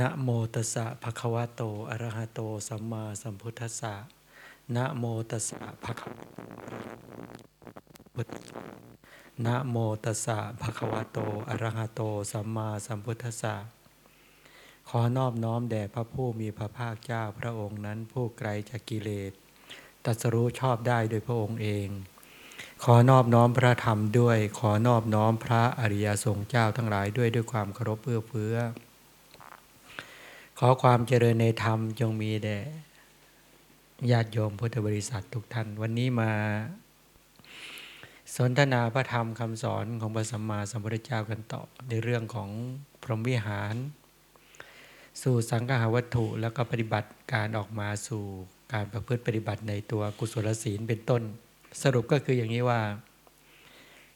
นะโมตัสสะภะคะวะโต อะระหะโต สัมมาสัมพุทธัสสะนะโมตัสสะภะคะวะโตพุทธัสสะนะโมตัสสะภะคะวะโต อะระหะโต สัมมาสัมพุทธัสสะขอนอบน้อมแด่พระผู้มีพระภาคเจ้าพระองค์นั้นผู้ไกลจากกิเลสตรัสรู้ชอบได้โดยพระองค์เอง ขอนอบน้อมพระธรรมด้วย ขอนอบน้อมพระอริยสงฆ์เจ้าทั้งหลายด้วยด้วยความเคารพเพื่อเพื่อ อความเจริญในธรรมจงมีแด่ญาติโยมพุทธบริษัททุกท่าน วันนี้มา สนทนาพระธรรมคำสอนของพระสัมมาสัมพุทธเจ้ากันต่อ ในเรื่องของพรหมวิหาร สู่สังฆาวัตถุแล้วก็ปฏิบัติการออกมาสู่การประพฤติปฏิบัติในตัวกุศลศีลเป็นต้น สรุปก็คืออย่างนี้ว่า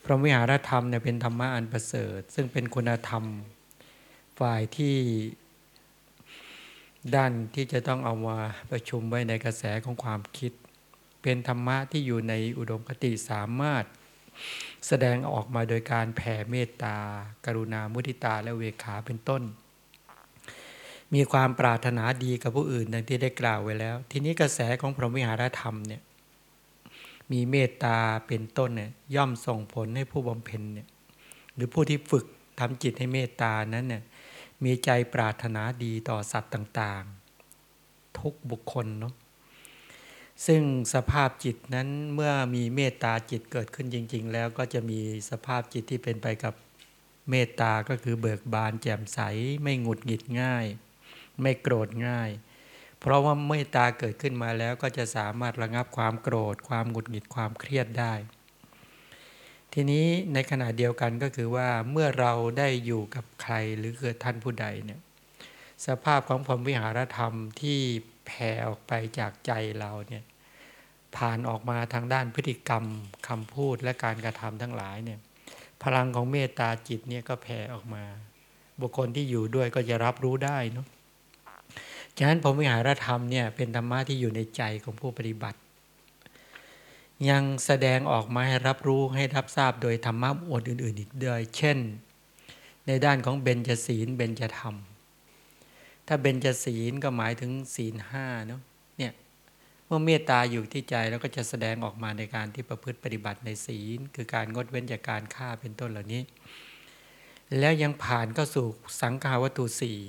พรหมวิหารธรรมเนี่ยเป็นธรรมะอันประเสริฐ ซึ่งเป็นคุณธรรมฝ่ายที่ ด้านที่จะต้องเอามาประชุมไว้ในกระแสของความคิด เป็นธรรมะที่อยู่ในอุดมคติสามารถ แสดงออกมาโดยการแผ่เมตตา กรุณามุทิตาและเวขาเป็นต้น มีความปรารถนาดีกับผู้อื่นดังที่ได้กล่าวไว้แล้ว ทีนี้กระแสของพรหมวิหารธรรมเนี่ยมีเมตตาเป็นต้นเนี่ยย่อมส่งผลให้ผู้บำเพ็ญเนี่ยหรือผู้ที่ฝึกทำจิตให้เมตตานั้นเนี่ย มีใจปรารถนาดีต่อสัตว์ต่างๆ ทุกบุคคลเนาะซึ่งสภาพจิตนั้นเมื่อมีเมตตาจิตเกิดขึ้นจริง ๆ แล้วก็จะมีสภาพจิตที่เป็นไปกับเมตตาก็คือเบิกบานแจ่มใส ไม่หงุดหงิดง่าย ไม่โกรธง่าย เพราะว่าเมตตาเกิดขึ้นมาแล้วก็จะสามารถระงับความโกรธ ความหงุดหงิดความเครียดได้ ทีนี้ในขณะเดียวกันก็คือว่าเมื่อเราได้อยู่กับใครหรือเกิดท่านผู้ใดเนี่ยสภาพของพรหมวิหารธรรมที่แผ่ออกไปจากใจเราเนี่ยผ่านออกมาทางด้านพฤติกรรมคำพูดและการกระทำทั้งหลายเนี่ยพลังของเมตตาจิตเนี่ยก็แผ่ออกมา บุคคลที่อยู่ด้วยก็จะรับรู้ได้เนาะฉะนั้นพรหมวิหารธรรมเนี่ยเป็นธรรมะที่อยู่ในใจของผู้ปฏิบัติ ยังแสดงออกมาให้รับรู้ให้รับทราบโดยธรรมะอวดอื่น ๆ อีกด้วยเช่น ในด้านของเบญจศีลเบญจธรรม ถ้าเบญจศีลก็หมายถึงศีลห้าเนาะเนี่ยเมื่อเมตตาอยู่ที่ใจแล้วก็จะแสดงออกมาในการที่ประพฤติปฏิบัติในศีล คือการงดเว้นจากการฆ่าเป็นต้นเหล่านี้ แล้วยังผ่านเข้าสู่สังฆาวัตถุสี่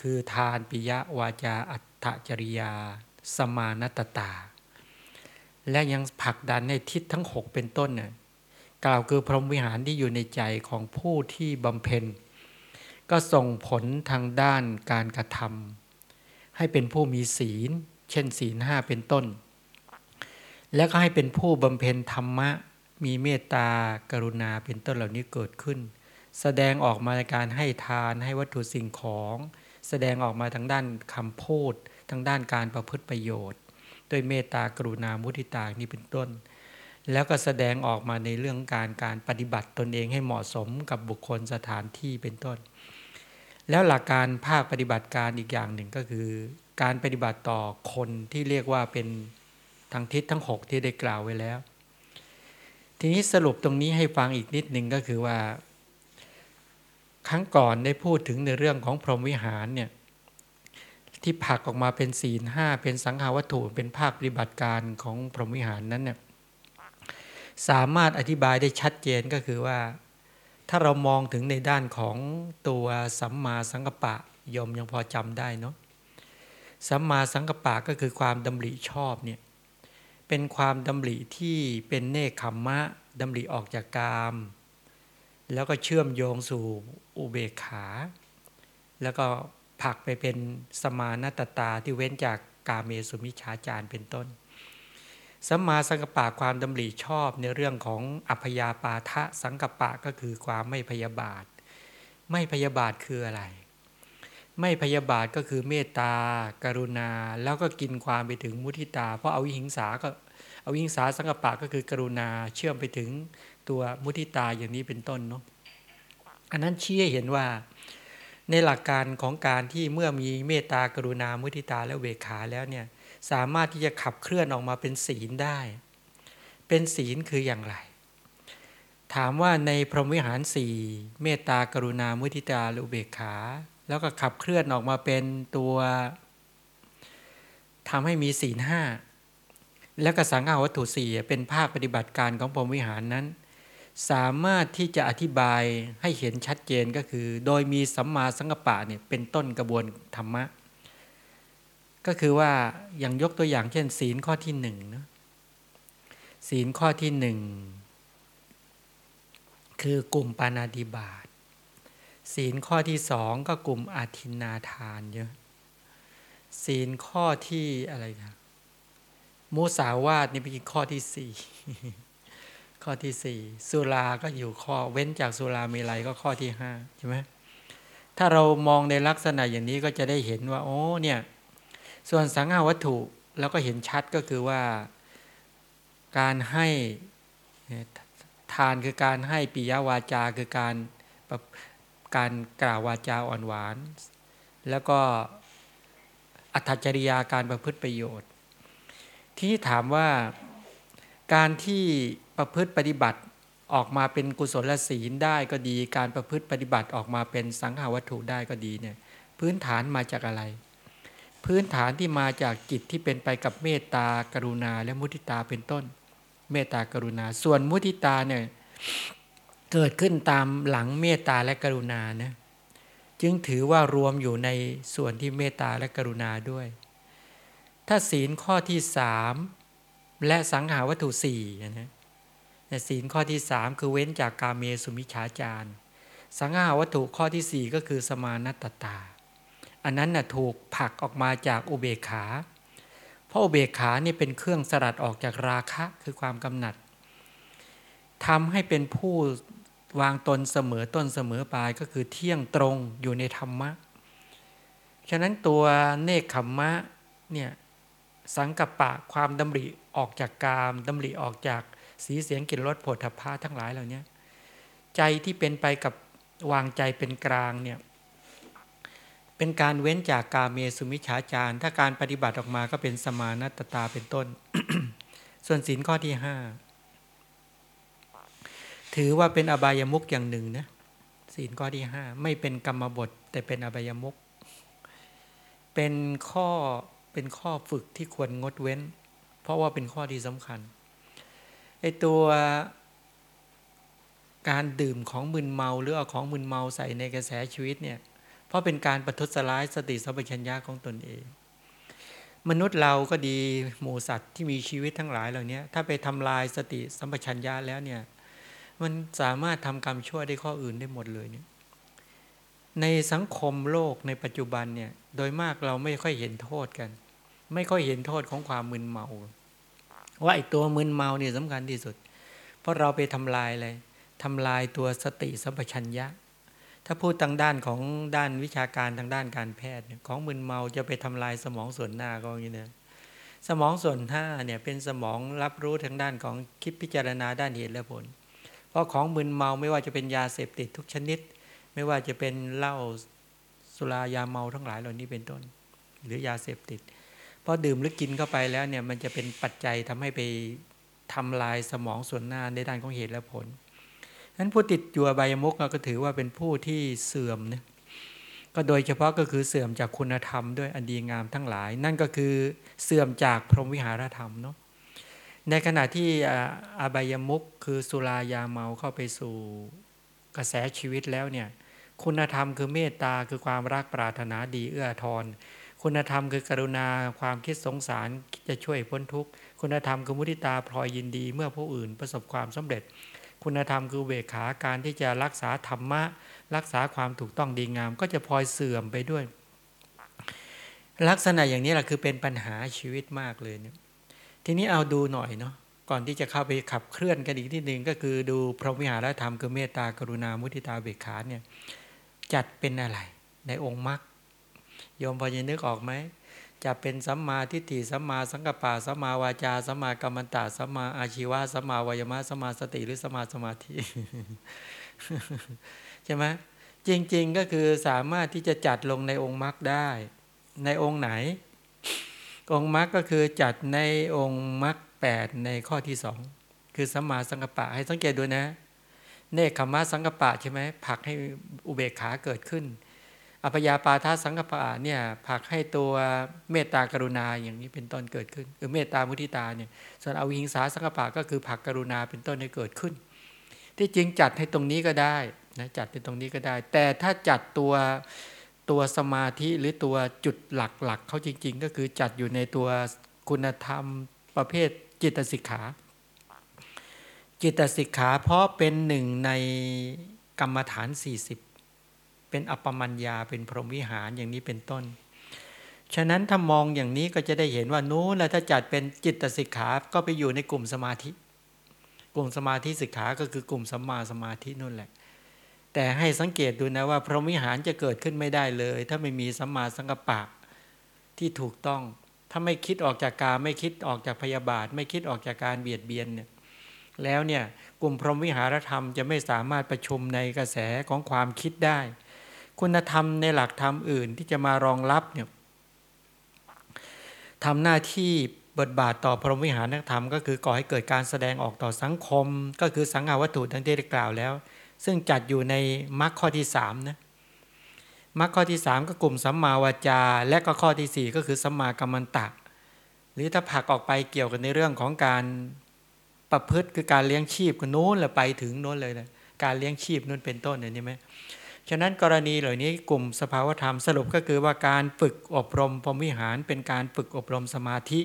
คือทานปิยะวาจาอัตจริยา สมานตตา และยังผลักดันในทิศทั้ง 6 เป็นต้นเนี่ยกล่าวคือพรหมวิหารที่อยู่ในใจของผู้ที่บำเพ็ญ ก็ส่งผลทางด้านการกระทำให้เป็นผู้มีศีล เช่นศีลห้าเป็นต้น และก็ให้เป็นผู้บำเพ็ญธรรมะ มีเมตตากรุณาเป็นต้นเหล่านี้เกิดขึ้น แสดงออกมาในการให้ทานให้วัตถุสิ่งของ แสดงออกมาทางด้านคำพูดทางด้านการประพฤติประโยชน์ ด้วยเมตตากรุณามุทิตานี่เป็นต้น แล้วก็แสดงออกมาในเรื่องการการปฏิบัติตนเองให้เหมาะสมกับบุคคลสถานที่เป็นต้น แล้วหลักการภาคปฏิบัติการอีกอย่างหนึ่งก็คือ การปฏิบัติต่อคนที่เรียกว่าเป็นทางทิศทั้ง 6 ที่ได้กล่าวไว้แล้ว ทีนี้สรุปตรงนี้ให้ฟังอีกนิดหนึ่งก็คือว่า ครั้งก่อนได้พูดถึงในเรื่องของพรหมวิหารเนี่ย ที่ผักออกมาเป็นศีลห้าเป็นสังขาวัตถุเป็นภาคปฏิบัติการของพรหมวิหารนั้นเนี่ยสามารถอธิบายได้ชัดเจนก็คือว่า ถ้าเรามองถึงในด้านของตัวสัมมาสังกปะยมยังพอจำได้เนาะสัมมาสังกปะก็คือความดำริชอบเนี่ยเป็นความดำริที่เป็นเนคขมมะดำริออกจากกาม แล้วก็เชื่อมโยงสู่อุเบกขา แล้วก็ ผักไปเป็นสมานาตตาที่เว้นจากกาเมสุมิชาจารเป็นต้นสัมมาสังกปะความดำริชอบในเรื่องของอัพยาปาทะสังกปะก็คือความไม่พยาบาท ไม่พยาบาทคืออะไร ไม่พยาบาทก็คือเมตตากรุณา แล้วก็กินความไปถึงมุทิตา เพราะเอาวิหิงสาก็เอาวิหิงสาสังกปะก็คือกรุณาเชื่อมไปถึงตัวมุทิตาอย่างนี้เป็นต้นเนาะอันนั้นชี้ให้เห็นว่า ในหลักการของการที่เมื่อมีเมตตากรุณามุทิตาและเวขาแล้วเนี่ยสามารถที่จะขับเคลื่อนออกมาเป็นศีลได้ เป็นศีลคืออย่างไร ถามว่าในพรหมวิหารสี่เมตตากรุณามุทิตาหรืออุเบกขา แล้วก็ขับเคลื่อนออกมาเป็นตัวทำให้มีศีลห้าแล้วก็สังฆาวัตถุสี่เป็นภาคปฏิบัติการของพรหมวิหารนั้น สามารถที่จะอธิบายให้เห็นชัดเจนก็คือ โดยมีสัมมาสังกปะเนี่ยเป็นต้นกระบวนธรรมะ ก็คือว่าอย่างยกตัวอย่างเช่น ศีลข้อที่หนึ่งนะศีลข้อที่หนึ่งคือกลุ่มปานาดิบาตศีลข้อที่สองก็กลุ่มอาทินนาทานเยอะศีลข้อที่อะไรนะมุสาวาทนี่เป็นข้อที่สี่ ข้อที่สี่สุราก็อยู่ข้อเว้นจากสุรามีไรก็ข้อที่ห้าใช่ไหมถ้าเรามองในลักษณะอย่างนี้ก็จะได้เห็นว่า โอ้เนี่ยส่วนสังฆาวัตถุเราก็เห็นชัดก็คือว่าการให้ทานคือการให้ปิยวาจาคือการการกล่าววาจาอ่อนหวาน แล้วก็อัตจริยาการประพฤติประโยชน์ ที่ถามว่าการที่ ประพฤติปฏิบัติออกมาเป็นกุศลศีลได้ก็ดี การประพฤติปฏิบัติออกมาเป็นสังขาวัตถุได้ก็ดีเนี่ยพื้นฐานมาจากอะไร พื้นฐานที่มาจากจิตที่เป็นไปกับเมตตากรุณาและมุทิตาเป็นต้น เมตตากรุณา ส่วนมุทิตาเนี่ยเกิดขึ้นตามหลังเมตตาและกรุณานะจึงถือว่ารวมอยู่ในส่วนที่เมตตาและกรุณาด้วย ถ้าศีลข้อที่สามและสังหาวัตถุสี่นะ ศีลข้อที่สามคือเว้นจากกาเมสุมิชาจารสังหาวัตถุข้อที่สี่ก็คือสมานัตตา อันนั้นนะ่ะถูกผลักออกมาจากอุเบกขา เพราะอุเบกขานี่เป็นเครื่องสลัดออกจากราคะคือความกำหนัดทำให้เป็นผู้วางตนเสมอต้นเสมอปลายก็คือเที่ยงตรงอยู่ในธรรมะ ฉะนั้นตัวเนคขมมะเนี่ยสังกัปปะความดำริออกจากกามดำริออกจาก สีเสียงกลิ่นรสผลทพะทั้งหลายเหล่านี้ใจที่เป็นไปกับวางใจเป็นกลางเนี่ยเป็นการเว้นจากกาเมสุมิชาจารถ้าการปฏิบัติออกมาก็เป็นสมานัตตาเป็นต้น ส่วนศีลข้อที่ห้าถือว่าเป็นอบายมุกอย่างหนึ่งนะศีลข้อที่ห้าไม่เป็นกรรมบท แต่เป็นอบายมุกเป็นข้อเป็นข้อฝึกที่ควรงดเว้น เพราะว่าเป็นข้อที่สำคัญ ไอตัวการดื่มของมึนเมาหรือเอาของมึนเมาใส่ในกระแสชีวิตเนี่ย เพราะเป็นการประทุษร้ายสติสัมปชัญญะของตนเอง มนุษย์เราก็ดีหมูสัตว์ที่มีชีวิตทั้งหลายเหล่านี้ถ้าไปทำลายสติสัมปชัญญะแล้วเนี่ย มันสามารถทำกรรมชั่วได้ข้ออื่นได้หมดเลยเนี่ยในสังคมโลกในปัจจุบันเนี่ย โดยมากเราไม่ค่อยเห็นโทษกัน ไม่ค่อยเห็นโทษของความมึนเมา ว่าไอ้ตัวมึนเมาเนี่ยสำคัญที่สุด เพราะเราไปทำลายอะไรทำลายตัวสติสัมปชัญญะ ถ้าพูดทางด้านของด้านวิชาการทางด้านการแพทย์ของมึนเมาจะไปทำลายสมองส่วนหน้าก็อย่างนี้นะสมองส่วนห้าเนี่ยเป็นสมองรับรู้ทางด้านของคิดพิจารณาด้านเหตุและผล เพราะของมึนเมาไม่ว่าจะเป็นยาเสพติดทุกชนิด ไม่ว่าจะเป็นเหล้าสุรายาเมาทั้งหลายเหล่านี้เป็นต้น หรือยาเสพติด พอดื่มหรือกินเข้าไปแล้วเนี่ยมันจะเป็นปัจจัยทำให้ไปทำลายสมองส่วนหน้าในด้านของเหตุและผลนั้นผู้ติดอยู่อบยมุกก็ถือว่าเป็นผู้ที่เสื่อมนะก็โดยเฉพาะก็คือเสื่อมจากคุณธรรมด้วยอันดีงามทั้งหลาย นั่นก็คือเสื่อมจากพรหมวิหารธรรมเนาะในขณะที่อบายมุกคือสุรายาเมาเข้าไปสู่กระแสชีวิตแล้วเนี่ยคุณธรรมคือเมตตาคือความรักปรารถนาดีเอื้อทอน คุณธรรมคือกรุณาความคิดสงสารจะช่วยพ้นทุกข์ คุณธรรมคือมุทิตาพลอยยินดีเมื่อผู้อื่นประสบความสำเร็จ คุณธรรมคือเบขาการที่จะรักษาธรรมะ รักษาความถูกต้องดีงาม ก็จะพลอยเสื่อมไปด้วย ลักษณะอย่างนี้แหละคือเป็นปัญหาชีวิตมากเลยเนี่ยทีนี้เอาดูหน่อยเนาะก่อนที่จะเข้าไปขับเคลื่อนกันอีกที่หนึ่งก็คือดูพรหมวิหารธรรมคือเมตตากรุณามุทิตาเบขาเนี่ยจัดเป็นอะไรในองค์มรรค โยมพอจะนึกออกไหมจะเป็นสัมมาทิฏฐิสัมมาสังกัปปะสัมมาวาจาสัมมากรรมตะสัมมาอาชีวะสัมมาวายมะสัมมาสติหรือสัมมาสมาธิใช่ไหมจริง ๆก็คือสามารถที่จะจัดลงในองค์มรรคได้ ในองค์ไหน องค์มรรคก็คือจัดในองค์มรรคแปดในข้อที่สองคือสัมมาสังกัปปะให้สังเกตดูนะ เนคขมะสังกปะใช่ไหมผลักให้อุเบกขาเกิดขึ้น อัพยาปาทาสังกปะเนี่ยผักให้ตัวเมตตากรุณาอย่างนี้เป็นต้นเกิดขึ้นหรือเมตตามุทิตาเนี่ยส่วนอวิหิงสาสังกปะก็คือผักกรุณาเป็นต้นให้เกิดขึ้น ที่จริงจัดให้ตรงนี้ก็ได้นะจัดในตรงนี้ก็ได้ แต่ถ้าจัดตัวตัวสมาธิหรือตัวจุดหลักๆเขาจริง ๆ ก็คือจัดอยู่ในตัวคุณธรรมประเภทจิตสิกขา จิตสิกขาเพราะเป็นหนึ่งในกรรมฐาน 40 เป็นอัปปมัญญาเป็นพรหมวิหารอย่างนี้เป็นต้น ฉะนั้นถ้ามองอย่างนี้ก็จะได้เห็นว่านู้นแล้วถ้าจัดเป็นจิตสิกขาก็ไปอยู่ในกลุ่มสมาธิ กลุ่มสมาธิสิกขาก็คือกลุ่มสัมมาสมาธินั่นแหละ แต่ให้สังเกตดูนะว่า พรหมวิหารจะเกิดขึ้นไม่ได้เลย ถ้าไม่มีสัมมาสังกัปปะที่ถูกต้อง ถ้าไม่คิดออกจากกาไม่คิดออกจากพยาบาท ไม่คิดออกจากการเบียดเบียนเนี่ยแล้วเนี่ยกลุ่มพรหมวิหารธรรมจะไม่สามารถประชุมในกระแสของความคิดได้ คุณธรรมในหลักธรรมอื่นที่จะมารองรับเนี่ยทำหน้าที่บทบาทต่อพรหมวิหารธรรม ก็คือก่อให้เกิดการแสดงออกต่อสังคม ก็คือสังหาวัตถุดังที่ได้กล่าวแล้ว ซึ่งจัดอยู่ในมรรคข้อที่สามนะมรรคข้อที่สามก็กลุ่มสัมมาวาจา และก็ข้อที่สี่ก็คือสัมมากัมมันตะ หรือถ้าผักออกไปเกี่ยวกันในเรื่องของการประพฤติคือการเลี้ยงชีพก็โน้นลยไปถึงโน้นเลยนะการเลี้ยงชีพนู้นเป็นต้นเนี่ยไหม ฉะนั้นกรณีเหล่านี้กลุ่มสภาวธรรมสรุปก็คือว่าการฝึกอบรมพรมวิหารเป็นการฝึกอบรมสมาธิ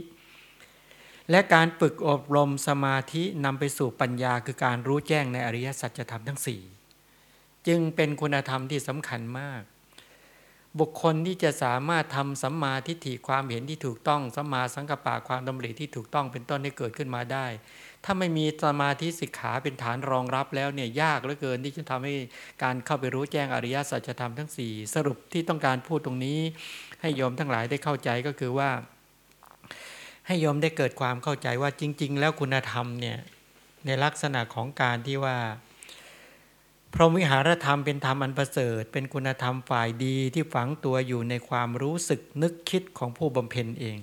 และการฝึกอบรมสมาธินำไปสู่ปัญญาคือการรู้แจ้งในอริยสัจธรรมทั้ง 4 จึงเป็นคุณธรรมที่สำคัญมาก บุคคลที่จะสามารถทำสัมมาทิฏฐิความเห็นที่ถูกต้องสัมมาสังกัปปะความดำริที่ถูกต้องเป็นต้นให้เกิดขึ้นมาได้ ถ้าไม่มีสมาธิสิกขาเป็นฐานรองรับแล้วเนี่ยยากเหลือเกินที่จะทำให้การเข้าไปรู้แจ้งอริยสัจธรรมทั้ง 4 สรุปที่ต้องการพูดตรงนี้ ให้โยมทั้งหลายได้เข้าใจก็คือว่า ให้โยมได้เกิดความเข้าใจว่าจริง ๆ แล้วคุณธรรมเนี่ยในลักษณะของการที่ว่า พรหมวิหารธรรมเป็นธรรมอันประเสริฐ เป็นคุณธรรมฝ่ายดีที่ฝังตัวอยู่ในความรู้สึกนึกคิดของผู้บำเพ็ญเอง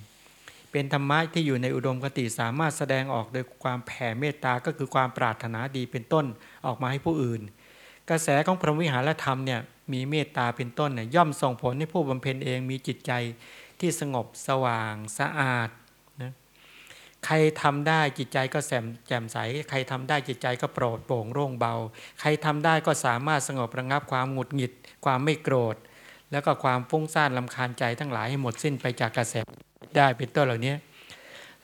เป็นธรรมะที่อยู่ในอุดมคติสามารถแสดงออกโดยความแผ่เมตตาก็คือความปรารถนาดีเป็นต้นออกมาให้ผู้อื่น กระแสของพรหมวิหารธรรมเนี่ยมีเมตตาเป็นต้นเนี่ยย่อมส่งผลให้ผู้บำเพ็ญเองมีจิตใจที่สงบสว่างสะอาดนะใครทำได้จิตใจก็แสมแจ่มใส ใครทำได้จิตใจก็โปรดโปร่งโล่งเบา ใครทำได้ก็สามารถสงบระงับความหงุดหงิด ความไม่โกรธ แล้วก็ความฟุ้งซ่านลำคาญใจทั้งหลายให้หมดสิ้นไปจากกระแส ได้เป็นต้นเหล่านี้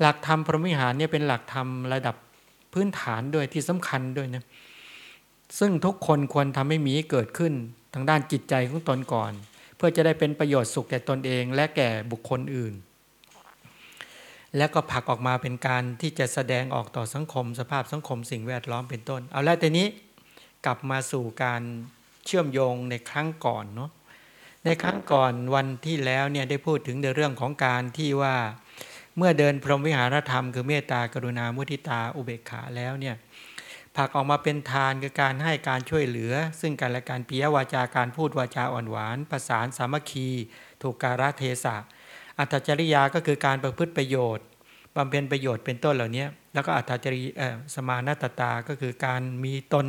หลักธรรมพรหมิหารเนี่ยเป็นหลักธรรมระดับพื้นฐานด้วยที่สำคัญด้วยนะซึ่งทุกคนควรทำให้มีเกิดขึ้นทางด้านจิตใจของตนก่อน เพื่อจะได้เป็นประโยชน์สุขแก่ตนเองและแก่บุคคลอื่น แล้วก็ผักออกมาเป็นการที่จะแสดงออกต่อสังคม สภาพสังคมสิ่งแวดล้อมเป็นต้น เอาล้วแต่นี้กลับมาสู่การเชื่อมโยงในครั้งก่อนเนาะ ในครั้งก่อนวันที่แล้วเนี่ยได้พูดถึงในเรื่องของการที่ว่าเมื่อเดินพรหมวิหารธรรม คือเมตตากรุณามุทิตาอุเบกขาแล้วเนี่ยผักออกมาเป็นทานคือการให้การช่วยเหลือ ซึ่งกันและการปียวาจาการพูดวาจาอ่อนหวาน ประสานสามัคคี ถูกการะเทศะ อัตจริยาก็คือการประพฤติประโยชน์บำเพ็ญประโยชน์เป็นต้นเหล่านี้แล้วก็อัตจริสมานาตตาก็คือการมีตน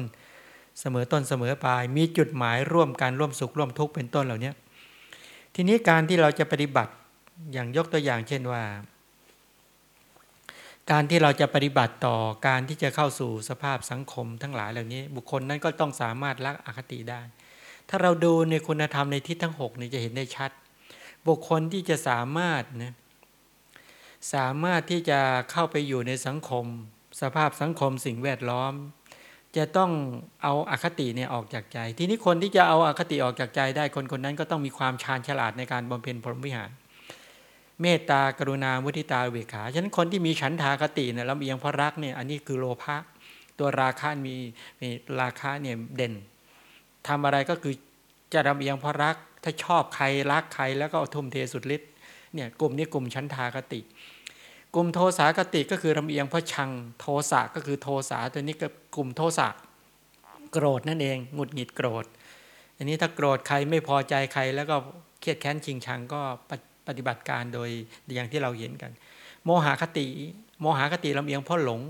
เสมอต้นเสมอปลาย มีจุดหมายร่วมกันร่วมสุขร่วมทุกข์เป็นต้นเหล่านี้ ทีนี้การที่เราจะปฏิบัติอย่างยกตัวอย่างเช่นว่า การที่เราจะปฏิบัติต่อการที่จะเข้าสู่สภาพสังคมทั้งหลายเหล่านี้ บุคคลนั้นก็ต้องสามารถละอคติได้ ถ้าเราดูในคุณธรรมในทิศทั้ง6นี่จะเห็นได้ชัด บุคคลที่จะสามารถนะสามารถที่จะเข้าไปอยู่ในสังคม สภาพสังคมสิ่งแวดล้อม จะต้องเอาอาคติเนี่ยออกจากใจ ทีนี้คนที่จะเอาอาคติออกจากใจได้คนคนนั้นก็ต้องมีความชาญฉลาดในการบำเพ็ญพรหมวิหาร เมตตากรุณามุทิตาเวขาฉะนั้นคนที่มีฉันทากติเนี่ยลำเอียงเพราะรักเนี่ยอันนี้คือโลภะตัวราคะมีมีราคะเนี่ยเด่นทำอะไรก็คือจะลำเอียงเพราะรัก ถ้าชอบใครรักใครแล้วก็ทุ่มเทสุดฤทธิ์เนี่ยกลุ่มนี้กลุ่มชันทากติ กลุ่มโทสากติก็คือลำเอียงเพราะชังโทสะก็คือโทสาตัวนี้ก็กลุ่มโทสะโกรธนั่นเองหงุดหงิดโกรธ อันนี้ถ้าโกรธใครไม่พอใจใคร แล้วก็เครียดแค้นชิงชังก็ปฏิบัติการโดยอย่างที่เราเห็นกัน โมหคติ โมหคติลำเอียงเพราะหลง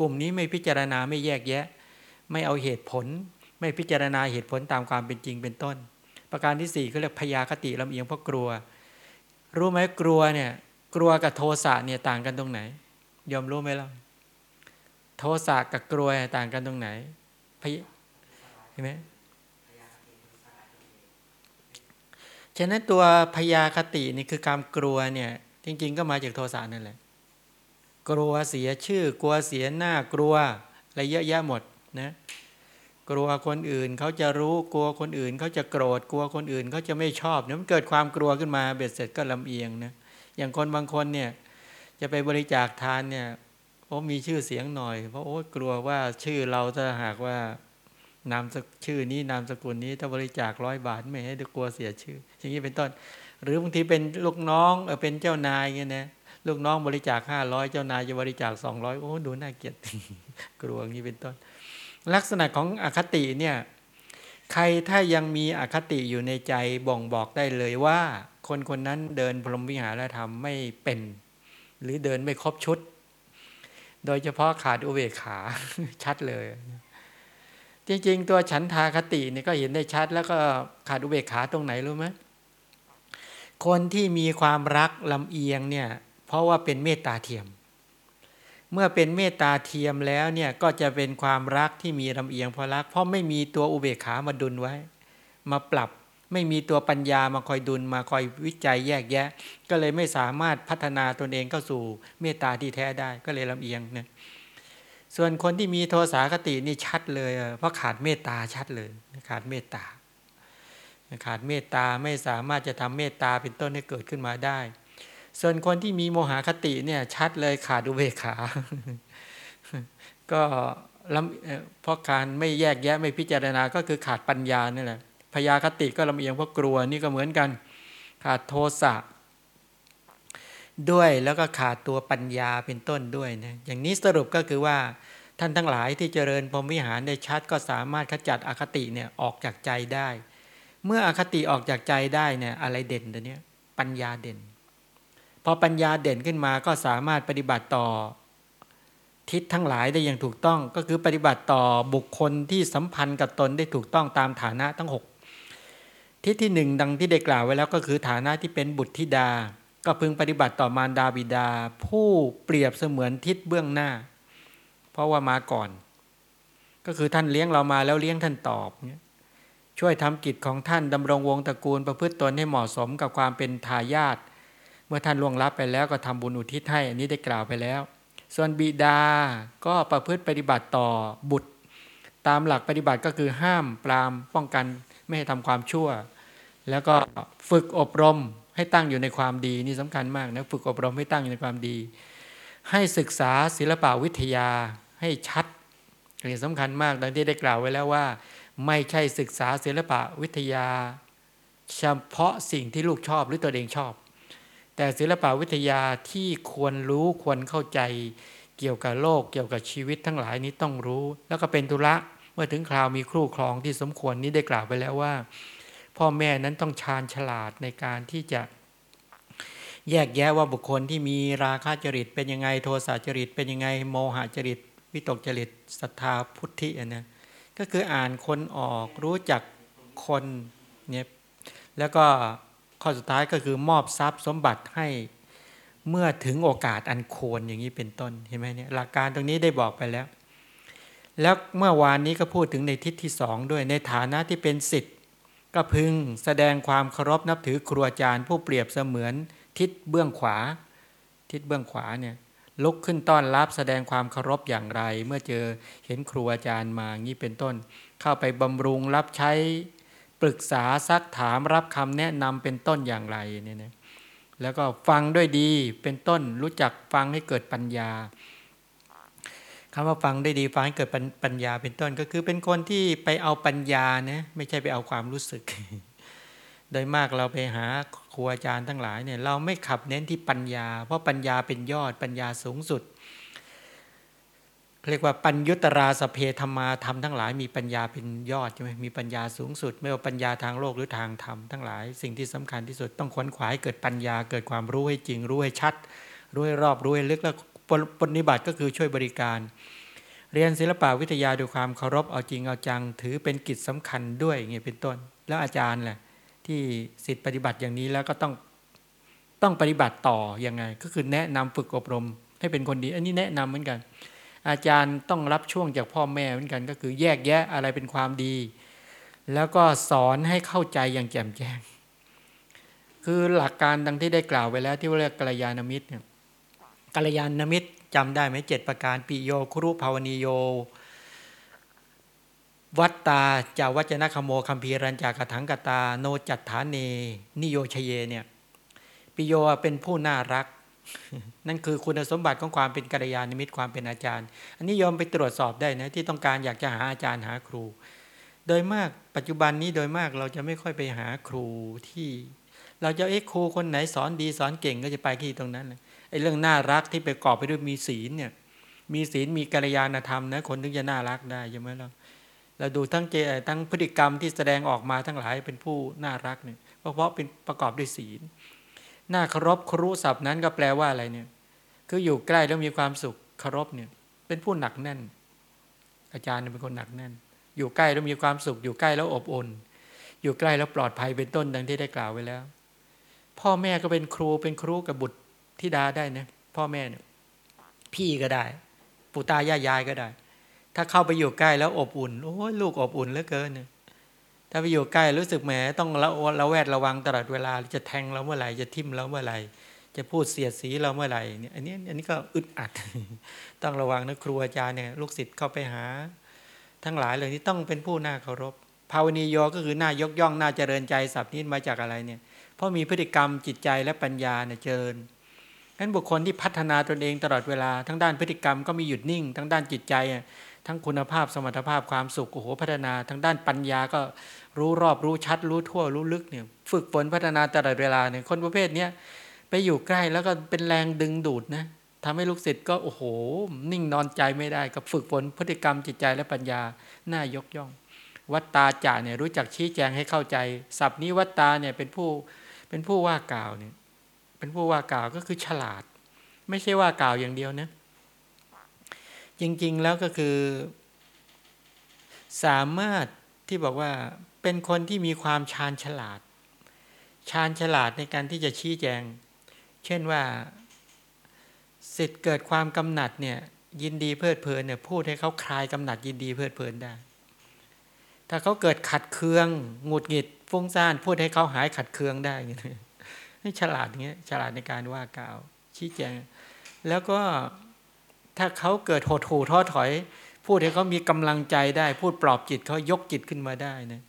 กลุ่มนี้ไม่พิจารณาไม่แยกแยะ ไม่เอาเหตุผล ไม่พิจารณาเหตุผลตามความเป็นจริงเป็นต้น ประการที่สี่เขาเรียกพยาคติลำเอียงเพราะกลัว รู้ไหมกลัวเนี่ย กลัวกับโทสะเนี่ยต่างกันตรงไหนยอมรู้ไหมล่ะโทสะกับกลัวต่างกันตรงไหนพยเห็นไหมฉะนั้นตัวพยาคตินี่คือการกลัวเนี่ย จริง ๆ ก็มาจากโทสะนั่นแหละ กลัวเสียชื่อ กลัวเสียหน้ากลัวอะไรเยอะแยะหมดนะกลัวคนอื่นเขาจะรู้กลัวคนอื่นเขาจะโกรธกลัวคนอื่นเขาจะไม่ชอบเนี่ยมันเกิดความกลัวขึ้นมาเบ็ดเสร็จก็ลำเอียงนะ อย่างคนบางคนเนี่ย จะไปบริจาคทานเนี่ยโอ้มีชื่อเสียงหน่อย เพราะโอ้กลัวว่าชื่อเราถ้าหากว่านามชื่อนี้นามสกุลนี้ถ้าบริจาคร้อยบาทไม่ให้กลัวเสียชื่อ อย่างนี้เป็นต้น หรือบางทีเป็นลูกน้องเออเป็นเจ้านายเงี้ยนะลูกน้องบริจาคห้าร้อยเจ้านายจะบริจาคสองร้อยโอ้ดูน่าเกลียดกลัวอย่างนี้เป็นต้น ลักษณะของอคติเนี่ย ใครถ้ายังมีอคติอยู่ในใจบ่งบอกได้เลยว่า คนคนนั้นเดินพรหมวิหารธรรมไม่เป็น หรือเดินไม่ครบชุด โดยเฉพาะขาดอุเบกขาชัดเลย จริง ๆ ตัวฉันทาคติเนี่ยก็เห็นได้ชัด แล้วก็ขาดอุเบกขาตรงไหนรู้ไหมคนที่มีความรักลำเอียงเนี่ย เพราะว่าเป็นเมตตาเทียม เมื่อเป็นเมตตาเทียมแล้วเนี่ยก็จะเป็นความรักที่มีลำเอียงเพราะรัก เพราะไม่มีตัวอุเบกขามาดุลไว้ มาปรับ ไม่มีตัวปัญญามาคอยดุลมาคอยวิจัยแยกแยะ ก็เลยไม่สามารถพัฒนาตนเองเข้าสู่เมตตาที่แท้ได้ก็เลยลำเอียงเนี่ยส่วนคนที่มีโทสาคตินี่ชัดเลย เพราะขาดเมตตาชัดเลย ขาดเมตตา ขาดเมตตาไม่สามารถจะทำเมตตาเป็นต้นให้เกิดขึ้นมาได้ ส่วนคนที่มีโมหคติเนี่ยชัดเลยขาดอุเบกขา ก็ลำเพราะการไม่แยกแยะไม่พิจารณาก็คือขาดปัญญานี่แหละ พยาคติก็ลำเอียงเพราะกลัวนี่ก็เหมือนกัน ขาดโทสะด้วยแล้วก็ขาดตัวปัญญาเป็นต้นด้วยนะอย่างนี้สรุปก็คือว่าท่านทั้งหลายที่เจริญพรหมวิหารได้ชัดก็สามารถขจัดอคติเนี่ยออกจากใจได้ เมื่ออคติออกจากใจได้เนี่ยอะไรเด่นตัวเนี้ยปัญญาเด่น พอปัญญาเด่นขึ้นมาก็สามารถปฏิบัติต่อทิศทั้งหลายได้อย่างถูกต้องก็คือปฏิบัติต่อบุคคลที่สัมพันธ์กับตนได้ถูกต้องตามฐานะทั้ง 6 ทิศที่หนึ่งดังที่ได้กล่าวไว้แล้วก็คือฐานะที่เป็นบุตรธิดา ก็พึงปฏิบัติต่อมารดาบิดา ผู้เปรียบเสมือนทิศเบื้องหน้า เพราะว่ามาก่อน ก็คือท่านเลี้ยงเรามาแล้วเลี้ยงท่านตอบช่วยทำกิจของท่านดำรงวงตระกูลประพฤติตนให้เหมาะสมกับความเป็นทายาทเมื่อท่านล่วงลับไปแล้วก็ทำบุญอุทิศให้อันนี้ได้กล่าวไปแล้ว ส่วนบิดาก็ประพฤติปฏิบัติต่อบุตร ตามหลักปฏิบัติก็คือห้ามปรามป้องกันไม่ให้ทำความชั่ว แล้วก็ฝึกอบรมให้ตั้งอยู่ในความดีนี่สำคัญมากนะฝึกอบรมให้ตั้งอยู่ในความดี ให้ศึกษาศิลปวิทยาให้ชัดนี่สำคัญมากดังที่ได้กล่าวไว้แล้วว่า ไม่ใช่ศึกษาศิลปวิทยา เฉพาะสิ่งที่ลูกชอบหรือตัวเองชอบ แต่ศิลปวิทยาที่ควรรู้ควรเข้าใจเกี่ยวกับโลกเกี่ยวกับชีวิตทั้งหลายนี้ต้องรู้ แล้วก็เป็นธุระเมื่อถึงคราวมีครูครองที่สมควรนี้ได้กล่าวไปแล้วว่า พ่อแม่นั้นต้องชาญฉลาดในการที่จะแยกแยะว่าบุคคลที่มีราคะจริตเป็นยังไงโทสะจริตเป็นยังไงโมหจริต วิตกจริตศรัทธาพุทธินะก็คืออ่านคนออกรู้จักคนเนี่ยแล้วก็ข้อสุดท้ายก็คือมอบทรัพย์สมบัติให้เมื่อถึงโอกาสอันควรอย่างนี้เป็นต้นเห็นไหมเนี่ยหลักการตรงนี้ได้บอกไปแล้ว แล้วเมื่อวานนี้ก็พูดถึงในทิศที่สองด้วยในฐานะที่เป็นสิทธิ ก็พึงแสดงความเคารพนับถือครูอาจารย์ผู้เปรียบเสมือนทิศเบื้องขวา ทิศเบื้องขวาเนี่ยลุกขึ้นต้อนรับแสดงความเคารพอย่างไร เมื่อเจอเห็นครูอาจารย์มางี้เป็นต้น เข้าไปบำรุงรับใช้ปรึกษาซักถามรับคำแนะนำเป็นต้นอย่างไรเนี่ยนะแล้วก็ฟังด้วยดีเป็นต้นรู้จักฟังให้เกิดปัญญา คำว่าฟังได้ดีฟังให้เกิดปัญญาเป็นต้นก็คือเป็นคนที่ไปเอาปัญญานะไม่ใช่ไปเอาความรู้สึก โดยมากเราไปหาครูอาจารย์ทั้งหลายเนี่ยเราไม่ขับเน้นที่ปัญญา เพราะปัญญาเป็นยอดปัญญาสูงสุด เรียกว่าปัญญุตราสเพธรรมาธรรมทั้งหลาย มีปัญญาเป็นยอดใช่ไหมมีปัญญาสูงสุด ไม่ว่าปัญญาทางโลกหรือทางธรรมทั้งหลาย สิ่งที่สำคัญที่สุดต้องขวนขวายเกิดปัญญาเกิดความรู้ให้จริงรู้ให้ชัด รู้ให้รอบรู้ให้ลึกแล้ว ปฏิบัติก็คือช่วยบริการ เรียนศิลปะวิทยาด้วยความเคารพเอาจริงเอาจัง ถือเป็นกิจสำคัญด้วยเงี้ยเป็นต้น แล้วอาจารย์แหละที่สิทธิปฏิบัติอย่างนี้แล้วก็ต้องต้องปฏิบัติต่อยังไง ก็คือแนะนำฝึกอบรม ให้เป็นคนดี อันนี้แนะนำเหมือนกัน อาจารย์ต้องรับช่วงจากพ่อแม่เหมือนกัน ก็คือแยกแยะอะไรเป็นความดี แล้วก็สอนให้เข้าใจอย่างแจ่มแจ้ง คือหลักการดังที่ได้กล่าวไว้แล้วที่เรียกกัลยาณมิตรเนี่ย กัลยาณมิตรจำได้ไหมเจ็ดประการปิโยครุภาวนีโย วัตตาจาวัจนะคโมคัมภีรัญจากถังกตา โนจัตฐานเนนิโยชเยเนี่ยปิโยเป็นผู้น่ารัก นั่นคือคุณสมบัติของความเป็นกัลยาณมิตรความเป็นอาจารย์ อันนี้ยอมไปตรวจสอบได้นะที่ต้องการอยากจะหาอาจารย์หาครู โดยมากปัจจุบันนี้โดยมากเราจะไม่ค่อยไปหาครูที่ เราจะเอ๊ะครูคนไหนสอนดีสอนเก่งก็จะไปที่ตรงนั้นเลย อ้เรื่องน่ารักที่ไปกอบไปด้วยมีศีลเนี่ย มีศีลมีกัลยาณธรรมนะคนถึงจะน่ารักได้ใช่ไหมเราเราดูทั้งเจทั้งพฤติกรรมที่แสดงออกมาทั้งหลายเป็นผู้น่ารักเนี่ยเพราะเป็นประกอบด้วยศีลน่าเคารพครุศัพท์นั้นก็แปลว่าอะไรเนี่ยคืออยู่ใกล้แล้วมีความสุขเคารพเนี่ย เป็นผู้หนักแน่น อาจารย์เป็นคนหนักแน่น อยู่ใกล้แล้วมีความสุข อยู่ใกล้แล้วอบอุ่นอยู่ใกล้แล้วปลอดภัยเป็นต้นดังที่ได้กล่าวไว้แล้ว พ่อแม่ก็เป็นครูเป็นครูกับบุตร ธิดาได้นะพ่อแม่เนี่ยพี่ก็ได้ ปู่ตายายายก็ได้ ถ้าเข้าไปอยู่ใกล้แล้วอบอุ่นโอ้ยลูกอบอุ่นเหลือเกินเนี่ยถ้าไปอยู่ใกล้รู้สึกแหมต้องระระแวดระวังตลอดเวลาจะแทงเราเมื่อไหร่จะทิ่มเราเมื่อไหร่จะพูดเสียดสีเราเมื่อไหร่เนี่ยอันนี้อันนี้ก็อึดอัด ต้องระวังนะครูอาจารย์เนี่ยลูกศิษย์เข้าไปหา ทั้งหลายเลยนี่ต้องเป็นผู้น่าเคารพภาวนีโยก็คือน่ายกย่องน่าเจริญใจสับนี้มาจากอะไรเนี่ยเพราะมีพฤติกรรมจิตใจและปัญญาเนี่ยเจริญ นั้นบุคคลที่พัฒนาตนเองตลอดเวลาทั้งด้านพฤติกรรมก็มีหยุดนิ่ง ทั้งด้านจิตใจ ทั้งคุณภาพสมรรถภาพความสุขโอ้โหพัฒนา ทั้งด้านปัญญาก็รู้รอบรู้ชัด รู้ทั่วรู้ลึกเนี่ยฝึกฝนพัฒนาตลอดเวลาเนี่ยคนประเภทนี้ไปอยู่ใกล้แล้วก็เป็นแรงดึงดูดนะทำให้ลูกศิษย์ก็โอ้โห นิ่งนอนใจไม่ได้กับฝึกฝนพฤติกรรมจิตใจและปัญญาน่ายกย่อง วัตตาจ่าเนี่ยรู้จักชี้แจงให้เข้าใจ ศัพท์นี้วัตตาเนี่ยเป็นผู้เป็นผู้ว่ากล่าวเนี่ย เป็นผู้ว่ากล่าวก็คือฉลาด ไม่ใช่ว่ากล่าวอย่างเดียวนะจริง ๆแล้วก็คือ สามารถที่บอกว่าเป็นคนที่มีความชาญฉลาด ชาญฉลาดในการที่จะชี้แจง เช่นว่าสิทธิ์เกิดความกำหนัดเนี่ยยินดีเพลิดเพลินเนี่ยพูดให้เขาคลายกำหนัดยินดีเพลิดเพลินได้ ถ้าเขาเกิดขัดเคืองหงุดหงิดฟุ้งซ่านพูดให้เขาหายขัดเคืองได้ เงี้ยฉลาดเงี้ยฉลาดในการว่ากล่าว ชี้แจง แล้วก็ถ้าเขาเกิดหดหู่ท้อถอย พูดให้เขามีกำลังใจได้ พูดปลอบจิตเขายกจิตขึ้นมาได้นะ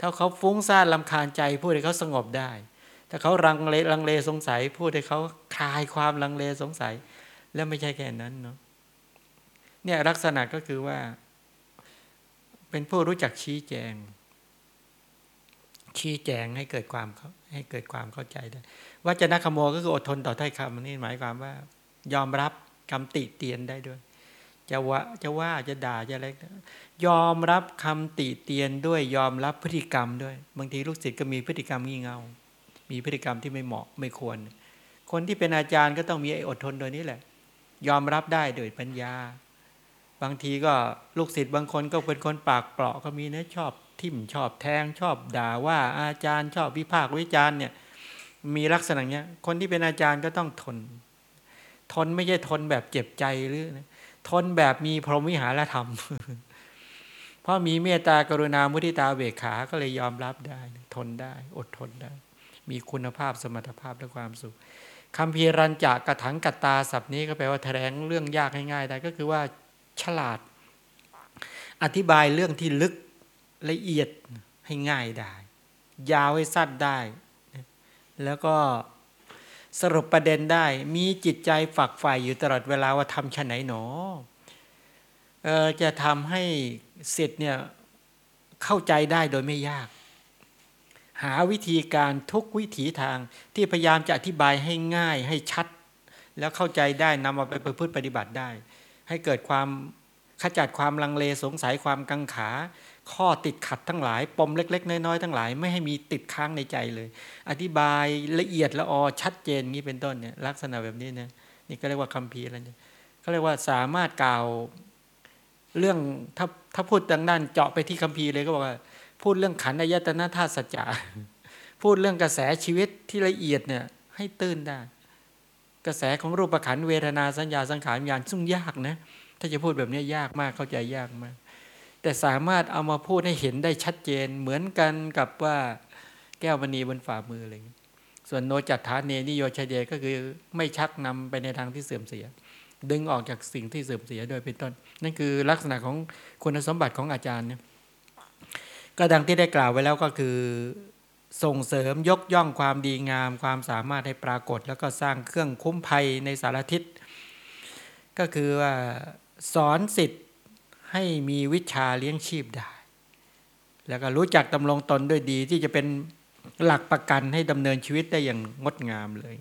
ถ้าเขาฟุ้งซ่านลำคาญใจ พูดให้เขาสงบได้ ถ้าเขาลังเลลังเลสงสัย พูดให้เขาคลายความลังเลสงสัย แล้วไม่ใช่แค่นั้นเนาะเนี่ยลักษณะก็คือว่า เป็นผู้รู้จักชี้แจง ชี้แจงให้เกิดความให้เกิดความเข้าใจได้วจนะขโมก็คืออดทนต่อถ้อยคำนี่หมายความว่า ยอมรับคำติเตียนได้ด้วย จะว่าจะว่าจะด่าจะอะไรยอมรับคำติเตียนด้วยยอมรับพฤติกรรมด้วย บางทีลูกศิษย์ก็มีพฤติกรรมงี่เง่ามีพฤติกรรมที่ไม่เหมาะไม่ควร คนที่เป็นอาจารย์ก็ต้องมีอดทนโดยนี้แหละ ยอมรับได้โดยปัญญา บางทีก็ลูกศิษย์บางคนก็เป็นคนปากเปราะก็มีนะชอบ ทิมชอบแทงชอบด่าว่าอาจารย์ชอบวิพากษ์วิจารณ์เนี่ยมีลักษณะเนี้ยคนที่เป็นอาจารย์ก็ต้องทน ทนไม่ใช่ทนแบบเจ็บใจหรือ ทนแบบมีพรหมวิหารธรรม เพราะมีเมตตากรุณามุทิตาเบกขาก็เลยยอมรับได้ ทนได้ อดทนได้ มีคุณภาพสมรรถภาพและความสุขคำพีรันจากกระถังกัตตาศัพท์นี้ก็แปลว่าแถลงเรื่องยากง่ายๆได้ก็คือว่าฉลาด อธิบายเรื่องที่ลึก ละเอียดให้ง่ายได้ ยาวให้สั้นได้ แล้วก็สรุปประเด็นได้ มีจิตใจฝักใฝ่อยู่ตลอดเวลาว่าทำชนไหนหนอออจะทำให้เสร็จเนี่ยเข้าใจได้โดยไม่ยาก หาวิธีการทุกวิถีทางที่พยายามจะอธิบายให้ง่ายให้ชัด แล้วเข้าใจได้นำมาไปประพฤติปฏิบัติได้ ให้เกิดความขจัดความลังเลสงสัยความกังขา ข้อติดขัดทั้งหลาย ปมเล็ก ๆ น้อยๆทั้งหลาย ไม่ให้มีติดค้างในใจเลย อธิบายละเอียดละออชัดเจนนี้เป็นต้นเนี่ยลักษณะแบบนี้เนะนี่ก็เรียกว่าคัมภีร์อะไรเนี่ยเขาเรียกว่าสามารถกล่าวเรื่องถ้าถ้าพูดดังนั้นเจาะไปที่คัมภีร์เลยก็บอกว่า พูดเรื่องขันธ์อายตนะธาตุสัจจะพูดเรื่องกระแสชีวิตที่ละเอียดเนี่ยให้ตื้นได้ กระแสของรูปขันธ์เวทนาสัญญาสังขารวิญญาณซึ่งยากนะ ถ้าจะพูดแบบนี้ยากมากเข้าใจยากมาก แต่สามารถเอามาพูดให้เห็นได้ชัดเจนเหมือนกันกับว่าแก้วมณีบนฝ่ามืออะไรอย่างนี้ส่วนโนจัตฐานเนนิโยชเดก็คือไม่ชักนำไปในทางที่เสื่อมเสีย ดึงออกจากสิ่งที่เสื่อมเสียโดยเป็นต้น นั่นคือลักษณะของคุณสมบัติของอาจารย์เนี่ยก็ดังที่ได้กล่าวไว้แล้วก็คือส่งเสริมยกย่องความดีงาม ความสามารถให้ปรากฏ แล้วก็สร้างเครื่องคุ้มภัยในสารทิศ ก็คือว่าสอนสิทธิ์ ให้มีวิชาเลี้ยงชีพได้ แล้วก็รู้จักดำรงตนด้วยดีที่จะเป็นหลักประกันให้ดำเนินชีวิตได้อย่างงดงามเลย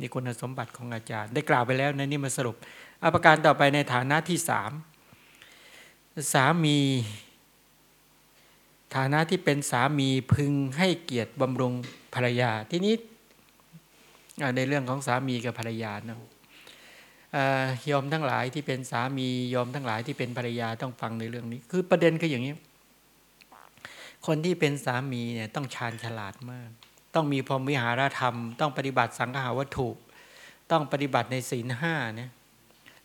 นี่คุณสมบัติของอาจารย์ ได้กล่าวไปแล้วนะนี่มาสรุปอาประการต่อไปในฐานะที่สามสามี ฐานะที่เป็นสามีพึงให้เกียรติบำรุงภรรยา ที่นี้ในเรื่องของสามีกับภรรยาเนาะ ยอมทั้งหลายที่เป็นสามียอมทั้งหลายที่เป็นภรรยาต้องฟังในเรื่องนี้ คือประเด็นคืออย่างนี้ คนที่เป็นสามีเนี่ยต้องชาญฉลาดมาก ต้องมีพรหมวิหารธรรม ต้องปฏิบัติสังฆาวัตถุ ต้องปฏิบัติในศีลห้าเนี่ย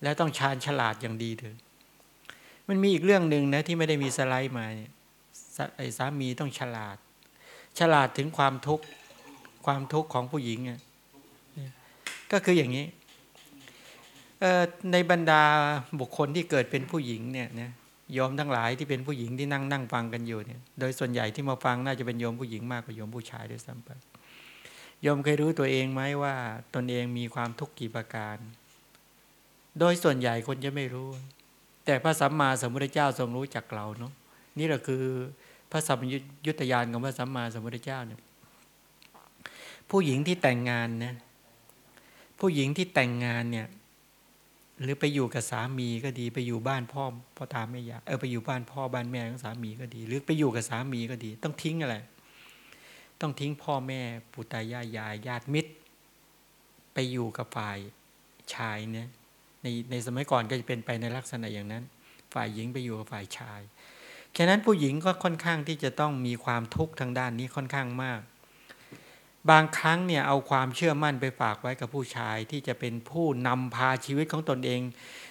แล้วต้องชาญฉลาดอย่างดีเถอะมันมีอีกเรื่องหนึ่งนะที่ไม่ได้มีสไลด์มาเนี่ยไอ้สามีต้องฉลาด ฉลาดถึงความทุกข์ความทุกข์ของผู้หญิงอะก็คืออย่างนี้ ในบรรดาบุคคลที่เกิดเป็นผู้หญิงเนี่ยนะยอมทั้งหลายที่เป็นผู้หญิงที่นั่งนั่งฟังกันอยู่เนี่ย โดยส่วนใหญ่ที่มาฟังน่าจะเป็นโยมผู้หญิงมากกว่าโยมผู้ชายด้วยซ้ำไปโยมเคยรู้ตัวเองไหมว่า ตนเองมีความทุกข์กี่ประการ โดยส่วนใหญ่คนจะไม่รู้ แต่พระสัมมาสัมพุทธเจ้าทรงรู้จักเราเนาะนี่แหละคือพระสัมยุตยานของพระสัมมาสัมพุทธเจ้าเนี่ยผู้หญิงที่แต่งงานนะผู้หญิงที่แต่งงานเนี่ย หรือไปอยู่กับสามีก็ดี ไปอยู่บ้านพ่อพ่อตาไม่อยากเออไปอยู่บ้านพ่อบ้านแม่ของสามีก็ดี หรือไปอยู่กับสามีก็ดี ต้องทิ้งอะไร ต้องทิ้งพ่อแม่ปู่ตายายยายญาติมิตร ไปอยู่กับฝ่ายชายเนี่ยในในสมัยก่อนก็จะเป็นไปในลักษณะอย่างนั้น ฝ่ายหญิงไปอยู่กับฝ่ายชายแค่นั้นผู้หญิงก็ค่อนข้างที่จะต้องมีความทุกข์ทางด้านนี้ค่อนข้างมาก บางครั้งเนี่ยเอาความเชื่อมั่นไปฝากไว้กับผู้ชายที่จะเป็นผู้นำพาชีวิตของตนเอง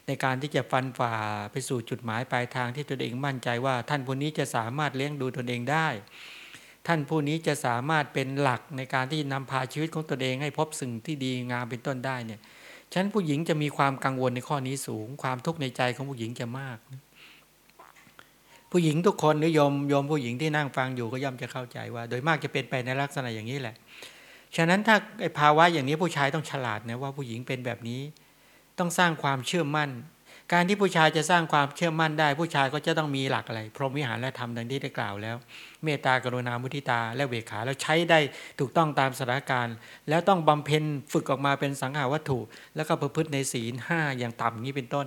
ในการที่จะฟันฝ่าไปสู่จุดหมายปลายทางที่ตนเองมั่นใจว่า ท่านผู้นี้จะสามารถเลี้ยงดูตนเองได้ ท่านผู้นี้จะสามารถเป็นหลักในการที่นำพาชีวิตของตนเองให้พบสิ่งที่ดีงามเป็นต้นได้เนี่ยฉันผู้หญิงจะมีความกังวลในข้อนี้สูง ความทุกข์ในใจของผู้หญิงจะมาก ผู้หญิงทุกคนนิยมยมผู้หญิงที่นั่งฟังอยู่ก็ย่อมจะเข้าใจว่า โดยมากจะเป็นไปในลักษณะอย่างนี้แหละ ฉะนั้นถ้าภาวะอย่างนี้ผู้ชายต้องฉลาดนะว่าผู้หญิงเป็นแบบนี้ ต้องสร้างความเชื่อมั่น การที่ผู้ชายจะสร้างความเชื่อมั่นได้ ผู้ชายก็จะต้องมีหลักอะไร พรหมวิหารและธรรมดังที่ได้กล่าวแล้ว เมตตากรุณามุทิตา และเวขาแล้วใช้ได้ถูกต้องตามสถานการณ์ แล้วต้องบำเพ็ญฝึกออกมาเป็นสังหาวัตถุ แล้วก็ประพฤติในศีลห้าอย่างต่ำนี้เป็นต้น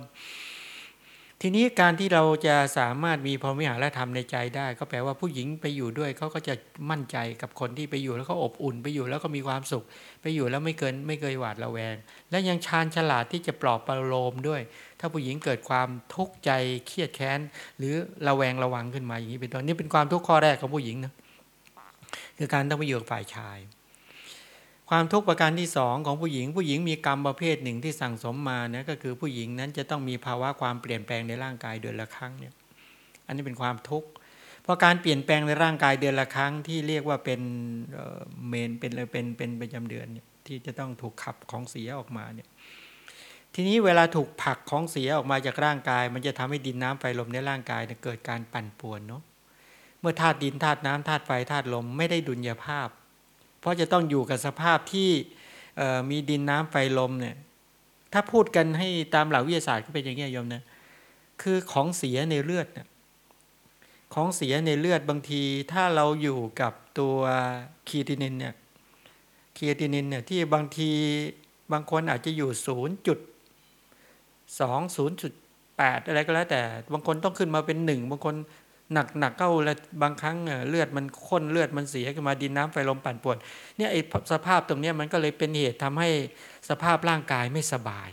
ทีนี้การที่เราจะสามารถมีพรหมิหารธรรมในใจได้ ก็แปลว่าผู้หญิงไปอยู่ด้วยเขาก็จะมั่นใจกับคนที่ไปอยู่แล้วก็อบอุ่นไปอยู่แล้วก็มีความสุข ไปอยู่แล้วไม่เกินไม่เคยหวาดระแวง และยังชาญฉลาดที่จะปลอบประโลมด้วย ถ้าผู้หญิงเกิดความทุกข์ใจเครียดแค้น หรือระแวงระวังขึ้นมาอย่างนี้เป็นต้นนี่เป็นความทุกข์ข้อแรกของผู้หญิงนะคือการต้องไปอยู่กับฝ่ายชาย ความทุกข์ประการที่สองของผู้หญิง ผู้หญิงมีกรรมประเภทหนึ่งที่สั่งสมมานะก็คือผู้หญิงนั้นจะต้องมีภาวะความเปลี่ยนแปลงในร่างกายเดือนละครั้งเนี่ยอันนี้เป็นความทุกข์เพราะการเปลี่ยนแปลงในร่างกายเดือนละครั้งที่เรียกว่าเป็นเมนเป็นเป็นเป็นประจำเดือนเนี่ยที่จะต้องถูกขับของเสียออกมาเนี่ยทีนี้เวลาถูกผลักของเสียออกมาจากร่างกาย มันจะทำให้ดินน้ำไฟลมในร่างกายเกิดการปั่นป่วนเนาะเมื่อธาตุดินธาตุน้ำธาตุไฟธาตุลมไม่ได้ดุลยภาพ ราะจะต้องอยู่กับสภาพที่มีดินน้ำไฟลมเนี่ยถ้าพูดกันให้ตามหลักวิทยาศาสตร์ก็เป็นอย่างนี้โยมนะคือของเสียในเลือดเนี่ยของเสียในเลือดบางทีถ้าเราอยู่กับตัวคีตินินเนี่ยคีตินินเนี่ยที่บางทีบางคนอาจจะอยู่ศูนย์จุดสองศูนย์จุดแปดอะไรก็แล้วแต่ บางคนต้องขึ้นมาเป็นหนึ่งบางคน หนักหนักเข้าแล้วบางครั้งเลือดมันข้นเลือดมันเสียขึ้นมาดินน้ำไฟลมปั่นป่วนเนี่ยไอ้สภาพตรงนี้มันก็เลยเป็นเหตุทำให้สภาพร่างกายไม่สบาย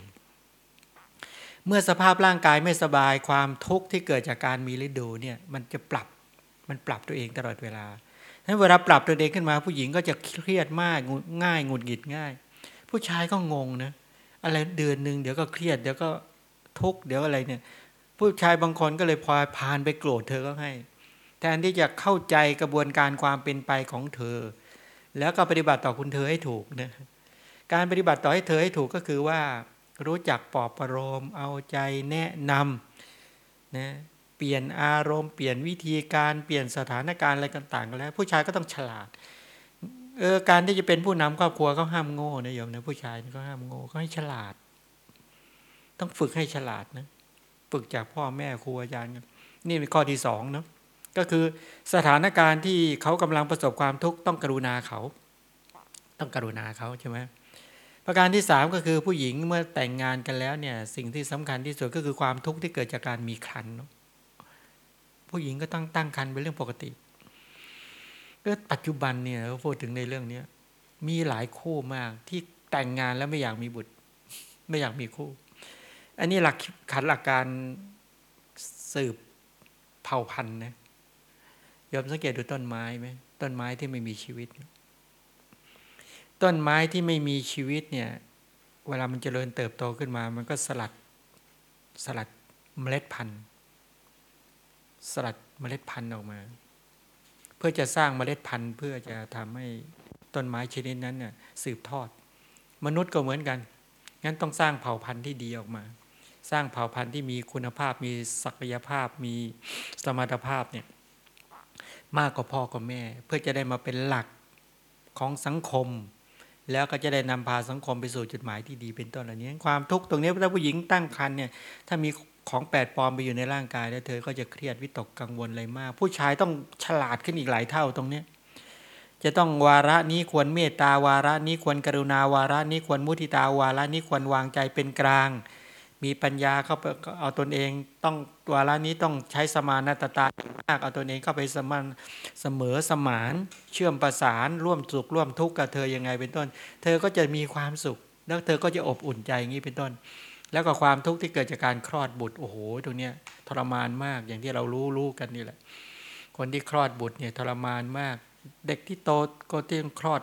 เมื่อสภาพร่างกายไม่สบายความทุกข์ที่เกิดจากการมีฤดูเนี่ยมันจะปรับมันปรับตัวเองตลอดเวลาถ้าเวลาปรับตัวเองขึ้นมา ผู้หญิงก็จะเครียดมากง่ายหงุดหงิดง่าย ผู้ชายก็งงนะอะไรเดือนหนึ่งเดี๋ยวก็เครียดเดี๋ยวก็ทุกข์เดี๋ยวอะไรเนี่ย ผู้ชายบางคนก็เลยพอพานไปโกรธเธอก็ให้ แทนที่จะเข้าใจกระบวนการความเป็นไปของเธอ แล้วก็ปฏิบัติต่อคุณเธอให้ถูกนะการปฏิบัติต่อให้เธอให้ถูกก็คือว่า รู้จักปลอบประโลมเอาใจแนะนำนะเปลี่ยนอารมณ์เปลี่ยนวิธีการเปลี่ยนสถานการณ์อะไรต่างๆกันแล้ว ผู้ชายก็ต้องฉลาดเออการที่จะเป็นผู้นำครอบครัวเขาห้ามโง่นะโยมนะผู้ชายก็ห้ามโง่ก็ให้ฉลาด ต้องฝึกให้ฉลาดนะ ฝึกจากพ่อแม่ครูอาจารย์นี่เป็นข้อที่สองเนาะก็คือสถานการณ์ที่เขากำลังประสบความทุกข์ต้องกรุณาเขา ต้องกรุณาเขาใช่ไหมประการที่สามก็คือผู้หญิงเมื่อแต่งงานกันแล้วเนี่ยสิ่งที่สำคัญที่สุดก็คือความทุกข์ที่เกิดจากการมีครรภ์ผู้หญิงก็ต้องตั้งครรภ์เป็นเรื่องปกติก็ปัจจุบันเนี่ยเราพูดถึงในเรื่องเนี้ยมีหลายคู่มากที่แต่งงานแล้วไม่อยากมีบุตร ไม่อยากมีคู่ อันนี้หลักขันหลักการสืบเผ่าพันธุ์นะยอมสังเกตดูต้นไม้ไหมต้นไม้ที่ไม่มีชีวิต ต้นไม้ที่ไม่มีชีวิตเนี่ย เวลามันจเจริญเติบโตขึ้นมา มันก็สลัดสลัดเมล็ดพันธุ์ สลัดเมล็ดพันธุ์ออกมา เพื่อจะสร้างเมล็ดพันธุ์ เพื่อจะทำให้ต้นไม้ชนิดนั้นเนี่ยสืบทอด มนุษย์ก็เหมือนกัน งั้นต้องสร้างเผ่าพันธุ์ที่ดีออกมา สร้างเผ่าพันธุ์ที่มีคุณภาพมีศักยภาพมีสมรรถภาพเนี่ยมากกว่าพ่อกว่าแม่ เพื่อจะได้มาเป็นหลักของสังคม แล้วก็จะได้นำพาสังคมไปสู่จุดหมายที่ดีเป็นต้นเหล่านี้ ความทุกข์ตรงนี้ถ้าผู้หญิงตั้งครรภ์เนี่ยถ้ามีของแปดปลอมไปอยู่ในร่างกายแล้วเธอก็จะเครียดวิตกกังวลอะไรมาก ผู้ชายต้องฉลาดขึ้นอีกหลายเท่าตรงเนี้จะต้องวาระนี้ควรเมตตาวาระนี้ควรกรุณาวาระนี้ควรมุทิตาวาระนี้ควรวางใจเป็นกลาง มีปัญญาเข้าไปเอาตนเองต้องตัวาระนี้ต้องใช้สมานาตตามากเอาตนเองเข้าไปสมานเสมอสมานเชื่อมประสานร่วมสุขร่วมทุกข์กับเธอยังไงเป็นต้น เธอก็จะมีความสุข แล้วเธอก็จะอบอุ่นใจอย่างนี้เป็นต้น แล้วก็ความทุกข์ที่เกิดจากการคลอดบุตรโอ้โหตรงเนี้ยทรมานมากอย่างที่เรารู้รู้กันนี่แหละ คนที่คลอดบุตรเนี่ยทรมานมาก เด็กที่โตก็เตียงคลอด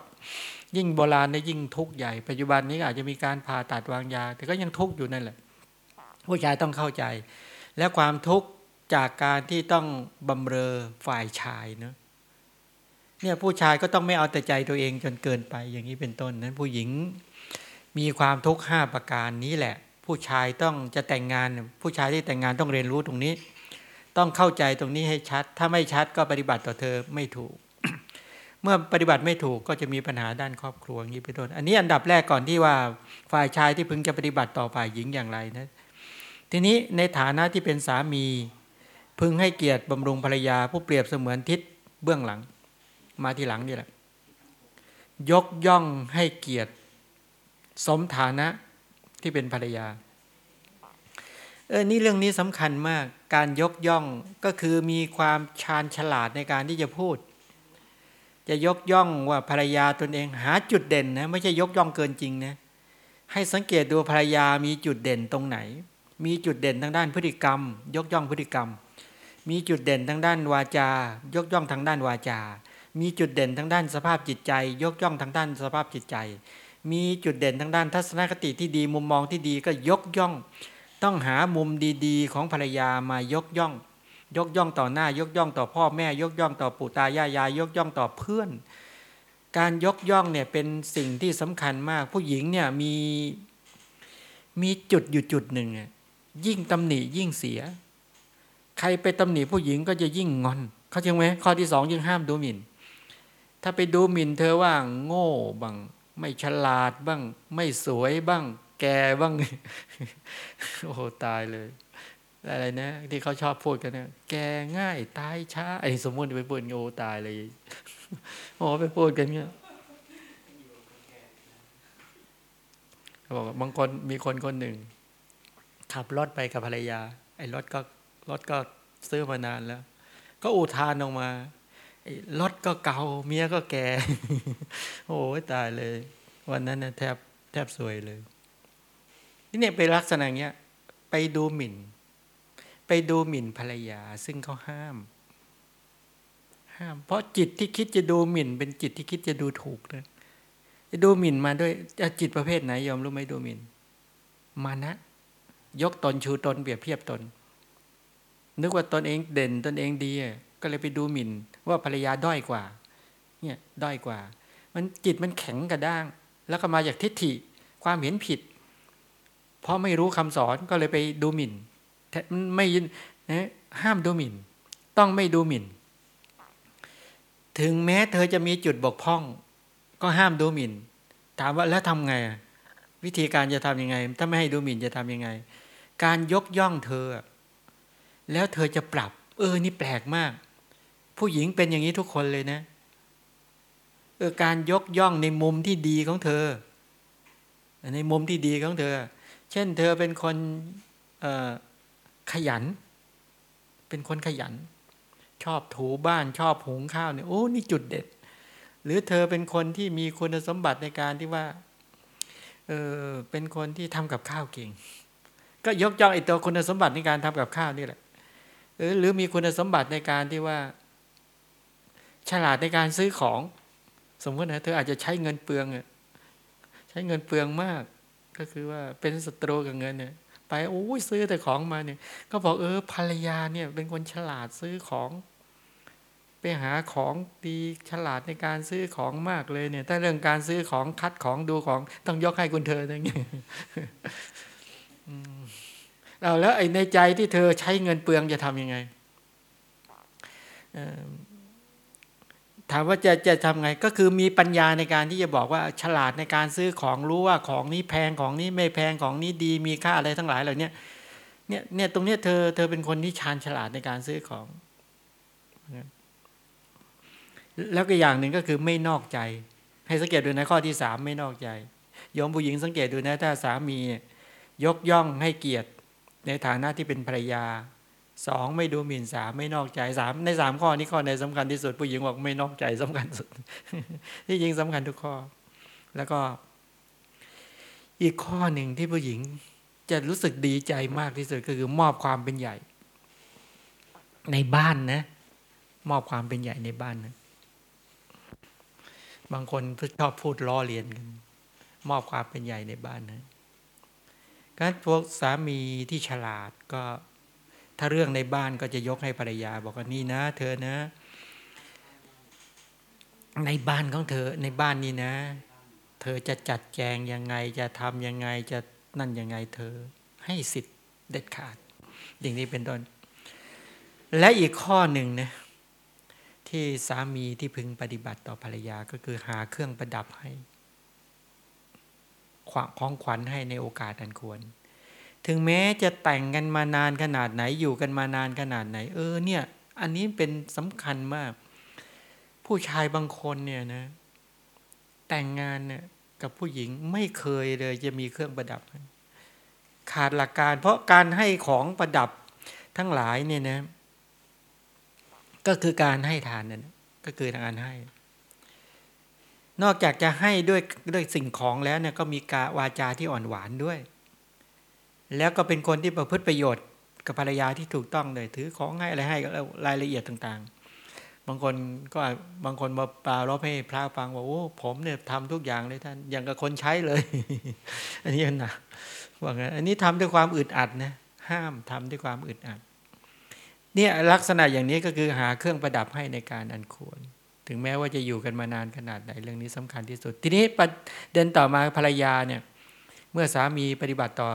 ยิ่งโบราณเนี่ยยิ่งทุกข์ใหญ่ปัจจุบันนี้อาจจะมีการผ่าตัดวางยา แต่ก็ยังทุกข์อยู่นั่นแหละ ผู้ชายต้องเข้าใจ และความทุกข์จากการที่ต้องบำเรอฝ่ายชายเนะเนี่ยผู้ชายก็ต้องไม่เอาแต่ใจตัวเองจนเกินไปอย่างนี้เป็นต้นนั้นผู้หญิงมีความทุกข์ห้าประการนี้แหละ ผู้ชายต้องจะแต่งงาน ผู้ชายที่แต่งงานต้องเรียนรู้ตรงนี้ ต้องเข้าใจตรงนี้ให้ชัด ถ้าไม่ชัดก็ปฏิบัติต่อเธอไม่ถูก เมื่อปฏิบัติไม่ถูกก็จะมีปัญหาด้านครอบครัวอย่างนี้เป็นต้นอันนี้อันดับแรกก่อนที่ว่าฝ่ายชายที่พึงจะปฏิบัติต่อฝ่ายหญิงอย่างไรนะ ทีนี้ในฐานะที่เป็นสามี พึงให้เกียรติบำรุงภรรยา ผู้เปรียบเสมือนทิศเบื้องหลัง มาทีหลังนี่แหละ ยกย่องให้เกียรติ สมฐานะที่เป็นภรรยา เออนี่เรื่องนี้สำคัญมาก การยกย่องก็คือมีความชาญฉลาดในการที่จะพูด จะยกย่องว่าภรรยาตนเองหาจุดเด่นนะไม่ใช่ยกย่องเกินจริงนะให้สังเกตดูภรรยามีจุดเด่นตรงไหน มีจุดเด่นทางด้านพฤติกรรม ยกย่องพฤติกรรม มีจุดเด่นทางด้านวาจา ยกย่องทางด้านวาจา มีจุดเด่นทางด้านสภาพจิตใจ ยกย่องทางด้านสภาพจิตใจ มีจุดเด่นทางด้านทัศนคติที่ดีมุมมองที่ดีก็ยกย่อง ต้องหามุมดีๆ ของภรรยามายกย่อง ยกย่องต่อหน้ายกย่องต่อพ่อแม่ ยกย่องต่อปู่ตายายายยกย่องต่อเพื่อน การยกย่องเนี่ยเป็นสิ่งที่สำคัญมาก ผู้หญิงเนี่ยมีมีจุดอยู่จุดหนึ่งยิ่ ยิ่งตำหนิยิ่งเสีย ใครไปตำหนิผู้หญิงก็จะยิ่งงอน เขาใช่ไหมข้อที่สองยิ่งห้ามดูหมิ่น ถ้าไปดูหมิ่นเธอว่าโง่บ้างไม่ฉลาดบ้าง ไม่สวยบ้าง แกบ้าง โอ้ตายเลย อะไรนะ ที่เขาชอบพูดกันเนี่ยแกง่ายตายช้าไอ้สมมติไปพูดโอ้ตายเลยโอ้ไปพูดกันเนี่ยบอกบางคนมีคนคนหนึ่ง ขับรถไปกับภรรยา ไอ้รถก็รถก็ซื้อมานานแล้ว ก็อุทานออกมาไอ้รถก็เก่าเมียก็แก่ โอ้ยตายเลย วันนั้นนะแทบแทบสวยเลย นี่เนี่ยเป็นลักษณะเงี้ยไปไปดูหมิ่น ไปดูหมิ่นภรรยา ซึ่งเขาห้าม ห้าม เพราะจิตที่คิดจะดูหมิ่น เป็นจิตที่คิดจะดูถูกนะจะดูหมิ่นมาด้วยจิตประเภทไหนยอมรู้ไหมดูหมิ่น มานะ ยกตนชูตนเปรียบเทียบตน นึกว่าตนเองเด่นตนเองดี ก็เลยไปดูหมิ่น ว่าภรรยาด้อยกว่า เนี่ยด้อยกว่า มันจิตมันแข็งกระด้าง แล้วก็มาจากทิฏฐิความเห็นผิด เพราะไม่รู้คำสอนก็เลยไปดูหมิ่นไม่ยินนะห้ามดูหมิ่น ต้องไม่ดูหมิ่น ถึงแม้เธอจะมีจุดบกพร่อง ก็ห้ามดูหมิ่น ถามว่าแล้วทำไง วิธีการจะทํำยังไง ถ้าไม่ให้ดูหมิ่นจะทํำยังไง การยกย่องเธอ แล้วเธอจะปรับ เออ นี่แปลกมาก ผู้หญิงเป็นอย่างนี้ทุกคนเลยนะ เออ การยกย่องในมุมที่ดีของเธอ ในมุมที่ดีของเธอ เช่น เธอเป็นคนขยัน เป็นคนขยัน ชอบถูบ้านชอบหุงข้าวเนี่ยโอ้ นี่จุดเด็ด หรือเธอเป็นคนที่มีคุณสมบัติในการที่ว่า เออ เป็นคนที่ทำกับข้าวเก่ง ก็ยกย่องไอ้ตัวคุณสมบัติในการทำกับข้าวนี่แหละเออหรือมีคุณสมบัติในการที่ว่า ฉลาดในการซื้อของ สมมตินะเธออาจจะใช้เงินเปลืองใช้เงินเปลืองมาก ก็คือว่าเป็นศัตรูกับเงินเนี่ย ไปโอ้ยซื้อแต่ของมาเนี่ย ก็บอกเออภรรยาเนี่ยเป็นคนฉลาดซื้อของ ไปหาของดีฉลาดในการซื้อของมากเลยเนี่ยถ้าเรื่องการซื้อของคัดของดูของต้องยกให้คุณเธออย่างเงี้ย เอาแล้วไอ้ในใจที่เธอใช้เงินเปลืองจะทำยังไงถามว่าจะจะทำไง ก็คือมีปัญญาในการที่จะบอกว่าฉลาดในการซื้อของรู้ว่าของนี้แพงของนี้ไม่แพงของนี้ดีมีค่าอะไรทั้งหลายเหล่านี้เนี่ยเนี่ยตรงเนี้ยเธอเธอเป็นคนที่ชาญฉลาดในการซื้อของ แล้วก็อย่างหนึ่งก็คือไม่นอกใจ ให้สังเกตดูนะข้อที่สามไม่นอกใจยมผู้หญิงสังเกตดูนะถ้าสามีย ยกย่องให้เกียรติในฐานะที่เป็นภรรยาสองไม่ดูหมิ่นสามไม่นอกใจสามในสามข้อนี้ข้อในสำคัญที่สุด ผู้หญิงบอกไม่นอกใจสำคัญสุด ที่จริงสำคัญทุกข้อ แล้วก็ อีกข้อหนึ่งที่ผู้หญิงจะรู้สึกดีใจมากที่สุดก็คือมอบความเป็นใหญ่ ในบ้านนะ มอบความเป็นใหญ่ในบ้านนะบางคนชอบพูดล้อเลียนกัน มอบความเป็นใหญ่ในบ้านนะ การพวกสามีที่ฉลาดก็ถ้าเรื่องในบ้านก็จะยกให้ภรรยา บอกว่านี่นะ เธอนะ ในบ้านของเธอในบ้านนี้นะ เธอจะจัดแจงยังไงจะทำยังไงจะนั่นยังไงเธอ ให้สิทธิ์เด็ดขาด อย่างนี้เป็นต้น และอีกข้อหนึ่งนะที่สามีที่พึงปฏิบัติต่อภรรยาก็คือหาเครื่องประดับให้ ของขวัญให้ในโอกาสอันควร ถึงแม้จะแต่งกันมานานขนาดไหนอยู่กันมานานขนาดไหน เออเนี่ย อันนี้เป็นสำคัญมาก ผู้ชายบางคนเนี่ยนะ แต่งงานเนี่ยกับผู้หญิงไม่เคยเลยจะมีเครื่องประดับ ขาดหลักการ เพราะการให้ของประดับทั้งหลายเนี่ยนะ ก็คือการให้ทานนั่นก็คือการให้ นอกจากจะให้ด้วยด้วยสิ่งของแล้วเนี่ยก็มีกาวาจาที่อ่อนหวานด้วย แล้วก็เป็นคนที่ประพฤติประโยชน์กับภรรยาที่ถูกต้องเลยถือของให้อะไรให้รายละเอียดต่างๆ บางคนก็บางคนมาปลารบให้พระฟังว่าโอ้ผมเนี่ยทำทุกอย่างเลยท่านอย่างกับคนใช้เลย อันนี้นะว่าไงอันนี้ทำด้วยความอึดอัดนะห้ามทำด้วยความอึดอัดเนี่ยลักษณะอย่างนี้ก็คือหาเครื่องประดับให้ในการอันควร ถึงแม้ว่าจะอยู่กันมานานขนาดไหนเรื่องนี้สำคัญที่สุด ทีนี้ประเด็นต่อมาภรรยาเนี่ย เมื่อสามีปฏิบัติต่อ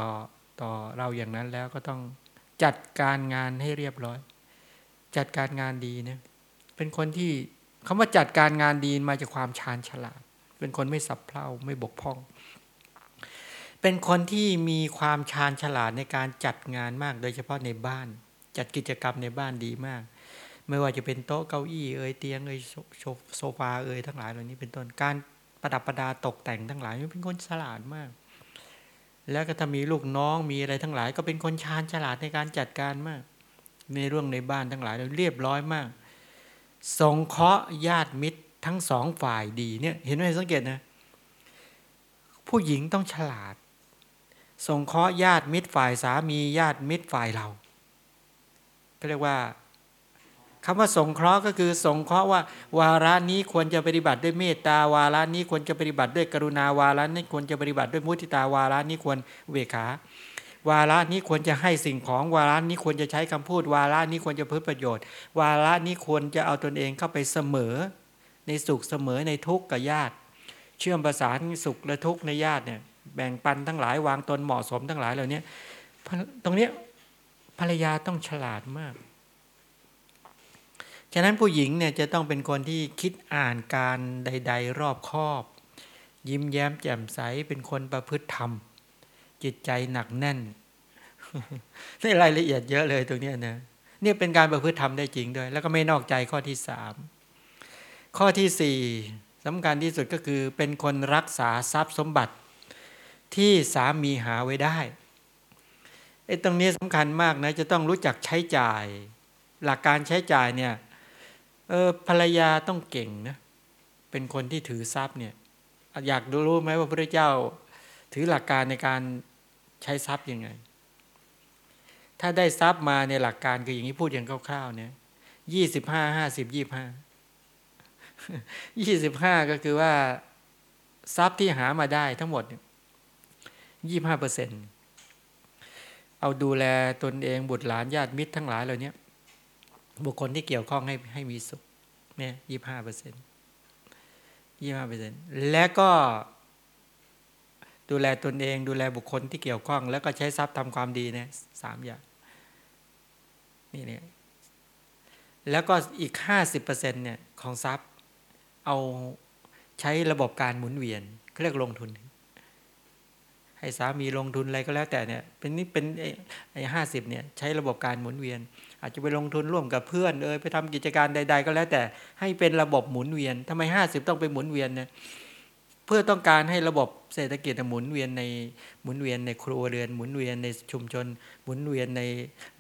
ต่อเราอย่างนั้นแล้วก็ต้องจัดการงานให้เรียบร้อย จัดการงานดีเนี่ยเป็นคนที่คำว่าจัดการงานดีมาจากความชาญฉลาด เป็นคนไม่สับเพร่าไม่บกพร่อง เป็นคนที่มีความชาญฉลาดในการจัดงานมาก โดยเฉพาะในบ้าน จัดกิจกรรมในบ้านดีมาก ไม่ว่าจะเป็นโต๊ะเก้าอี้เอ่ยเตียงเอ่ยโซฟาเอ่ยทั้งหลายเหล่านี้เป็นต้นการประดับประดาตกแต่งทั้งหลายเป็นคนฉลาดมาก แล้วก็ถ้ามีลูกน้องมีอะไรทั้งหลาย ก็เป็นคนชาญฉลาดในการจัดการมาก ในเรื่องในบ้านทั้งหลายเรียบร้อยมาก สงเคราะห์ญาติมิตรทั้งสองฝ่ายดีเนี่ยเห็นไหมสังเกตนะผู้หญิงต้องฉลาด สงเคราะห์ญาติมิตรฝ่ายสามีญาติมิตรฝ่ายเราก็เรียกว่า คำว่าสงเคราะห์ก็คือสงเคราะห์ว่า วาระนี้ควรจะปฏิบัติด้วยเมตตาวาระนี้ควรจะปฏิบัติด้วยกรุณาวาระนี้ควรจะปฏิบัติด้วยมุทิตาวาระนี้ควรเวขาวาระนี้ควรจะให้สิ่งของวาระนี้ควรจะใช้คำพูด วาระนี้ควรจะพื่อประโยชน์ วาระนี้ควรจะเอาตนเองเข้าไปเสมอ ในสุขเสมอในทุกข์กับญาติ เชื่อมประสานสุขและทุกข์ในญาติเนี่ยแบ่งปันทั้งหลายวางตนเหมาะสมทั้งหลายเหล่านี้ตรงนี้ภรรยาต้องฉลาดมาก ฉะนั้นผู้หญิงเนี่ยจะต้องเป็นคนที่คิดอ่านการใด ๆ รอบคอบ ยิ้มแย้มแจ่มใสเป็นคนประพฤติธรรม จิตใจหนักแน่นในรายละเอียดเยอะเลยตรงนี้นะนี่เป็นการประพฤติธรรมได้จริงด้วย แล้วก็ไม่นอกใจข้อที่สามข้อที่สี่สำคัญที่สุดก็คือเป็นคนรักษาทรัพย์สมบัติ ที่สามีหาไว้ได้ไอ้ตรงนี้สำคัญมากนะจะต้องรู้จักใช้จ่าย หลักการใช้จ่ายเนี่ย เออภรรยาต้องเก่งนะเป็นคนที่ถือทรัพย์เนี่ย อยากรู้ไหมว่าพระเจ้า ถือหลักการในการใช้ทรัพย์ยังไง ถ้าได้ทรัพย์มาในหลักการคืออย่างนี้พูดอย่างคร่าวๆเนี่ยยี่สิบห้าห้าสิบยี่ห้ายี่สิบห้าก็คือว่าทรัพย์ที่หามาได้ทั้งหมดยี่ห้าเปอร์เซ็นต์เอาดูแลตนเองบุตรหลานญาติมิตรทั้งหลายเหล่านี้ บุคคลที่เกี่ยวข้องให้ให้มีสุขเนี่ยยี่ห้าเปอร์เซ็นต์ยี่ห้าเปอร์เซ็นต์และก็ดูแลตนเอง ดูแลบุคคลที่เกี่ยวข้อง แล้วก็ใช้ทรัพย์ทำความดีเนี่ยสามอย่างนี่เนี่ยแล้วก็อีกห้าสิบเปอร์เซ็นต์เนี่ยของทรัพย์เอาใช้ระบบการหมุนเวียนเรียกลงทุน ให้สามีลงทุนอะไรก็แล้วแต่เนี่ยเป็นนี่เป็นไอ้ห้าสิบเนี่ยใช้ระบบการหมุนเวียน อาจจะไปลงทุนร่วมกับเพื่อนเออไปทำกิจการใด ๆ ก็แล้วแต่ให้เป็นระบบหมุนเวียนทำไมห้าสิบต้องไปหมุนเวียนเนี่ยเพื่อต้องการให้ระบบเศรษฐกิจหมุนเวียนในหมุนเวียนในครัวเรือนหมุนเวียนในชุมชน หมุนเวียนใน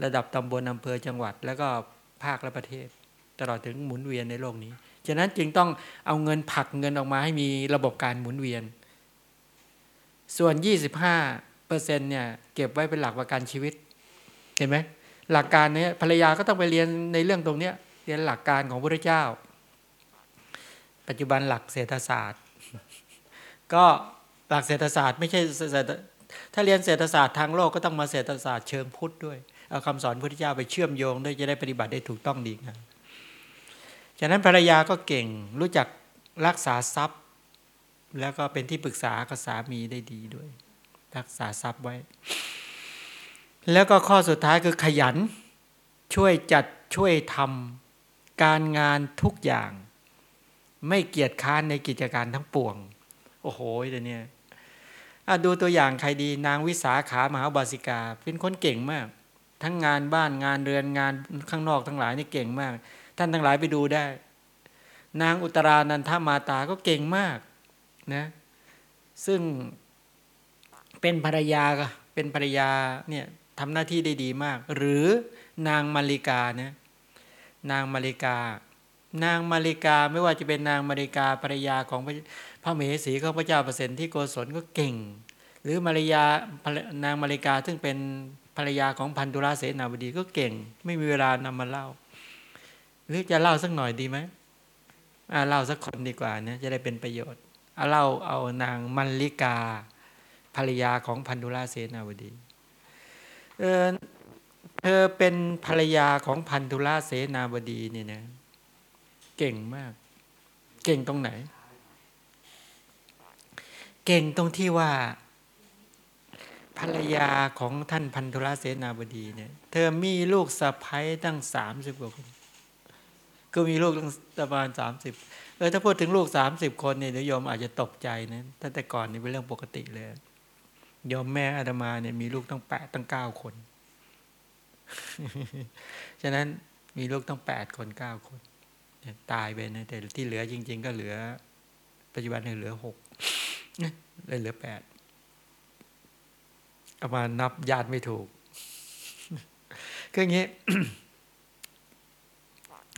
ระดับตำบลอำเภอจังหวัด แล้วก็ภาคและประเทศ ตลอดถึงหมุนเวียนในโลกนี้ฉะนั้นจึงต้องเอาเงินผักเงินออกมาให้มีระบบการหมุนเวียน ส่วน 25เปอร์เซ็นต์เนี่ยเก็บไว้เป็นหลักประกันชีวิต เห็นไหมหลักการนี้ภรรยาก็ต้องไปเรียนในเรื่องตรงเนี้ยเรียนหลักการของพระเจ้า ปัจจุบันหลักเศรษฐศาสตร์ ก็หลักเศรษฐศาสตร์ไม่ใช่ถ้าเรียนเศรษฐศาสตร์ทางโลกก็ต้องมาเศรษฐศาสตร์เชิงพุทธด้วยเอาคำสอนพระเจ้าไปเชื่อมโยงด้วยจะได้ปฏิบัติได้ถูกต้องดีนะฉะนั้นภรรยาก็เก่งรู้จักรักษาทรัพย์ แล้วก็เป็นที่ปรึกษากับสามีได้ดีด้วย รักษาทรัพย์ไว้ แล้วก็ข้อสุดท้ายคือขยัน ช่วยจัดช่วยทำการงานทุกอย่าง ไม่เกียจค้านในกิจการทั้งปวง โอ้โหเดี๋ยวนี้ดูตัวอย่างใครดีนางวิสาขามหาบาสิกา เป็นคนเก่งมาก ทั้งงานบ้านงานเรือนงานข้างนอกทั้งหลายนี่เก่งมาก ท่านทั้งหลายไปดูได้ นางอุตรานันทามาตาก็เก่งมาก นะซึ่งเป็นภรรยาเป็นภรรยาเนี่ยทำหน้าที่ได้ดีมาก หรือนางมาริกานะนางมาริกา นางมาริกาไม่ว่าจะเป็นนางมาริกาภรรยาของพระมเหสีของพระเจ้าประสิทธิโกศลก็เก่ง หรือมาริยานางมาริกาซึ่งเป็นภรรยาของพันธุราเสนาบดีก็เก่ง ไม่มีเวลานำมาเล่า หรือจะเล่าสักหน่อยดีไหมเล่าสักคนดีกว่านี่ยจะได้เป็นประโยชน์ เอาเล่าเอานางมัลลิกา ภรรยาของพันธุราเสนาวดีเออเธอเป็นภรรยาของพันธุราเสนาบดีนี่นะ เก่งมาก เก่งตรงไหน เก่งตรงที่ว่า ภรรยาของท่านพันธุราเสนาบดีเนี่ย เธอมีลูกสะพ้ยตั้งสามสิบกว่าคนก็มีลูกตั้งประมาณสามสิบ เออถ้าพูดถึงลูกสามสิบคนเนี่ยโยมอาจจะตกใจนะตั้งแต่ก่อนนี่เป็นเรื่องปกติเลยโยมแม่อาตมาเนี่ยมีลูกตั้งแปดตั้งเก้าคน ฉะนั้นมีลูกตั้งแปดคนเก้าคนตายไปนะแต่ที่เหลือจริง ๆ ก็เหลือ ปัจจุบันเนี่ยเหลือหกเลยเหลือแปดประมาณนับญาติไม่ถูก ก็อย่างนี้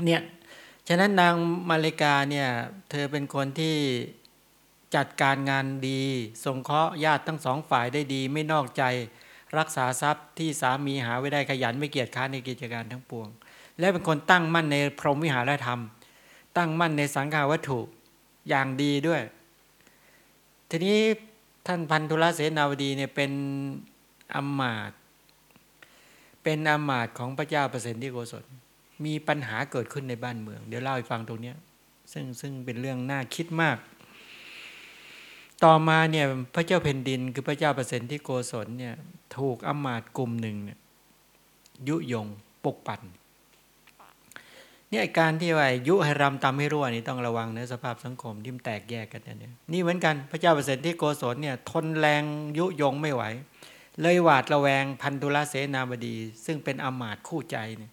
เนี่ย ฉะนั้นนางมาริกาเนี่ยเธอเป็นคนที่จัดการงานดี สงเคราะห์ญาติทั้งสองฝ่ายได้ดี ไม่นอกใจรักษาทรัพย์ที่สามีหาไว้ได้ขยันไม่เกียจค้านในกิจการทั้งปวง และเป็นคนตั้งมั่นในพรหมวิหารธรรม ตั้งมั่นในสังฆาวัตถุอย่างดีด้วย ทีนี้ท่านพันธุลเสนาวดีเนี่ยเป็นอมมาตเป็นอมมาตของพระเจ้าเปรตที่โกศล มีปัญหาเกิดขึ้นในบ้านเมือง เดี๋ยวเล่าให้ฟังตรงนี้ซึ่งซึ่งเป็นเรื่องน่าคิดมาก ต่อมาเนี่ยพระเจ้าแผ่นดินคือพระเจ้าเปรตที่โกศลเนี่ยถูกอมาตกลุ่มหนึ่งเนี่ยยุยงปกปั่นเนี่ยการที่ว่ายุให้รำตามให้รั่วนี่ต้องระวังนะสภาพสังคมที่มันแตกแยกกันเนี่ยนี่เหมือนกันพระเจ้าเปรตที่โกศลเนี่ยทนแรงยุยงไม่ไหว เลยหวาดระแวงพันธุลเสนาบดี ซึ่งเป็นอมาตคู่ใจเนี่ย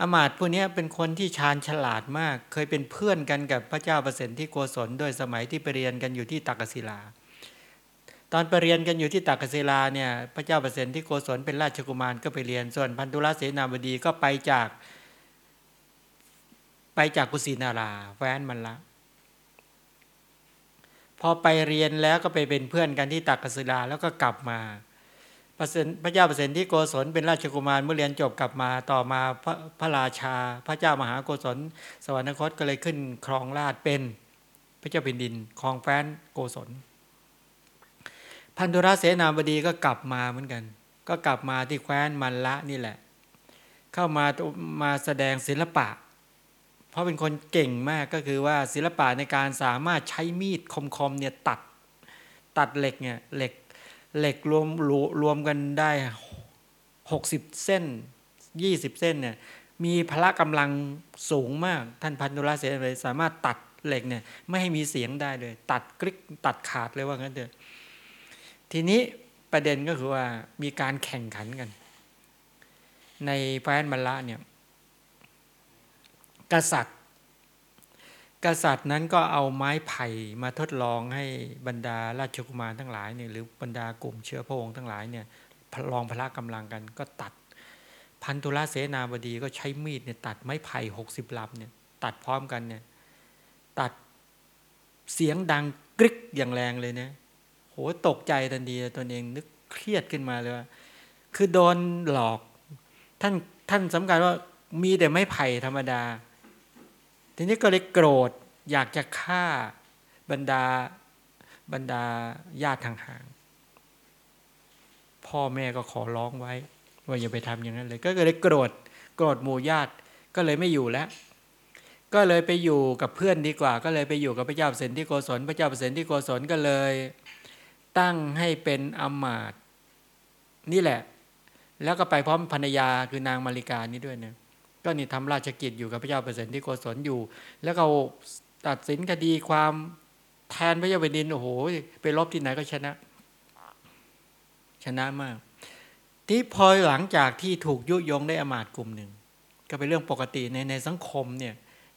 อมาตผู้นี้เป็นคนที่ชาญฉลาดมาก เคยเป็นเพื่อนกันกับพระเจ้าเปรตที่โกศลด้วยสมัยที่ไปเรียนกันอยู่ที่ตักศิลา ตอนไปเรียนกันอยู่ที่ตักศิลาเนี่ยพระเจ้าเปรตที่โกศลเป็นราชกุมารก็ไปเรียน ส่วนพันธุลเสนาบดีก็ไปจาก ไปจากกุสินาราแฟนมันละ พอไปเรียนแล้วก็ไปเป็นเพื่อนกันที่ตักศิลาแล้วก็กลับมา พระเจ้าเปรตที่โกศลเป็นราชกุมารเมื่อเรียนจบกลับมาต่อมาพระพระราชา พระเจ้ามหาโกศล สวรรคตก็เลยขึ้นครองราชเป็นพระเจ้าแผ่นดินครองแฟนโกศล พันธุระเสนาบดีก็กลับมาเหมือนกัน ก็กลับมาที่แคว้นมันละนี่แหละ เข้ามามาแสดงศิลปะ เพราะเป็นคนเก่งมากก็คือว่าศิลปะในการสามารถใช้มีดคมๆเนี่ยตัดตัดเหล็กเนี่ยเหล็ก เหล็กรวมรวมกันได้หกสิบเส้นยี่สิบเส้นเนี่ยมีพละกำลังสูงมากท่านพันธุระเสนาบดีสามารถตัดเหล็กเนี่ยไม่ให้มีเสียงได้เลย ตัดกริกตัดขาดเลยว่างั้นเถอะทีนี้ประเด็นก็คือว่ามีการแข่งขันกัน ในแฟนบรรละเนี่ยกษัตริย์ กษัตริย์นั้นก็เอาไม้ไผ่มาทดลองให้บรรดาราชกุมารทั้งหลายเนี่ยหรือบรรดากลุ่มเชื้อพระองค์ทั้งหลายเนี่ยลองพละกำลังกันก็ตัด พันธุระเสนาบดีก็ใช้มีดเนี่ยตัดไม้ไผ่หกสิบลำเนี่ยตัดพร้อมกันเนี่ยตัดเสียงดังกริกอย่างแรงเลยเนี่ยโหตกใจทันทีตนเองนึกเครียดขึ้นมาเลยว่าคือโดนหลอกท่านท่านสำคัญว่ามีแต่ไม่ไผ่ธรรมดา ทีนี้ก็เลยโกรธอยากจะฆ่าบรรดาบรรดาญาติทางห่าง พ่อแม่ก็ขอร้องไว้ ว่าอย่าไปทำอย่างนั้นเลย ก็เลยโกรธโกรธหมู่ญาติก็เลยไม่อยู่แล้ว ก็เลยไปอยู่กับเพื่อนดีกว่า ก็เลยไปอยู่กับพระเจ้าเสนที่โกศลพระเจ้าเสนที่โกศลก็เลย ตั้งให้เป็นอมาตนี่แหละ แล้วก็ไปพร้อมภรรยาคือนางมาริกานี้ด้วยเนะ ก็นี่ทำราชกิจอยู่กับพระเจ้าเปรตที่โกศลอยู่ แล้วก็ตัดสินคดีความแทนพระเจ้าแผ่นดินโอ้โหไปรบที่ไหนก็ชนะ ชนะมาก ที่พอหลังจากที่ถูกยุยงได้อมาตกลุ่มหนึ่ง ก็เป็นเรื่องปกติในในสังคมเนี่ย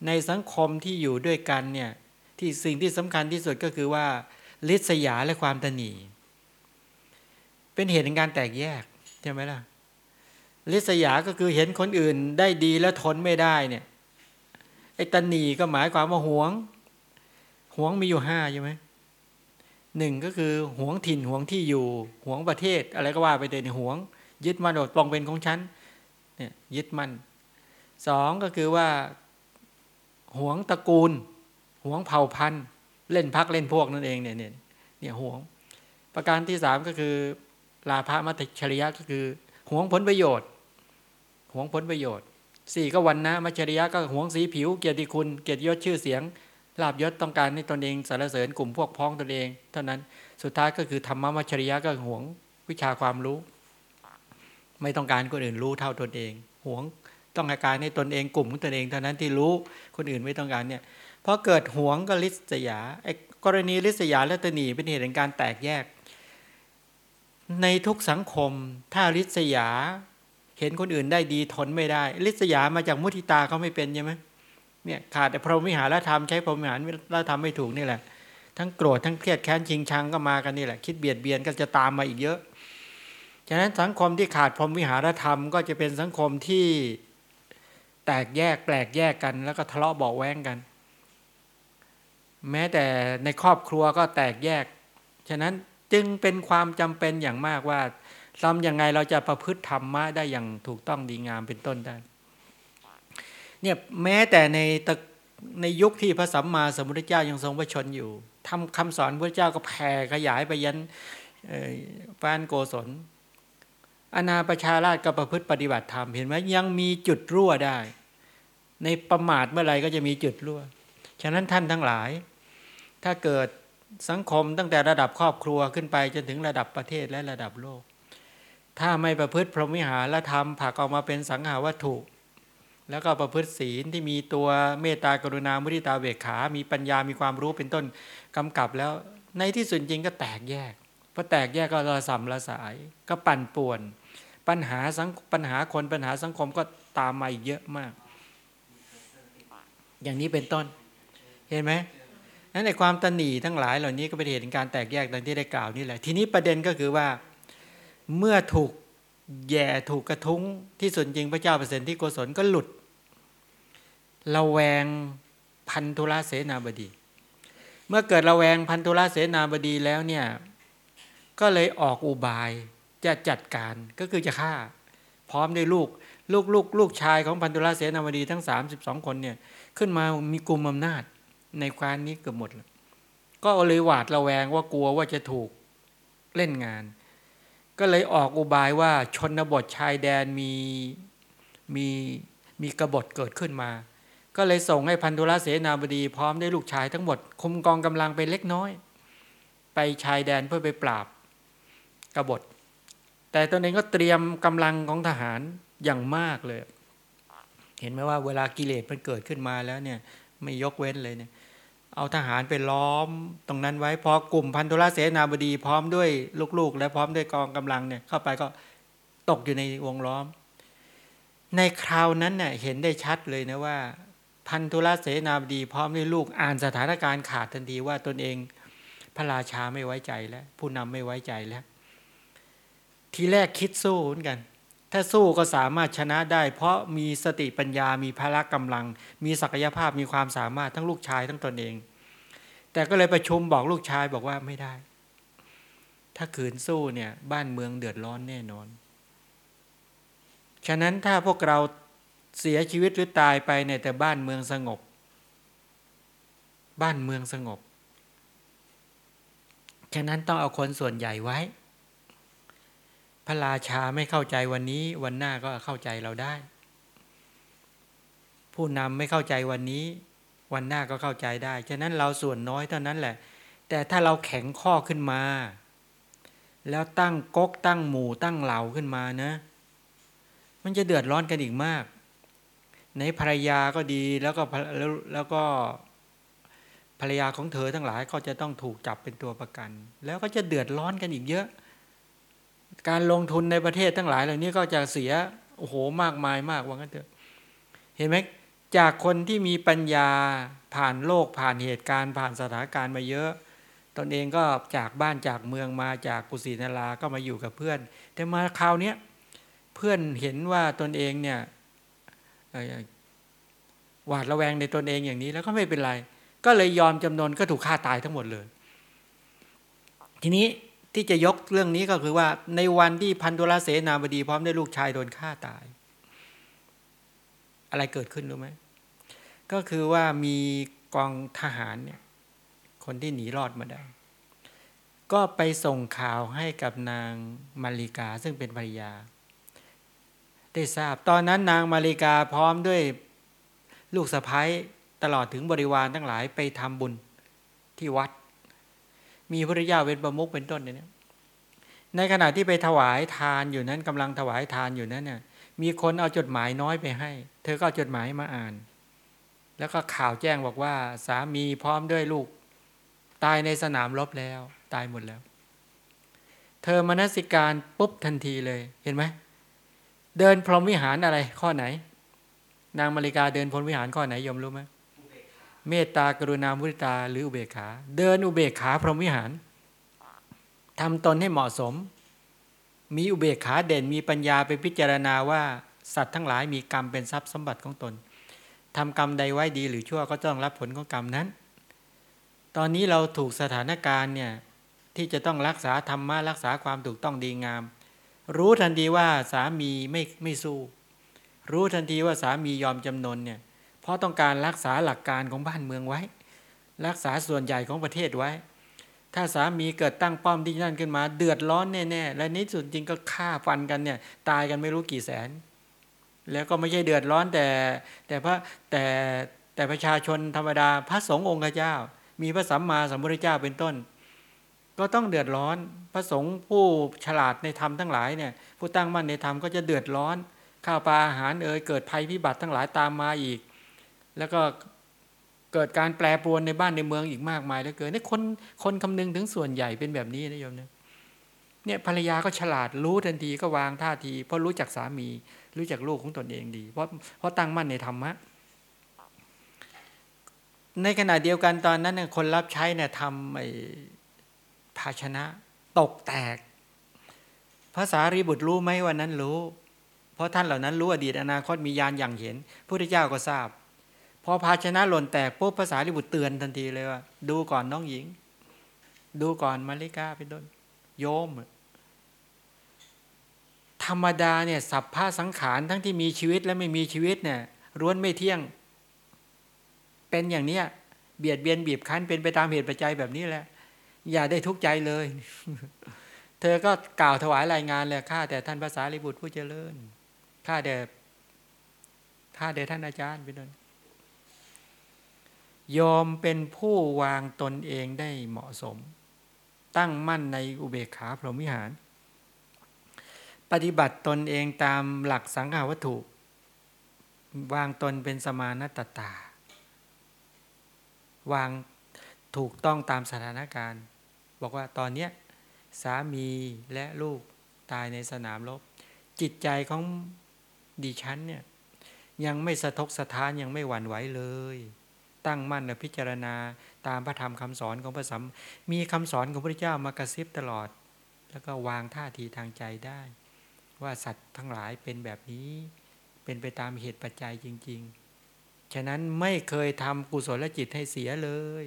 ในสังคมที่อยู่ด้วยกันเนี่ยที่สิ่งที่สำคัญที่สุดก็คือว่าลิษยาและความตนี เป็นเหตุในการแตกแยกใช่ไหมล่ะ ลิษยาก็คือเห็นคนอื่นได้ดีแล้วทนไม่ได้เนี่ยไอ้ตนีก็หมายความว่าหวง หวงมีอยู่ห้าใช่ไหมหนึ่งก็คือหวงถิ่นหวงที่อยู่หวงประเทศ อะไรก็ว่าไปเในหวง ยึดมั่นอดปองเป็นของฉันเนี่ยยึดมั่นสองก็คือว่าหวงตระกูลหวงเผ่าพันธุ์ เล่นพักเล่นพวกนั่นเองเนี่ยเนี่ยเนี่ยห่วง ประการที่สามก็คือลาภมัตชริยะก็คือห่วงผลประโยชน์ ห่วงผลประโยชน์สี่ก็วันนะมัชริยะก็ห่วงสีผิว เกียรติคุณ เกียรติยศชื่อเสียงลาบยศต้องการให้ตนเองสรรเสริญกลุ่มพวกพ้องตนเอง เท่านั้นสุดท้ายก็คือธรรมมัชริยะก็ห่วงวิชาความรู้ ไม่ต้องการคนอื่นรู้เท่าตนเองห่วงต้องการให้ตนเองกลุ่มของตนเองเท่านั้นที่รู้คนอื่นไม่ต้องการเนี่ยพอเกิดหวงก็ลิษยาไอ้กรณีลิษยาและตนีเป็นเหตุแห่งการแตกแยก ในทุกสังคม ถ้าลิษยา เห็นคนอื่นได้ดีทนไม่ได้ ลิษยามาจากมุทิตาเขาไม่เป็นใช่ไหมเนี่ยขาดแต่พรหมิหารธรรมใช้พรหมิหารแล้วทำไม่ถูกนี่แหละ ทั้งโกรธทั้งเครียดแค้นชิงชังก็มากันนี่แหละ คิดเบียดเบียนก็จะตามมาอีกเยอะ ฉะนั้นสังคมที่ขาดพรหมวิหารธรรม ก็จะเป็นสังคมที่แตกแยกแปลกแยกกัน แล้วก็ทะเลาะเบาแว้งกัน แม้แต่ในครอบครัวก็แตกแยก ฉะนั้นจึงเป็นความจำเป็นอย่างมากว่า ทำยังไงเราจะประพฤติธรรมะได้อย่างถูกต้องดีงามเป็นต้นได้เนี่ยแม้แต่ในตะในยุคที่พระสัมมาสัมพุทธเจ้ายังทรงพระชนอยู่ทำคำสอนพระเจ้าก็แผ่ขยายไปยันฟานโกศลอนาประชาราชก็ประพฤติปฏิบัติธรรมเห็นไหมยังมีจุดรั่วได้ ในประมาทเมื่อไรก็จะมีจุดรั่ว ฉะนั้นท่านทั้งหลาย ถ้าเกิดสังคมตั้งแต่ระดับครอบครัวขึ้นไปจนถึงระดับประเทศและระดับโลก ถ้าไม่ประพฤติพรหมวิหารธรรมผักออกมาเป็นสังหาวัตถุ แล้วก็ประพฤติศีลที่มีตัวเมตตากรุณามุทิตาเวขา มีปัญญามีความรู้เป็นต้นกำกับแล้ว ในที่สุดจริงก็แตกแยกพอแตกแยกก็ระสำระสาย ก็ปั่นป่วน ปัญหาสังปัญหาคนปัญหาสังคมก็ตามมาอีกเยอะมาก อย่างนี้เป็นต้น เห็นไหมนั้นในความตนีทั้งหลายเหล่านี้ก็เป็นเหตุในการแตกแยกดังที่ได้กล่าวนี่แหละ ทีนี้ประเด็นก็คือว่า เมื่อถูกแย่ถูกกระทุ้งที่สุดจริงพระเจ้าเปรตที่โกศลก็หลุดระแวงพันธุระเสนาบดี เมื่อเกิดระแวงพันธุระเสนาบดีแล้วเนี่ยก็เลยออกอุบายจะจัดการก็คือจะฆ่า พร้อมด้วยลูกลูกลูกลูกชายของพันธุระเสนาบดีทั้ง 32 คนเนี่ยขึ้นมามีกลุ่มอำนาจในความนี้เกือบหมด ก็เลยหวาดระแวงว่ากลัวว่าจะถูกเล่นงาน ก็เลยออกอุบายว่าชนบทชายแดนมีมีมีกบฏเกิดขึ้นมา ก็เลยส่งให้พันธุรเสนาบดีพร้อมด้วยลูกชายทั้งหมด คุมกองกำลังไปเล็กน้อย ไปชายแดนเพื่อไปปราบกบฏ แต่ตนเองก็เตรียมกำลังของทหารอย่างมากเลย เห็นไหมว่าเวลากิเลสมันเกิดขึ้นมาแล้วเนี่ยไม่ยกเว้นเลยเนี่ย เอาทหารไปล้อมตรงนั้นไว้พอกลุ่มพันธุรเสนาบดีพร้อมด้วยลูกๆ และพร้อมด้วยกองกำลังเนี่ยเข้าไปก็ตกอยู่ในวงล้อม ในคราวนั้นเนี่ยเห็นได้ชัดเลยนะว่า พันธุรเสนาบดีพร้อมด้วยลูกอ่านสถานการณ์ขาดทันทีว่าตนเอง พระราชาไม่ไว้ใจแล้ว ผู้นำไม่ไว้ใจแล้ว ทีแรกคิดสู้เหมือนกัน ถ้าสู้ก็สามารถชนะได้ เพราะมีสติปัญญามีพละกำลัง มีศักยภาพมีความสามารถทั้งลูกชายทั้งตนเอง แต่ก็เลยประชุมบอกลูกชายบอกว่าไม่ได้ ถ้าขืนสู้เนี่ยบ้านเมืองเดือดร้อนแน่นอน ฉะนั้นถ้าพวกเราเสียชีวิตหรือตายไปเนี่ยแต่บ้านเมืองสงบ บ้านเมืองสงบ ฉะนั้นต้องเอาคนส่วนใหญ่ไว้ พระราชาไม่เข้าใจวันนี้ วันหน้าก็เข้าใจเราได้ ผู้นำไม่เข้าใจวันนี้ วันหน้าก็เข้าใจได้ ฉะนั้นเราส่วนน้อยเท่านั้นแหละ แต่ถ้าเราแข็งข้อขึ้นมา แล้วตั้งก๊กตั้งหมู่ตั้งเหล่าขึ้นมานะ มันจะเดือดร้อนกันอีกมาก ในภรรยาก็ดีแล้วก็แล้วแล้วก็ภรรยาของเธอทั้งหลายก็จะต้องถูกจับเป็นตัวประกัน แล้วก็จะเดือดร้อนกันอีกเยอะ การลงทุนในประเทศทั้งหลายเหล่านี้ก็จะเสียโอ้โหมากมายมากว่างั้นเถอะเห็นไหมจากคนที่มีปัญญาผ่านโลกผ่านเหตุการณ์ผ่านสถานการณ์มาเยอะ ตนเองก็จากบ้านจากเมืองมาจากกุศินาราก็มาอยู่กับเพื่อน แต่มาคราวนี้เพื่อนเห็นว่าตนเองเนี่ยหวาดระแวงในตนเองอย่างนี้แล้วก็ไม่เป็นไร ก็เลยยอมจำนนก็ถูกฆ่าตายทั้งหมดเลย ทีนี้ ที่จะยกเรื่องนี้ก็คือว่า ในวันที่พันธุลเสนาบดีพร้อมด้วยลูกชายโดนฆ่าตาย อะไรเกิดขึ้นรู้ไหมก็คือว่ามีกองทหารเนี่ยคนที่หนีรอดมาได้ ก็ไปส่งข่าวให้กับนางมาริกาซึ่งเป็นภรรยา ได้ทราบตอนนั้นนางมาริกาพร้อมด้วยลูกสะพ้ายตลอดถึงบริวารทั้งหลายไปทำบุญที่วัด มีพระเจ้าเป็นประมุขเป็นต้นเนี่ยในขณะที่ไปถวายทานอยู่นั้นกำลังถวายทานอยู่นั้นเนี่ยมีคนเอาจดหมายน้อยไปให้ เธอก็เอาจดหมายมาอ่าน แล้วก็ข่าวแจ้งบอกว่า สามีพร้อมด้วยลูก ตายในสนามรบแล้ว ตายหมดแล้ว เธอมนสิการปุ๊บทันทีเลยเห็นไหมเดินพรหมวิหารอะไรข้อไหน นางมาริกาเดินพรหมวิหารข้อไหนยมรู้ไหม เมตตากรุณามุทิตาหรืออุเบกขา เดินอุเบกขาพรหมวิหารทำตนให้เหมาะสม มีอุเบกขาเด่นมีปัญญาไปพิจารณาว่าสัตว์ทั้งหลายมีกรรมเป็นทรัพย์สมบัติของตนทำกรรมใดไว้ดีหรือชั่วก็ต้องรับผลของกรรมนั้น ตอนนี้เราถูกสถานการณ์เนี่ยที่จะต้องรักษาธรรมะรักษาความถูกต้องดีงาม รู้ทันทีว่าสามีไม่ไม่สู้ รู้ทันทีว่าสามียอมจำนนเนี่ย ราะต้องการรักษาหลักการของบ้านเมืองไว้ รักษาส่วนใหญ่ของประเทศไว้ ถ้าสามีเกิดตั้งป้อมที่นั่นขึ้นมา เดือดร้อนแน่ๆและนี้สุดจริงก็ฆ่าฟันกันเนี่ยตายกันไม่รู้กี่แสน แล้วก็ไม่ใช่เดือดร้อนแต่แต่พระแต่แต่ประชาชนธรรมดาพระสงฆ์องค์เจ้า มีพระสัมมาสัมพุทธเจ้าเป็นต้น ก็ต้องเดือดร้อนพระสงฆ์ผู้ฉลาดในธรรมทั้งหลายเนี่ยผู้ตั้งมั่นในธรรมก็จะเดือดร้อนข้าวปลาอาหารเอ่ยเกิดภัยพิบัติทั้งหลายตามมาอีก แล้วก็เกิดการแปรปรวนในบ้านในเมืองอีกมากมายแล้วเกิดนี่คนคนคำนึงถึงส่วนใหญ่เป็นแบบนี้นะโยมเนี่ยเนี่ยภรรยาก็ฉลาดรู้ทันทีก็วางท่าที เพราะรู้จักสามี รู้จักลูกของตนเองดี เพราะเพราะตั้งมั่นในธรรมะในขณะเดียวกันตอนนั้นคนรับใช้เนี่ยทำไอ้ภาชนะ ตกแตกภาษารีบุตรรู้ไหมวันนั้นรู้ เพราะท่านเหล่านั้นรู้อดีตอนาคตมียานอย่างเห็นพระเจ้าก็ทราบ พอภาชนะหล่นแตกปุ๊บภาษารีบุตรเตือนทันทีเลยว่า ดูก่อนน้องหญิง ดูก่อนมาริกาเป็นต้นโยม ธรรมดาเนี่ยสัพพะสังขารทั้งที่มีชีวิตและไม่มีชีวิตเนี่ยร้วนไม่เที่ยง เป็นอย่างเนี้ยเบียดเบียนบีบคั้นเป็นไปตามเหตุปัจจัยแบบนี้แหละ อย่าได้ทุกข์ใจเลย เธอก็กล่าวถวายรายงานเลยข้าแต่ท่านภาษาลิบุตรผู้เจริญข้าแด่ข้าแด่ท่านอาจารย์เป็นต้น ยอมเป็นผู้วางตนเองได้เหมาะสม ตั้งมั่นในอุเบกขาพรหมิหาร ปฏิบัติตนเองตามหลักสังขาวัตถุ วางตนเป็นสมานตตา วางถูกต้องตามสถานการณ์ บอกว่าตอนนี้สามีและลูกตายในสนามรบ จิตใจของดิฉันเนี่ยยังไม่สะทกสะท้านยังไม่หวั่นไหวเลย ตั้งมั่นและพิจารณา ตามพระธรรมคำสอนของพระสัมมีคำสอนของพระเจ้ามากระซิบตลอด แล้วก็วางท่าทีทางใจได้ ว่าสัตว์ทั้งหลายเป็นแบบนี้เป็นไปตามเหตุปัจจัยจริง ๆ ฉะนั้นไม่เคยทำกุศลจิตให้เสียเลย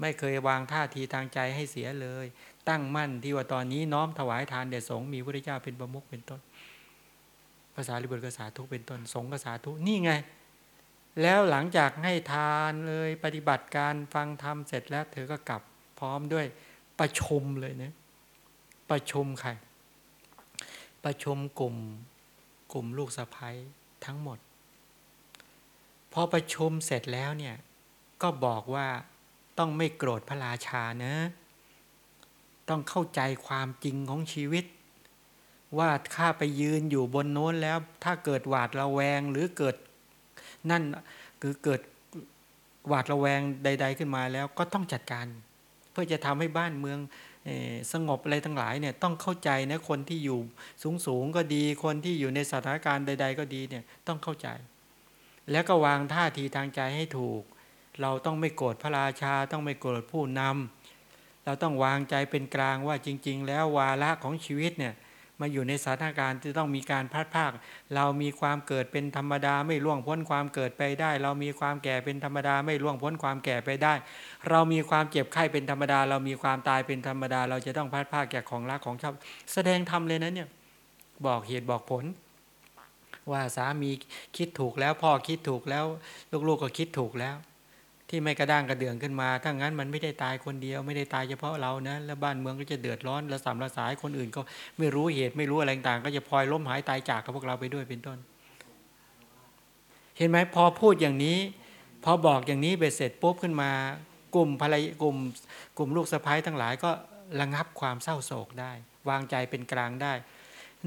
ไม่เคยวางท่าทีทางใจให้เสียเลย ตั้งมั่นที่ว่าตอนนี้น้อมถวายทานแด่สงฆ์มีพระเจ้าเป็นประมุขเป็นต้นภาษาลิบุตรกษาทุกเป็นต้นสงฆ์กษาทุกนี่ไง แล้วหลังจากให้ทานเลยปฏิบัติการฟังธรรมเสร็จแล้ว เธอก็กลับพร้อมด้วยประชุมเลยนะประชุมใครประชุมกลุ่มกลุ่มลูกสะพ้ยทั้งหมด พอประชุมเสร็จแล้วเนี่ยก็บอกว่าต้องไม่โกรธพระราชานะ ต้องเข้าใจความจริงของชีวิต ว่าข้าไปยืนอยู่บนโน้นแล้วถ้าเกิดหวาดระแวงหรือเกิด นั่นคือเกิดหวาดระแวงใด ๆขึ้นมาแล้วก็ต้องจัดการ เพื่อจะทำให้บ้านเมืองสงบอะไรทั้งหลายเนี่ยต้องเข้าใจนะคนที่อยู่สูงๆก็ดี คนที่อยู่ในสถานการณ์ใด ๆ ก็ดีเนี่ยต้องเข้าใจ แล้วก็วางท่าทีทางใจให้ถูก เราต้องไม่โกรธพระราชา ต้องไม่โกรธผู้นำเราต้องวางใจเป็นกลางว่าจริง ๆ แล้ววาระของชีวิตเนี่ย มาอยู่ในสถานการณ์ที่ต้องมีการพัดภาค เรามีความเกิดเป็นธรรมดาไม่ล่วงพ้นความเกิดไปได้ เรามีความแก่เป็นธรรมดาไม่ล่วงพ้นความแก่ไปได้ เรามีความเจ็บไข้เป็นธรรมดา เรามีความตายเป็นธรรมดา เราจะต้องพัดภาคแก่ของรักของชอบแสดงธรรมเลยนะเนี่ยบอกเหตุบอกผล ว่าสามีคิดถูกแล้วพ่อคิดถูกแล้ว ลูกๆก็คิดถูกแล้ว ที่ไม่กระด้างกระเดื่องขึ้นมาถ้างั้นมันไม่ได้ตายคนเดียว ไม่ได้ตายเฉพาะเรานะ แล้วบ้านเมืองก็จะเดือดร้อนและสามระสายคนอื่นก็ไม่รู้เหตุไม่รู้อะไรต่างก็จะพลอยล้มหายตายจากกับพวกเราไปด้วยเป็นต้น เห็นไหมพอพูดอย่างนี้ พอบอกอย่างนี้เบ็ดเสร็จปุ๊บขึ้นมากลุ่มภรรยากลุ่มกลุ่มลูกสะใภ้ทั้งหลายก็ระงับความเศร้าโศกได้ วางใจเป็นกลางได้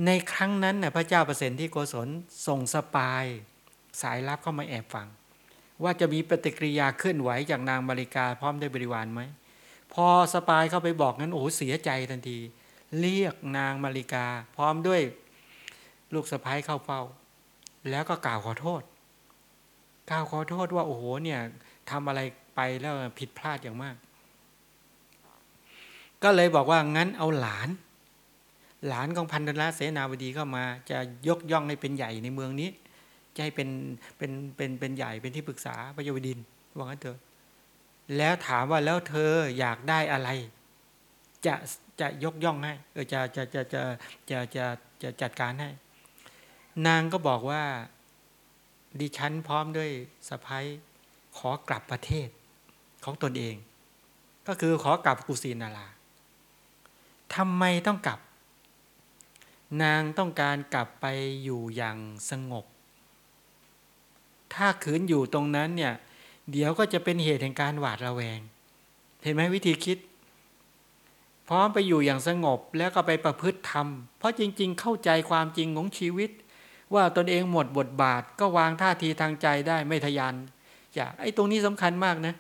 ในครั้งนั้นเนี่ยพระเจ้าปเสนทิโกศลส่ง spy สายลับเข้ามาแอบฟัง ว่าจะมีปฏิกิริยาเคลื่อนไหวจากนางมัลลิกาพร้อมด้วยบริวารไหม พอ spy เข้าไปบอกนั้นโอ้เสียใจทันที เรียกนางมัลลิกา พร้อมด้วยลูกสะพ้ายเข้าเฝ้า แล้วก็กล่าวขอโทษ กล่าวขอโทษว่าโอ้โหเนี่ยทำอะไรไปแล้วผิดพลาดอย่างมาก ก็เลยบอกว่างั้นเอาหลาน หลานของพันธละเสนาบดีเข้ามา จะยกย่องให้เป็นใหญ่ในเมืองนี้ จะให้เป็นเป็นเป็นเป็นใหญ่เป็นที่ปรึกษาพระโยดินว่างั้นเถอะแล้วถามว่าแล้วเธออยากได้อะไร จะจะยกย่องให้เออจะจะจะจะจะจะจะจัดการให้ นางก็บอกว่าดิฉันพร้อมด้วยสะพ้ายขอกลับประเทศของตนเอง ก็คือขอกลับกุสินาราทำไมต้องกลับ นางต้องการกลับไปอยู่อย่างสงบ ถ้าขืนอยู่ตรงนั้นเนี่ย เดี๋ยวก็จะเป็นเหตุแห่งการหวาดระแวง เห็นไหมวิธีคิด พร้อมไปอยู่อย่างสงบแล้วก็ไปประพฤติธรรม เพราะจริง ๆ เข้าใจความจริงของชีวิต ว่าตนเองหมดบทบาท ก็วางท่าทีทางใจได้ไม่ทยานอยากไอ้ตรงนี้สำคัญมากนะ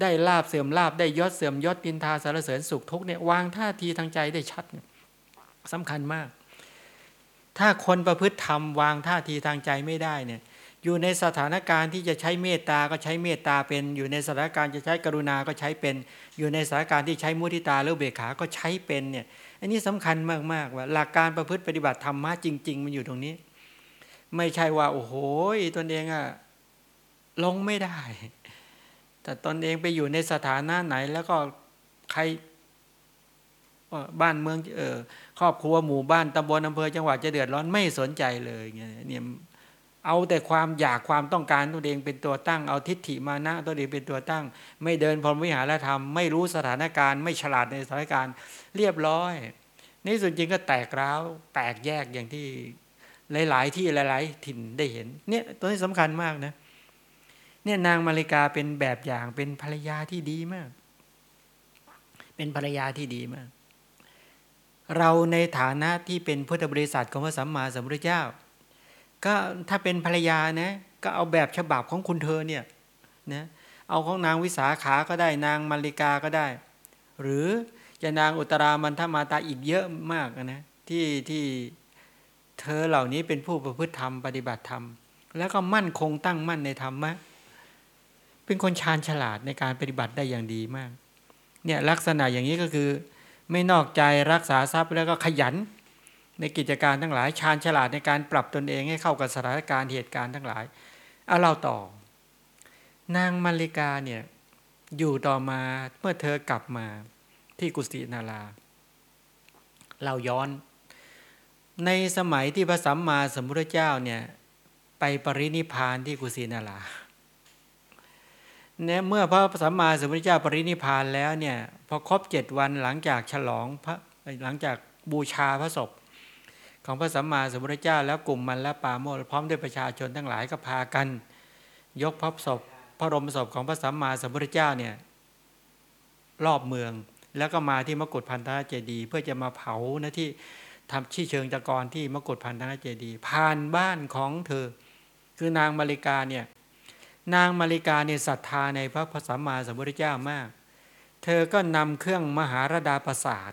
ได้ลาบเสื่อมลาบได้ยศเสื่อมยศปินทาสารเสริญสุขทุกเนี่ยวางท่าทีทางใจได้ชัดสำคัญมาก ถ้าคนประพฤติธรรมวางท่าทีทางใจไม่ได้เนี่ย อยู่ในสถานการณ์ที่จะใช้เมตตาก็ใช้เมตตาเป็น อยู่ในสถานการณ์จะใช้กรุณาก็ใช้เป็น อยู่ในสถานการณ์ที่ใช้มุทิตาหรือเบขาก็ใช้เป็นเนี่ยอันนี้สำคัญมากๆว่าหลักการประพฤติปฏิบัติธรรมะจริง ๆ มันอยู่ตรงนี้ ไม่ใช่ว่า โอ้โหตนเองอะลงไม่ได้ แต่ตนเองไปอยู่ในสถานะไหน แล้วก็ใครบ้านเมืองเออครอบครัวหมู่บ้านตำบลอำเภอจังหวัดจะเดือดร้อนไม่สนใจเลยเนี่ย เอาแต่ความอยากความต้องการตัวเองเป็นตัวตั้ง เอาทิฏฐิมานะตัวเองเป็นตัวตั้ง ไม่เดินพรหมวิหารธรรม ไม่รู้สถานการณ์ ไม่ฉลาดในสถานการณ์ เรียบร้อย นี่ส่วนจริงก็แตกร้าวแตกแยกอย่างที่หลาย ๆ ที่หลาย ๆ ถิ่นได้เห็น เนี่ยตัวนี้สำคัญมากนะเนี่ยนางมาริกาเป็นแบบอย่างเป็นภรรยาที่ดีมาก เป็นภรรยาที่ดีมาก เราในฐานะที่เป็นพุทธบริษัทของพระสัมมาสัมพุทธเจ้า ก็ถ้าเป็นภรรยานะก็เอาแบบฉบับของคุณเธอเนี่ยนะเอาของนางวิสาขาก็ได้นางมาริกาก็ได้ หรือจะนางอุตรามันธมาตาอีกเยอะมากนะที่ที่เธอเหล่านี้เป็นผู้ประพฤติธรรมปฏิบัติธรรม แล้วก็มั่นคงตั้งมั่นในธรรมะเป็นคนชาญฉลาดในการปฏิบัติได้อย่างดีมากเนี่ยลักษณะอย่างนี้ก็คือ ไม่นอกใจรักษาทรัพย์แล้วก็ขยัน ในกิจการทั้งหลายชาญฉลาดในการปรับตนเองให้เข้ากับสถานการณ์เหตุการณ์ทั้งหลายเอาเราต่อ นางมาริกาเนี่ยอยู่ต่อมาเมื่อเธอกลับมาที่กุสินาราเราย้อน ในสมัยที่พระสัมมาสัมพุทธเจ้าเนี่ยไปปรินิพานที่กุสินาราเนี่ยเมื่อพระสัมมาสัมพุทธเจ้าปรินิพานแล้วเนี่ยพอครบเจ็ดวันหลังจากฉลองพระหลังจากบูชาพระศพ ของพระสัมมาสัมพุทธเจ้า แล้วกลุ่มมันและปาโมดพร้อมด้วยประชาชนทั้งหลายก็พากัน ยกพระศพพระรมศพของพระสัมมาสัมพุทธเจ้าเนี่ยรอบเมือง แล้วก็มาที่มกุฏพันธะเจดี เพื่อจะมาเผานะที่ทำชี้เชิงตะกรที่มกุฏพันธะเจดี ผ่านบ้านของเธอ คือนางมาริกาเนี่ยนางมาริกาเนี่ยศรัทธาในพระพสัมมาสัมพุทธเจ้ามาก เธอก็นำเครื่องมหาราดาประสาท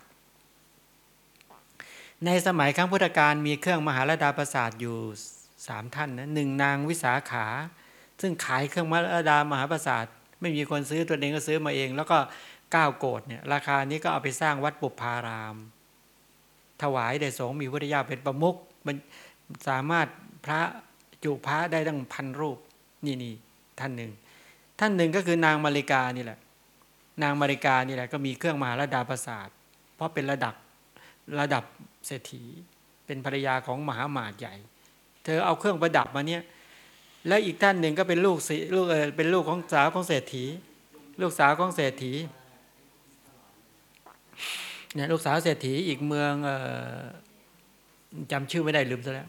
ในสมัยครั้งพุทธกาลมีเครื่องมหาราดาประสาทอยู่สามท่านนะหนึ่งนางวิสาขา ซึ่งขายเครื่องมหาราดามหาประสาทไม่มีคนซื้อตัวเองก็ซื้อมาเอง แล้วก็ก้าวโกดเนี่ยราคานี้ก็เอาไปสร้างวัดปุพาราม ถวายแด่สงฆ์มีพุทธเจ้าเป็นประมุขมันสามารถพระจุพระได้ตั้งพันรูปนี่นี่ท่านหนึ่ง ท่านหนึ่งก็คือนางมาริกานี่แหละ นางมาริกานี่แหละก็มีเครื่องมหาราดาประสาทเพราะเป็นระดับระดับ เศรษฐี เป็นภรรยาของมหาหมาดใหญ่ เธอเอาเครื่องประดับมาเนี่ยแล้วอีกท่านหนึ่งก็เป็นลูกสิลูกเออเป็นลูกของสาวของเศรษฐี ลูกสาวของเศรษฐีเนี่ยลูกสาวเศรษฐีอีกเมืองออจำชื่อไม่ได้ลืมซะแล้ว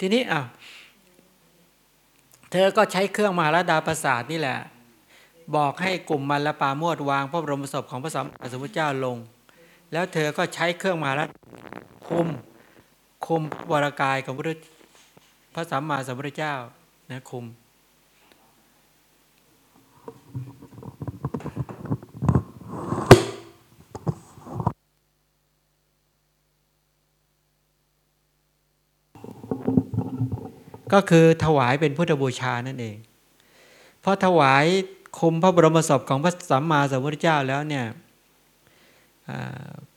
ทีนี้อะเธอก็ใช้เครื่องมหาราดาประสาทนี่แหละ บอกให้กลุ่มมันละปาโมดวางพระบรมศพของพระสัมมาสัมพุทธเจ้าลง แล้วเธอก็ใช้เครื่องมาราคุมคุมวรากายของพระพระสัมมาสัมพุทธเจ้านะคุม ก็คือถวายเป็นพุทธบูชานั่นเอง เพราะถวายคุมพระบรมศพของพระสัมมาสัมพุทธเจ้าแล้วเนี่ย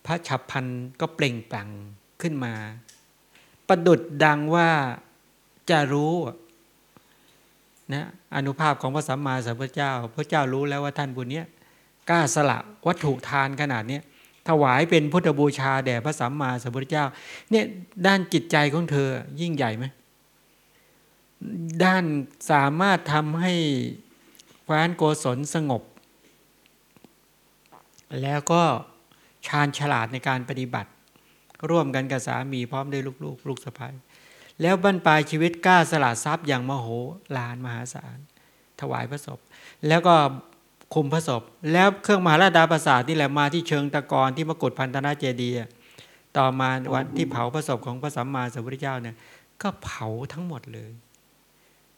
พระฉับพันก็เปล่งปลั่งขึ้นมา ประดุดดังว่าจะรู้นะอนุภาพของพระสัมมาสัมพุทธเจ้า พระเจ้ารู้แล้วว่าท่านบุญเนี้ยกล้าสละวัตถุทานขนาดนี้ถวายเป็นพุทธบูชาแด่พระสัมมาสัมพุทธเจ้า เนี่ยด้านจิตใจของเธอยิ่งใหญ่ไหมด้านสามารถทำให้แคว้นโกศลสงบ แล้วก็ ชาญฉลาดในการปฏิบัติ ร่วมกันกับสามีพร้อมด้วยลูกๆ ลูกสะพ้ายแล้วบรรปลายชีวิตกล้าสละทรัพย์อย่างมโหฬารมหาศาล ถวายพระศพ แล้วก็คุมพระศพ แล้วเครื่องมหาราดาประสาทนี่แหละมาที่เชิงตะกอนที่มกุฎพันธนาเจดีย์ต่อมาวันที่เผาพระศพของพระสัมมาสัมพุทธเจ้าเนี่ยก็เผาทั้งหมดเลย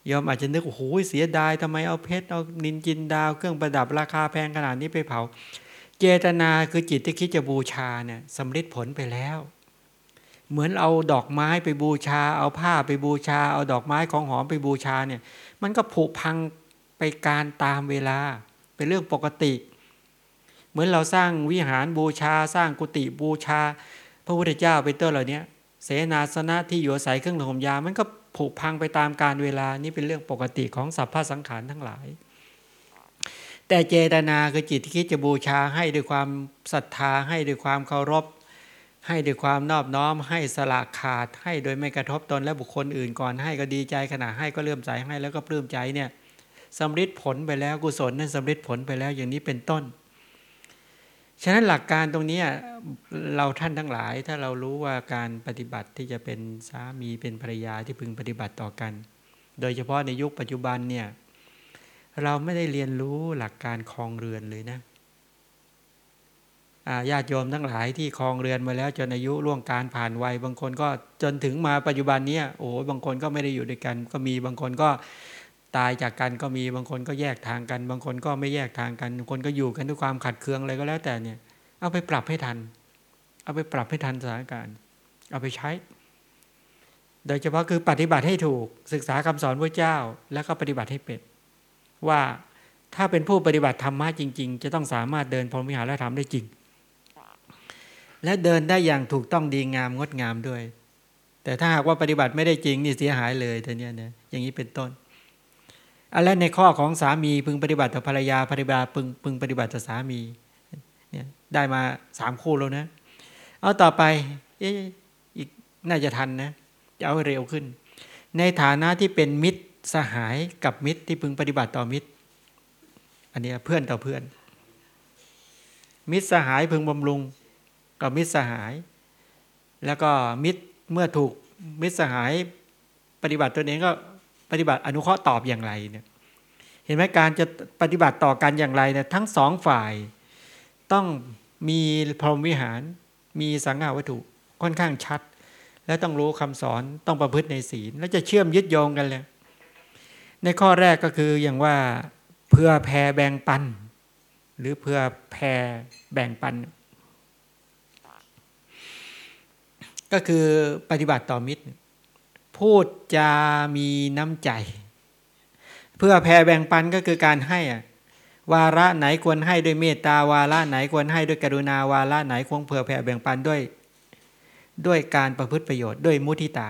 ยอมอาจจะนึกโอ้โหเสียดายทำไมเอาเพชรเอานินจินดาวเครื่องประดับราคาแพงขนาดนี้ไปเผา เจตนาคือจิตที่คิดจะบูชาเนี่ยสำเร็จผลไปแล้ว เหมือนเอาดอกไม้ไปบูชา เอาผ้าไปบูชา เอาดอกไม้ของหอมไปบูชาเนี่ย มันก็ผุพังไปการตามเวลา เป็นเรื่องปกติ เหมือนเราสร้างวิหารบูชาสร้างกุฏิบูชา พระพุทธเจ้าเป็นต้นเหล่านี้เสนาสนะที่อยู่อาศัยเครื่องห่มยา มันก็ผุพังไปตามการเวลานี่เป็นเรื่องปกติของสัพพะสังขารทั้งหลาย แต่เจตนาคือจิตที่คิดจะบูชาให้ด้วยความศรัทธาให้ด้วยความเคารพ ให้ด้วยความนอบน้อม ให้สละขาดให้โดยไม่กระทบตนและบุคคลอื่นก่อนให้ก็ดีใจขณะให้ก็เลื่อมใจให้แล้วก็ปลื้มใจเนี่ยสำฤทธิ์ผลไปแล้วกุศลนั้นสำฤทธิ์ผลไปแล้วอย่างนี้เป็นต้น ฉะนั้นหลักการตรงนี้เราท่านทั้งหลายถ้าเรารู้ว่าการปฏิบัติที่จะเป็นสามีเป็นภรรยาที่พึงปฏิบัติต่อกัน โดยเฉพาะในยุคปัจจุบันเนี่ย เราไม่ได้เรียนรู้หลักการคลองเรือนเลยนะญาติโยมทั้งหลายที่คลองเรือนมาแล้วจนอายุล่วงการผ่านวัย บางคนก็จนถึงมาปัจจุบันนี้โอ้บางคนก็ไม่ได้อยู่ด้วยกัน ก็มีบางคนก็ตายจากกันก็มีบางคนก็แยกทางกัน บางคนก็ไม่แยกทางกันบางคนก็อยู่กันด้วยความขัดเคืองอะไรก็แล้วแต่เนี่ย เอาไปปรับให้ทัน เอาไปปรับให้ทันสถานการณ์ เอาไปใช้ โดยเฉพาะคือปฏิบัติให้ถูกศึกษาคำสอนพระเจ้า แล้วก็ปฏิบัติให้เป็น ว่าถ้าเป็นผู้ปฏิบัติธรรมะจริง ๆ จะต้องสามารถเดินพรหมวิหารและทำได้จริง และเดินได้อย่างถูกต้องดีงามงดงามด้วย แต่ถ้าหากว่าปฏิบัติไม่ได้จริงนี่เสียหายเลยแต่เนี้ยนะอย่างนี้เป็นต้นอันแรในข้อของสามีพึงปฏิบัติต่อภรรยาภรรยาพึงพึงปฏิบัติต่อสามีเนี่ยได้มาสามคู่แล้วนะ เอาต่อไปเอ๊อีกน่าจะทันนะจะเอาเร็วขึ้น ในฐานะที่เป็นมิตร สหายกับมิตรที่พึงปฏิบัติต่อมิตร อันนี้เพื่อนต่อเพื่อน มิตรสหายพึงบำรุงกับมิตรสหาย แล้วก็มิตรเมื่อถูกมิตรสหายปฏิบัติตัวเองก็ปฏิบัติอนุเคราะห์ตอบอย่างไรเนี่ยเห็นไหมการจะปฏิบัติต่อกันอย่างไรเนี่ยทั้งสองฝ่ายต้องมีพรหมวิหาร มีสังฆาวัตถุค่อนข้างชัด และต้องรู้คำสอนต้องประพฤติในศีล แล้วจะเชื่อมยึดโยงกันเลย ในข้อแรกก็คืออย่างว่าเพื่อแผ่แบ่งปัน หรือเพื่อแผ่แบ่งปัน ก็คือปฏิบัติต่อมิตร พูดจามีน้ำใจ เพื่อแผ่แบ่งปันก็คือการให้อะวาระไหนควรให้ด้วยเมตตาวาระไหนควรให้ด้วยกรุณาวาระไหนควรเผื่อแผ่แบ่งปันด้วย ด้วยการประพฤติประโยชน์ด้วยมุทิตา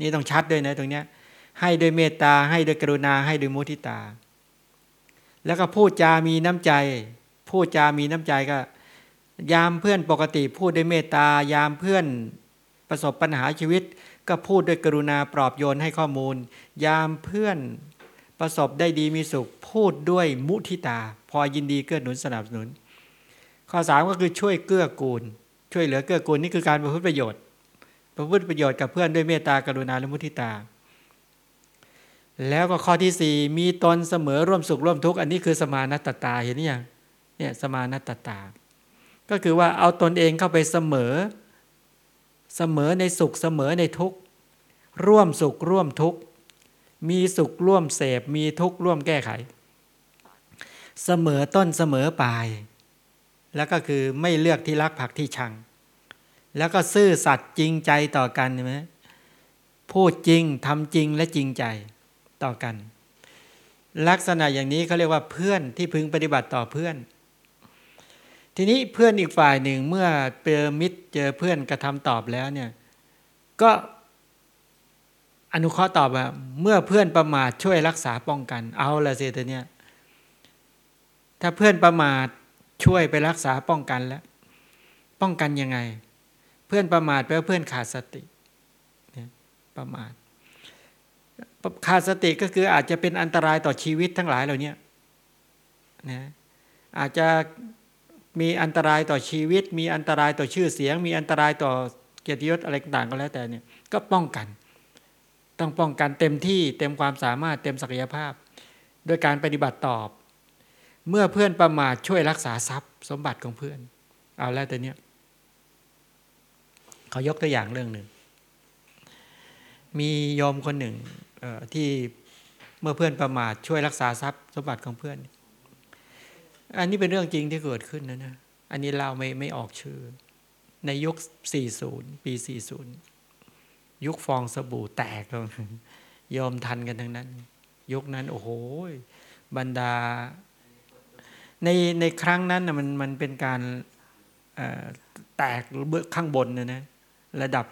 นี่ต้องชัดด้วยนะตรงเนี้ย ให้ด้วยเมตตา ให้ด้วยกรุณา ให้ด้วยมุทิตา แล้วก็พูดจามีน้ำใจ พูดจามีน้ำใจก็ ยามเพื่อนปกติพูดด้วยเมตตา ยามเพื่อนประสบปัญหาชีวิต ก็พูดด้วยกรุณาปลอบโยนให้ข้อมูล ยามเพื่อนประสบได้ดีมีสุข พูดด้วยมุทิตา พอยินดีเกื้อหนุนสนับสนุน ข้อสามก็คือช่วยเกื้อกูล ช่วยเหลือเกื้อกูลนี่คือการประพฤติประโยชน์ ประพฤติประโยชน์กับเพื่อนด้วยเมตตากรุณาและมุทิตา แล้วก็ข้อที่สี่มีตนเสมอร่วมสุขร่วมทุกข์อันนี้คือสมานัตตาเห็นหรือยังเนี่ยสมานัตตา ก็คือว่าเอาตนเองเข้าไปเสมอ เสมอในสุขเสมอในทุกข์ร่วมสุขร่วมทุกข์มีสุขร่วมเสพมีทุกข์ร่วมแก้ไข เสมอต้นเสมอปลาย แล้วก็คือไม่เลือกที่รักผักที่ชัง แล้วก็ซื่อสัตย์จริงใจต่อกันใช่ไหมพูดจริงทำจริงและจริงใจ ต่อกัน ลักษณะอย่างนี้เขาเรียกว่าเพื่อนที่พึงปฏิบัติต่อเพื่อน ทีนี้เพื่อนอีกฝ่ายหนึ่งเมื่อเจอมิตรเจอเพื่อนกระทำตอบแล้วเนี่ยก็อนุเคราะห์ตอบว่าเมื่อเพื่อนประมาทช่วยรักษาป้องกัน เอาละสิตัวเนี้ยถ้าเพื่อนประมาทช่วยไปรักษาป้องกันแล้ว ป้องกันยังไง เพื่อนประมาทแปลว่าเพื่อนขาดสติเนี่ยประมาท ขาดสติก็คืออาจจะเป็นอันตรายต่อชีวิตทั้งหลายเหล่านี้นะอาจจะมีอันตรายต่อชีวิต มีอันตรายต่อชื่อเสียง มีอันตรายต่อเกียรติยศอะไรต่างก็แล้วแต่เนี่ยก็ป้องกัน ต้องป้องกันเต็มที่เต็มความสามารถเต็มศักยภาพ โดยการปฏิบัติตอบ เมื่อเพื่อนประมาทช่วยรักษาทรัพย์ สมบัติของเพื่อน เอาแล้วแต่เนี้ยเขายกตัวอย่างเรื่องหนึ่ง มีโยมคนหนึ่ง ที่เมื่อเพื่อนประมาทช่วยรักษาทรัพย์สมบัติของเพื่อน อันนี้เป็นเรื่องจริงที่เกิดขึ้นนะนะอันนี้เราไม่ไม่ออกชื่อ ในยุค 40 ปี 40 ยุคฟองสบู่แตกล้วยอมทันกันทั้งนั้น ยุคนั้น โอ้โหบรรดา ในในครั้งนั้นนะมันมันเป็นการแตกเบื้อข้างบนนะนะระดับ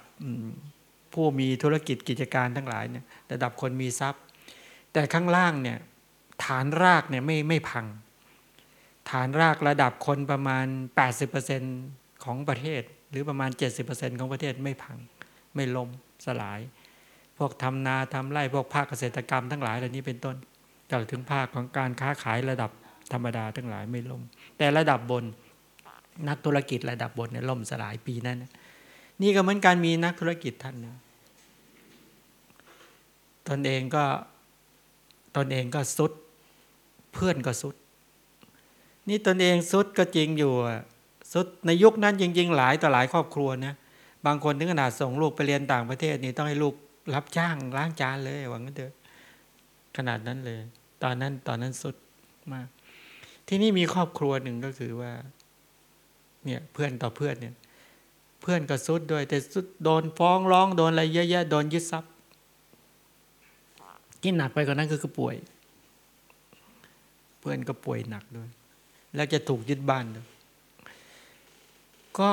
ผู้มีธุรกิจกิจการทั้งหลายเนี่ยระดับคนมีทรัพย์ แต่ข้างล่างเนี่ยฐานรากเนี่ยไม่ไม่พัง ฐานรากระดับคนประมาณ 80%ของประเทศ หรือประมาณ 70%ของประเทศไม่พัง ไม่ล้มสลาย พวกทำนาทำไร่พวกภาคเกษตรกรรมทั้งหลายเหล่านี้เป็นต้นกล่ถึงภาคของการค้าขายระดับธรรมดาทั้งหลายไม่ล่ม แต่ระดับบนนักธุรกิจระดับบนเนี่ยล่มสลายปีนั้น นี่ก็เหมือนการมีนักธุรกิจท่านนึง ตนเองก็ตนเองก็สุด เพื่อนก็สุด นี่ตนเองสุดก็จริงอยู่สุดในยุคนั้นจริง ๆ หลายต่อหลายครอบครัวนะบางคนถึงขนาดส่งลูกไปเรียนต่างประเทศนี่ต้องให้ลูกรับจ้างล้างจานเลยหวังกันเถอะขนาดนั้นเลย ตอนนั้นตอนนั้นสุดมาก ที่นี่มีครอบครัวหนึ่งก็คือว่า เนี่ยเพื่อนต่อเพื่อนเนี่ย เพื่อนก็สุดด้วย แต่สุดโดนฟ้องร้องโดนอะไรเยอะแยะโดนยึดทรัพย์ ที่หนักไปกว่านั้นก็คือป่วย เพื่อนก็ป่วยหนักด้วย แล้วจะถูกยึดบ้านด้วยก็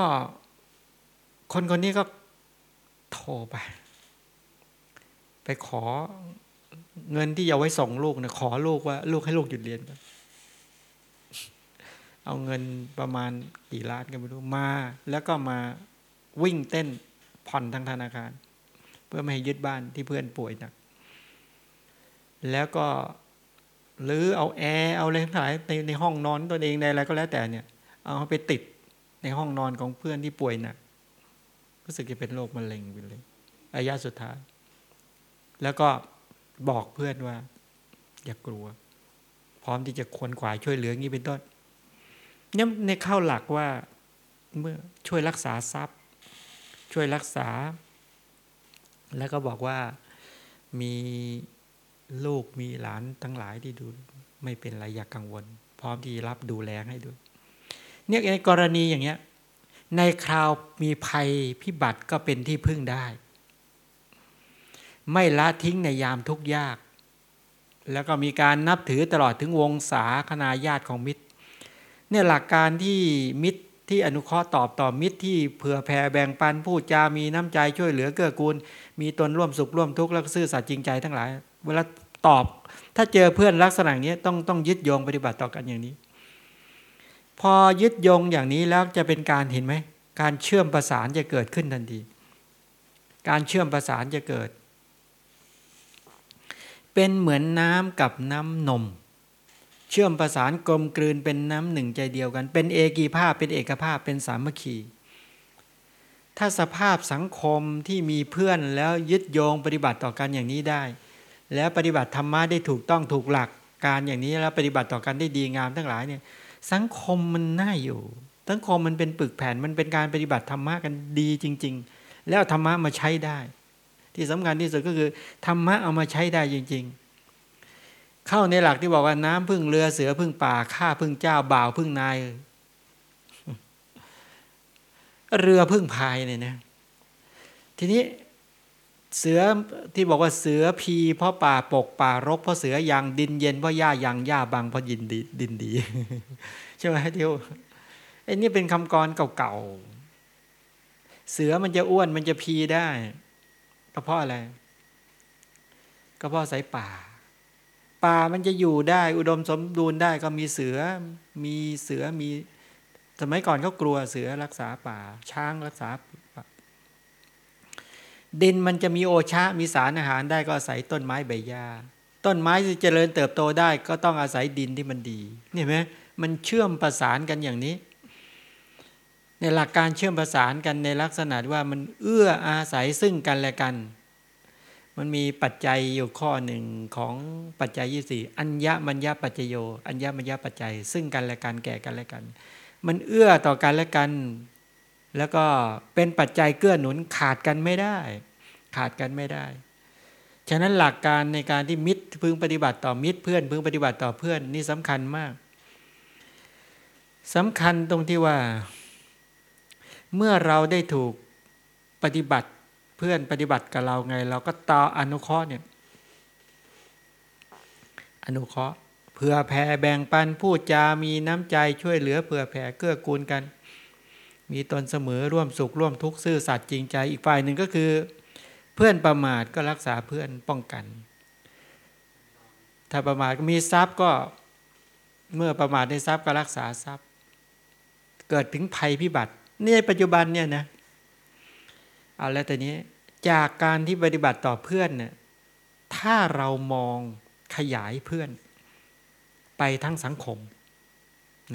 คนคนนี้ก็โทรไป ไปขอเงินที่เอาไว้ส่งลูกนะขอลูกว่า ลูกให้ลูกหยุดเรียนเอาเงินประมาณกี่ล้านกันไม่รู้มา แล้วก็มาวิ่งเต้นผ่อนทางธนาคาร เพื่อไม่ให้ยึดบ้านที่เพื่อนป่วยหนัก แล้วก็หรือเอาแอร์เอาอะไรทั้งหลายในในห้องนอนตัวเองในอะไรก็แล้วแต่เนี่ยเอาไปติดในห้องนอนของเพื่อนที่ป่วยหนักรู้สึกจะเป็นโรคมะเร็งไปเลยระยะสุดท้าย แล้วก็บอกเพื่อนว่า อย่ากลัว พร้อมที่จะควนขวายช่วยเหลืองี้เป็นต้นเนี่ยในเข้าหลักว่าเมื่อช่วยรักษาทรัพย์ ช่วยรักษา แล้วก็บอกว่ามี ลูกมีหลานทั้งหลายที่ดูไม่เป็นไรอย่ากกังวล พร้อมที่รับดูแลให้ด้วยเนี่ยในกรณีอย่างเงี้ย ในคราวมีภัยพิบัติก็เป็นที่พึ่งได้ ไม่ละทิ้งในยามทุกยาก แล้วก็มีการนับถือตลอดถึงวงศาคณาญาติของมิตร เนี่ยหลักการที่มิตรที่อนุเคราะห์ตอบต่อมิตรที่เผื่อแผ่แบ่งปันพูดจามีน้ำใจช่วยเหลือเกื้อกูล มีตนร่วมสุขร่วมทุกข์แล้วก็ซื่อสัตย์จริงใจทั้งหลาย เวลาตอบ ถ้าเจอเพื่อนลักษณะนี้ต้องต้องยึดโยงปฏิบัติต่อกันอย่างนี้ พอยึดโยงอย่างนี้แล้วจะเป็นการเห็นไหมการเชื่อมประสานจะเกิดขึ้นทันที การเชื่อมประสานจะเกิด เป็นเหมือนน้ำกับน้ำนม เชื่อมประสานกลมกลืนเป็นน้ำหนึ่งใจเดียวกัน เป็นเอกีภาพเป็นเอกภาพเป็นสามัคคีถ้าสภาพสังคมที่มีเพื่อนแล้วยึดโยงปฏิบัติต่อกันอย่างนี้ได้ แล้วปฏิบัติธรรมะได้ถูกต้องถูกหลักการอย่างนี้แล้วปฏิบัติต่อกันได้ดีงามทั้งหลายเนี่ยสังคมมันน่าอยู่ สังคมมันเป็นปึกแผ่นมันเป็นการปฏิบัติธรรมะกันดีจริง ๆ แล้วธรรมะมาใช้ได้ ที่สำคัญที่สุดก็คือธรรมะเอามาใช้ได้จริง ๆ เข้าในหลักที่บอกว่าน้ำพึ่งเรือเสือพึ่งป่าข้าพึ่งเจ้าบ่าวพึ่งนายเรือพึ่งพายเนี่ยนะทีนี้ เสือที่บอกว่าเสือพีเพราะป่าปกป่ารกเพราะเสือยางดินเย็นเพราะหญ้ายางหญ้าบางเพราะยินดีดินดีใช่ไหมเดียวไอ้นี่เป็นคำกรเก่าๆเสือมันจะอ้วนมันจะพีได้ก็เพราะอะไรก็เพราะอาศัยป่า ป่ามันจะอยู่ได้ อุดมสมบูรณ์ได้ก็มีเสือมีเสือมี สมัยก่อนเขากลัวเสือรักษาป่า ช้างรักษา ดินมันจะมีโอชามีสารอาหารได้ก็อาศัยต้นไม้ใบหญ้าต้นไม้จะเจริญเติบโตได้ก็ต้องอาศัยดินที่มันดีเนี่ไหมมันเชื่อมประสานกันอย่างนี้ ในหลักการเชื่อมประสานกันในลักษณะว่ามันเอื้ออาศัยซึ่งกันและกัน มันมีปัจจัยอยู่ข้อหนึ่งของปัจจัยยี่สี่อัญญมัญญปัจจโย อัญญมัญญปัจจัย ซึ่งกันและกันแก่กันและกัน มันเอื้อต่อกันและกัน แล้วก็เป็นปัจจัยเกื้อหนุนขาดกันไม่ได้ ขาดกันไม่ได้ ฉะนั้นหลักการในการที่มิตรพึงปฏิบัติต่อมิตรเพื่อนพึงปฏิบัติต่อเพื่อนนี่สำคัญมากสำคัญตรงที่ว่า เมื่อเราได้ถูกปฏิบัติเพื่อนปฏิบัติกับเราไง เราก็ต่ออนุเคราะห์เนี่ยอนุเคราะห์เผื่อแผ่แบ่งปันพูดจามีน้ำใจช่วยเหลือเผื่อแผ่เกื้อกูลกัน มีตนเสมอร่วมสุขร่วมทุกข์ซื่อสัตย์จริงใจอีกฝ่ายหนึ่งก็คือ เพื่อนประมาทก็รักษาเพื่อนป้องกัน ถ้าประมาทมีทรัพย์ก็เมื่อประมาทในทรัพย์ก็รักษาทรัพย์ เกิดถึงภัยพิบัตินี่ปัจจุบันเนี่ยนะเอาแล้วแต่นี้จากการที่ปฏิบัติต่อเพื่อนเนี่ยถ้าเรามองขยายเพื่อน ไปทั้งสังคม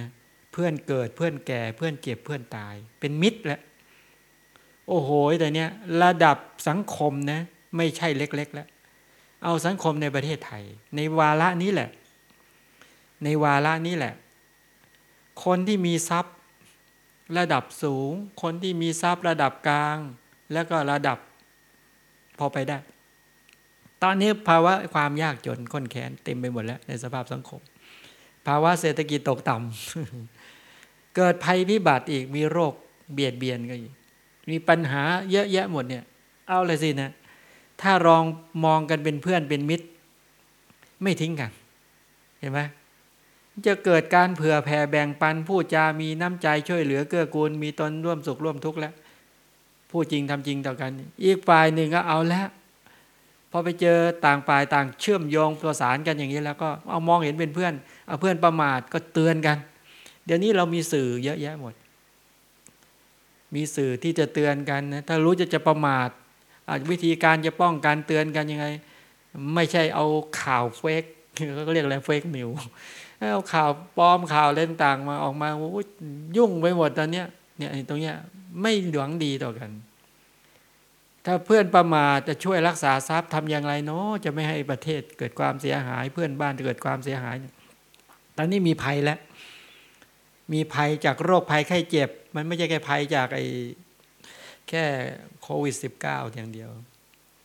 นะ พื่อนเกิดเพื่อนแก่เพื่อนเจ็บเพื่อนตาย เป็นมิตรแล้วโอ้โหแต่เนี้ยระดับสังคมนะไม่ใช่เล็ก ๆ แล้ว เอาสังคมในประเทศไทย ในวาระนี้แหละ ในวาระนี้แหละ คนที่มีทรัพย์ระดับสูง คนที่มีทรัพย์ระดับกลาง แล้วก็ระดับพอไปได้ ตอนนี้ภาวะความยากจนค้นแค้นเต็มไปหมดแล้วในสภาพสังคม ภาวะเศรษฐกิจตกต่ำ เกิดภัยพิบัติอีกมีโรคเบียดเบียนก็อีก มีปัญหาเยอะแยะหมดเนี่ย เอาเลยสินะถ้าลองมองกันเป็นเพื่อนเป็นมิตร ไม่ทิ้งกัน เห็นไหมจะเกิดการเผื่อแผ่แบ่งปันพูดจามีน้ำใจช่วยเหลือเกื้อกูล มีตนร่วมสุขร่วมทุกข์แล้วพูดจริงทำจริงต่อกัน อีกฝ่ายหนึ่งก็เอาแล้วพอไปเจอต่างฝ่ายต่างเชื่อมโยงประสานกันอย่างนี้แล้วก็เอามองเห็นเป็นเพื่อน เอาเพื่อนประมาทก็เตือนกัน เดี๋ยวนี้เรามีสื่อเยอะแยะหมด มีสื่อที่จะเตือนกันนะถ้ารู้จะจะประมาทวิธีการจะป้องกันเตือนกันยังไง ไม่ใช่เอาข่าวเฟกเขาเรียกอะไรเฟกนิวเอาข่าวปลอมข่าวเล่นต่างมาออกมายุ่งไปหมดตอนเนี้ยเนี่ยตรงเนี้ยไม่หวังดีต่อกัน ถ้าเพื่อนประมาทจะช่วยรักษาทรัพย์ทำอย่างไรเนาะจะไม่ให้ประเทศเกิดความเสียหาย เพื่อนบ้านเกิดความเสียหาย ตอนนี้มีภัยแล้ว มีภัยจากโรคภัยไข้เจ็บ มันไม่ใช่แค่ภัยจากไอ้แค่โควิด -19 อย่างเดียว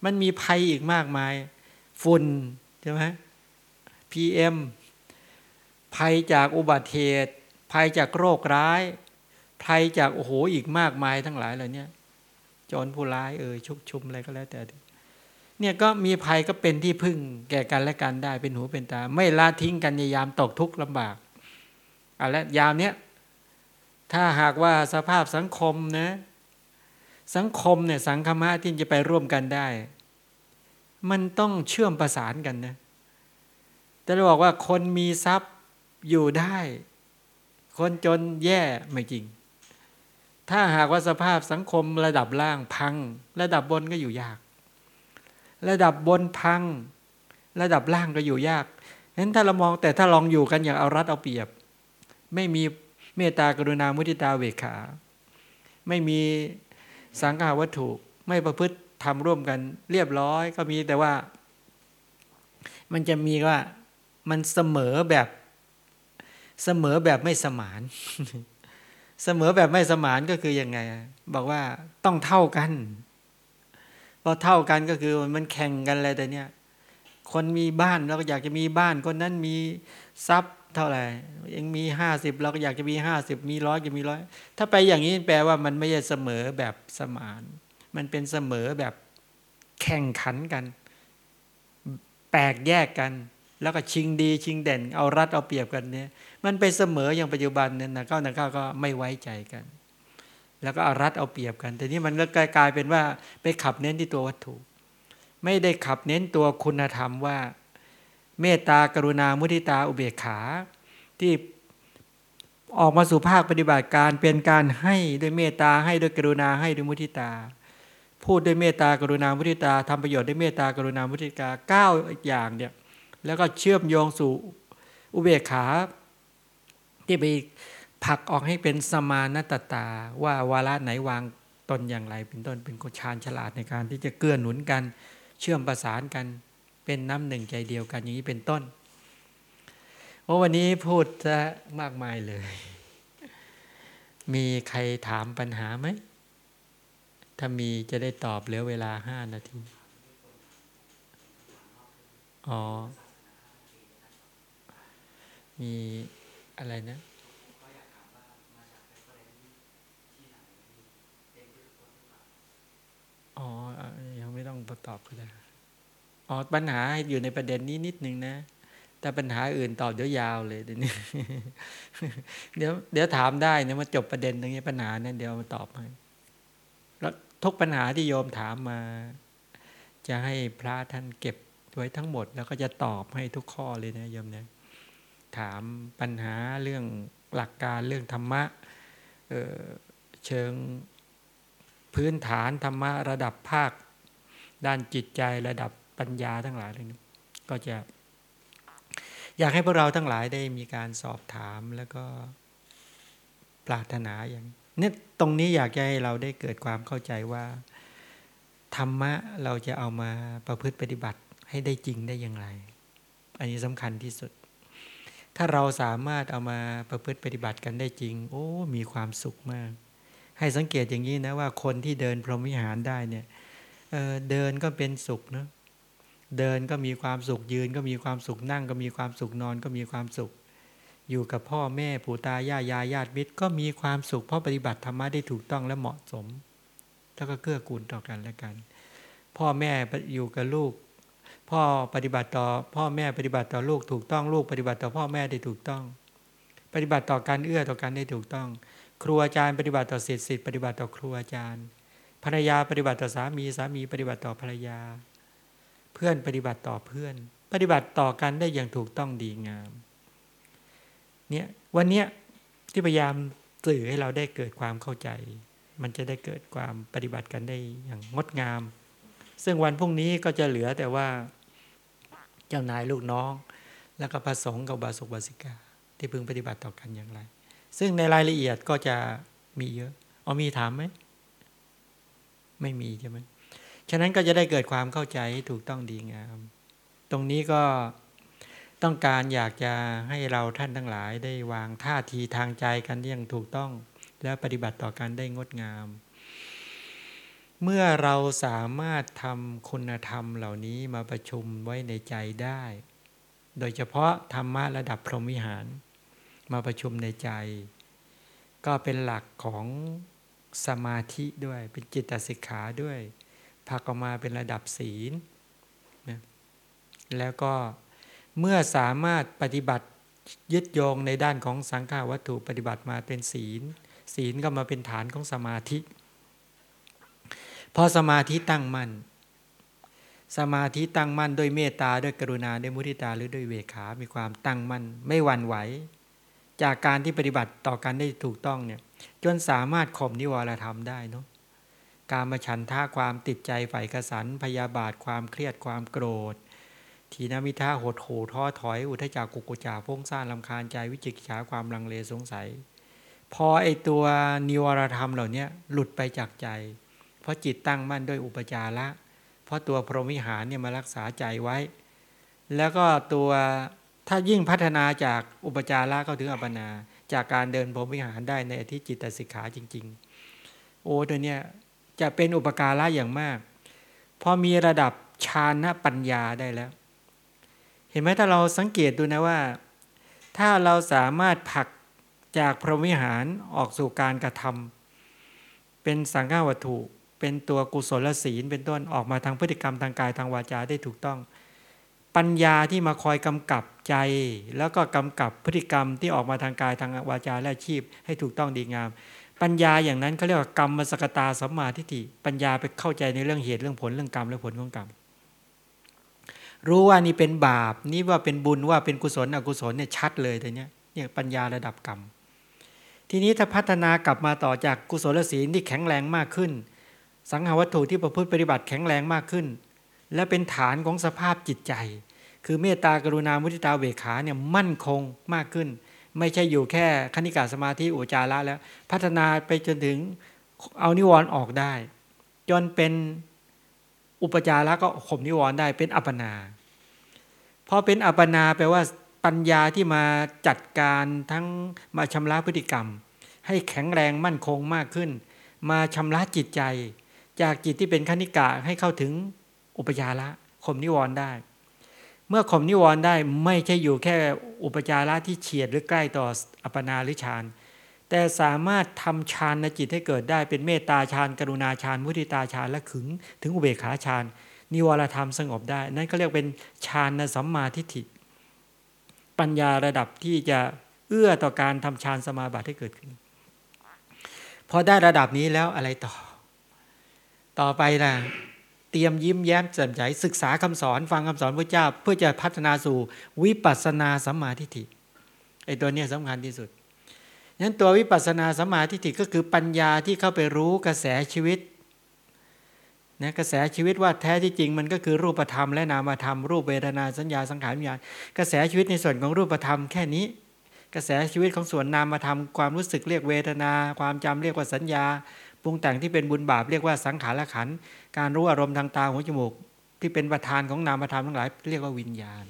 มันมีภัยอีกมากมาย ฝุ่นใช่ไหมพีเอ็มภัยจากอุบัติเหตุ ภัยจากโรคร้าย ภัยจากโอ้โหอีกมากมายทั้งหลายเหล่านี้จนผู้ร้ายเออชุกชุมอะไรก็แล้วแต่เนี่ยก็มีภัยก็เป็นที่พึ่งแก่กันและกันได้เป็นหูเป็นตา ไม่ละทิ้งกันในยามตกทุกข์ลำบาก อะและยาวเนี้ยถ้าหากว่าสภาพสังคมนะ สังคมเนี่ยสังคมะที่จะไปร่วมกันได้ มันต้องเชื่อมประสานกันนะแต่เราบอกว่าคนมีทรัพย์อยู่ได้ คนจนแย่ไม่จริง ถ้าหากว่าสภาพสังคมระดับล่างพัง ระดับบนก็อยู่ยาก ระดับบนพัง ระดับล่างก็อยู่ยากเห็นถ้าเรามองแต่ถ้าลองอยู่กันอย่างเอารัดเอาเปรียบ ไม่มีเมตตากรุณามุทิตาเวขา ไม่มีสังฆาวัตถุ ไม่ประพฤติทำร่วมกัน เรียบร้อยก็มีแต่ว่า มันจะมีว่ามันเสมอแบบเสมอแบบไม่สมาน เสมอแบบไม่สมานก็คือยังไง บอกว่าต้องเท่ากันพอเท่ากันก็คือมันแข่งกันอะไรแต่เนี้ยคนมีบ้านเราก็อยากจะมีบ้านคนนั้นมีทรัพย์ เท่าไหร่ยังมีห้าสิบเราก็อยากจะมีห้าสิบมีร้อยจะมีร้อยถ้าไปอย่างนี้แปลว่ามันไม่ใช่เสมอแบบสมาน มันเป็นเสมอแบบแข่งขันกันแปลกแยกกัน แล้วก็ชิงดี ชิงเด่น เอารัดเอาเปรียบกันเนี่ย มันไปเสมออย่างปัจจุบันเนี่ยนะก้านะก้าก็ไม่ไว้ใจกัน แล้วก็เอารัดเอาเปรียบกัน แต่นี้มันก็กลายเป็นว่าไปขับเน้นที่ตัววัตถุ ไม่ได้ขับเน้นตัวคุณธรรมว่า เมตตากรุณามุทิตาอุเบกขา ที่ออกมาสู่ภาคปฏิบัติการเป็นการให้ด้วยเมตตาให้ด้วยกรุณาให้ด้วยมุทิตา พูดด้วยเมตตากรุณามุทิตาทำประโยชน์ด้วยเมตตากรุณามุทิตาเก้าอย่างเนี่ยแล้วก็เชื่อมโยงสู่อุเบกขา ที่ไปผลักออกให้เป็นสมานตตา ว่าวาระไหนวางตนอย่างไร เป็นต้นเป็นชาญฉลาดในการที่จะเกื้อหนุนกัน เชื่อมประสานกัน เป็นน้ำหนึ่งใจเดียวกันอย่างนี้เป็นต้นโอ้วันนี้พูดจะมากมายเลย มีใครถามปัญหาไหม ถ้ามีจะได้ตอบเหลือเวลาห้านาที อ๋อ มีอะไรนะอ๋อ ยังไม่ต้องตอบก็ได้ อ๋อปัญหาอยู่ในประเด็นนี้นิดนึงนะ แต่ปัญหาอื่นตอบเดี๋ยวยาวเลยเดี๋ยวนี้เดี๋ยวเดี๋ยวถามได้นะมาจบประเด็นตรงนี้ปัญหานั้นเดี๋ยวมาตอบให้แล้วทุกปัญหาที่โยมถามมา จะให้พระท่านเก็บไว้ทั้งหมด แล้วก็จะตอบให้ทุกข้อเลยนะโยมนะถามปัญหาเรื่องหลักการเรื่องธรรมะเเชิงพื้นฐานธรรมะระดับภาค ด้านจิตใจระดับ ปัญญาทั้งหลายเลยนะก็จะ อยากให้พวกเราทั้งหลายได้มีการสอบถามแล้วก็ปรารถนาอย่างนี้ตรงนี้อยากให้เราได้เกิดความเข้าใจว่า ธรรมะเราจะเอามาประพฤติปฏิบัติให้ได้จริงได้อย่างไร อันนี้สำคัญที่สุด ถ้าเราสามารถเอามาประพฤติปฏิบัติกันได้จริง โอ้ มีความสุขมาก ให้สังเกตอย่างนี้นะว่าคนที่เดินพรหมวิหารได้เนี่ยเเดินก็เป็นสุขเนาะ เดินก็มีความสุขยืนก็มีความสุขนั่งก็มีความสุขนอนก็มีความสุข อยู่กับพ่อแม่ปู่ตายายายญาติมิตรก็มีความสุขเพราะปฏิบัติธรรมะได้ถูกต้องและเหมาะสม แล้วก็เกื้อกูลต่อกันและกัน พ่อแม่อยู่กับลูก พ่อปฏิบัติต่อพ่อแม่ปฏิบัติต่อลูกถูกต้องลูกปฏิบัติต่อพ่อแม่ได้ถูกต้อง ปฏิบัติต่อการเอื้อต่อกันได้ถูกต้อง ครูอาจารย์ปฏิบัติต่อศิษย์ศิษย์ปฏิบัติต่อครูอาจารย์ภรรยาปฏิบัติต่อสามีสามีปฏิบัติต่อภรรยา เพื่อนปฏิบัติต่อเพื่อน ปฏิบัติต่อกันได้อย่างถูกต้องดีงาม เนี่ยวันเนี้ยที่พยายามสื่อให้เราได้เกิดความเข้าใจ มันจะได้เกิดความปฏิบัติกันได้อย่างงดงาม ซึ่งวันพรุ่งนี้ก็จะเหลือแต่ว่าเจ้านายลูกน้อง แล้วก็พระสงฆ์กับบาสุกบาสิกา ที่พึงปฏิบัติต่อกันอย่างไร ซึ่งในรายละเอียดก็จะมีเยอะ เอามีถามไหม ไม่มีใช่ไหม ฉะนั้นก็จะได้เกิดความเข้าใจถูกต้องดีงาม ตรงนี้ก็ต้องการอยากจะให้เราท่านทั้งหลายได้วางท่าทีทางใจกันอย่างถูกต้อง แล้วปฏิบัติต่อกันได้งดงาม เมื่อเราสามารถทำคุณธรรมเหล่านี้มาประชุมไว้ในใจได้ โดยเฉพาะธรรมะระดับพรหมวิหาร มาประชุมในใจ ก็เป็นหลักของสมาธิด้วยเป็นจิตสิกขาด้วย ผักออกมาเป็นระดับศีลนะแล้วก็เมื่อสามารถปฏิบัติยึดโยงในด้านของสังขาวัตถุปฏิบัติมาเป็นศีล ศีลก็มาเป็นฐานของสมาธิ พอสมาธิตั้งมั่น สมาธิตั้งมั่นด้วยเมตตาด้วยกรุณาด้วยมุทิตาหรือด้วยเวขา มีความตั้งมั่นไม่หวั่นไหว จากการที่ปฏิบัติต่อกันได้ถูกต้องเนี่ยจนสามารถข่มนิวรธรรมได้เนาะ การมาฉันท่าความติดใจฝ่กสันพยาบาทความเครียดความโกรธ ทีนามิท่าหดหูท้อถอย อุทจักกุกุจาพุ่งซ่านลำคาญใจวิจิกิจฉาความลังเลสงสัย พอไอตัวนิวรธรรมเหล่านี้หลุดไปจากใจ เพราะจิตตั้งมั่นด้วยอุปจาระเพราะตัวพรหมิหารเนี่ยมารักษาใจไว้ แล้วก็ตัวถ้ายิ่งพัฒนาจากอุปจาระก็ถึงอัปปนา จากการเดินพรหมิหารได้ในอธิจิตตสิกขาจริง ๆ โอ้ตัวเนี้ย จะเป็นอุปการะอย่างมาก พอมีระดับฌานปัญญาได้แล้ว เห็นไหมถ้าเราสังเกตดูนะว่า ถ้าเราสามารถผลักจากพรหมิหารออกสู่การกระทำเป็นสังฆวัตถุ เป็นตัวกุศลศีลเป็นต้นออกมาทางพฤติกรรมทางกายทางวาจาได้ถูกต้อง ปัญญาที่มาคอยกำกับใจ แล้วก็กำกับพฤติกรรมที่ออกมาทางกายทางวาจาและชีพ ให้ถูกต้องดีงาม ปัญญาอย่างนั้นเขาเรียกว่ากรรมมสกตาสัมมาทิฏฐิปัญญาไปเข้าใจในเรื่องเหตุเรื่องผลเรื่องกรรมและผลของกรรม รู้ว่านี่เป็นบาป นี่ว่าเป็นบุญว่าเป็นกุศลอกุศลเนี่ยชัดเลยแต่เนี้ยเนี่ยปัญญาระดับกรรม ทีนี้ถ้าพัฒนากลับมาต่อจากกุศลศีลที่แข็งแรงมากขึ้น สังหาวัตถุที่ประพฤติปฏิบัติแข็งแรงมากขึ้น และเป็นฐานของสภาพจิตใจ คือเมตตากรุณามุทิตาเวขาเนี่ยมั่นคงมากขึ้น ไม่ใช่อยู่แค่คณิกาสมาธิอุจาระแล้ว พัฒนาไปจนถึงเอานิวรณ์ออกได้ จนเป็นอุปจาระก็ข่มนิวรณ์ได้เป็นอัปปนาพอเป็นอัปปนาแปลว่าปัญญาที่มาจัดการทั้งมาชำระพฤติกรรม ให้แข็งแรงมั่นคงมากขึ้น มาชำระจิตใจ จากจิตที่เป็นคณิกะให้เข้าถึงอุปจาระข่มนิวรณ์ได้ เมื่อข่มนิวรณ์ได้ไม่ใช่อยู่แค่ อุปจาระที่เฉียดหรือใกล้ต่ออัปปนาหรือฌานแต่สามารถทำฌานในจิตให้เกิดได้เป็นเมตตาฌานกรุณาฌานมุทิตาฌานและขึง ถึงอุเบกขาฌานนิวรธรรมสงบได้ นั่นก็เรียกเป็นฌานสัมมาทิฏฐิ ปัญญาระดับที่จะเอื้อต่อการทำฌานสมาบัติให้เกิดขึ้น พอได้ระดับนี้แล้วอะไรต่อ ต่อไปล่ะ เตรียมยิ้มแย้มแจ่มใสศึกษาคำสอนฟังคำสอนพระเจ้า เพื่อจะพัฒนาสู่วิปัสสนาสัมมาทิฏฐิไอ้ตัวเนี้ยสำคัญที่สุดนั้นตัววิปัสสนาสัมมาทิฏฐิก็คือปัญญาที่เข้าไปรู้กระแสชีวิตนะกระแสชีวิตว่าแท้ที่จริงมันก็คือรูปธรรมและนามธรรมรูปเวทนาสัญญาสังขารวิญญาณกระแสชีวิตในส่วนของรูปธรรมแค่นี้ กระแสชีวิตของส่วนนามธรรมความรู้สึกเรียกเวทนา ความจำเรียกว่าสัญญาปรุงแต่งที่เป็นบุญบาปเรียกว่าสังขารละขัน การรู้อารมณ์ทางตาหูจมูก ที่เป็นประธานของนามธรรมทั้งหลาย เรียกว่าวิญญาณ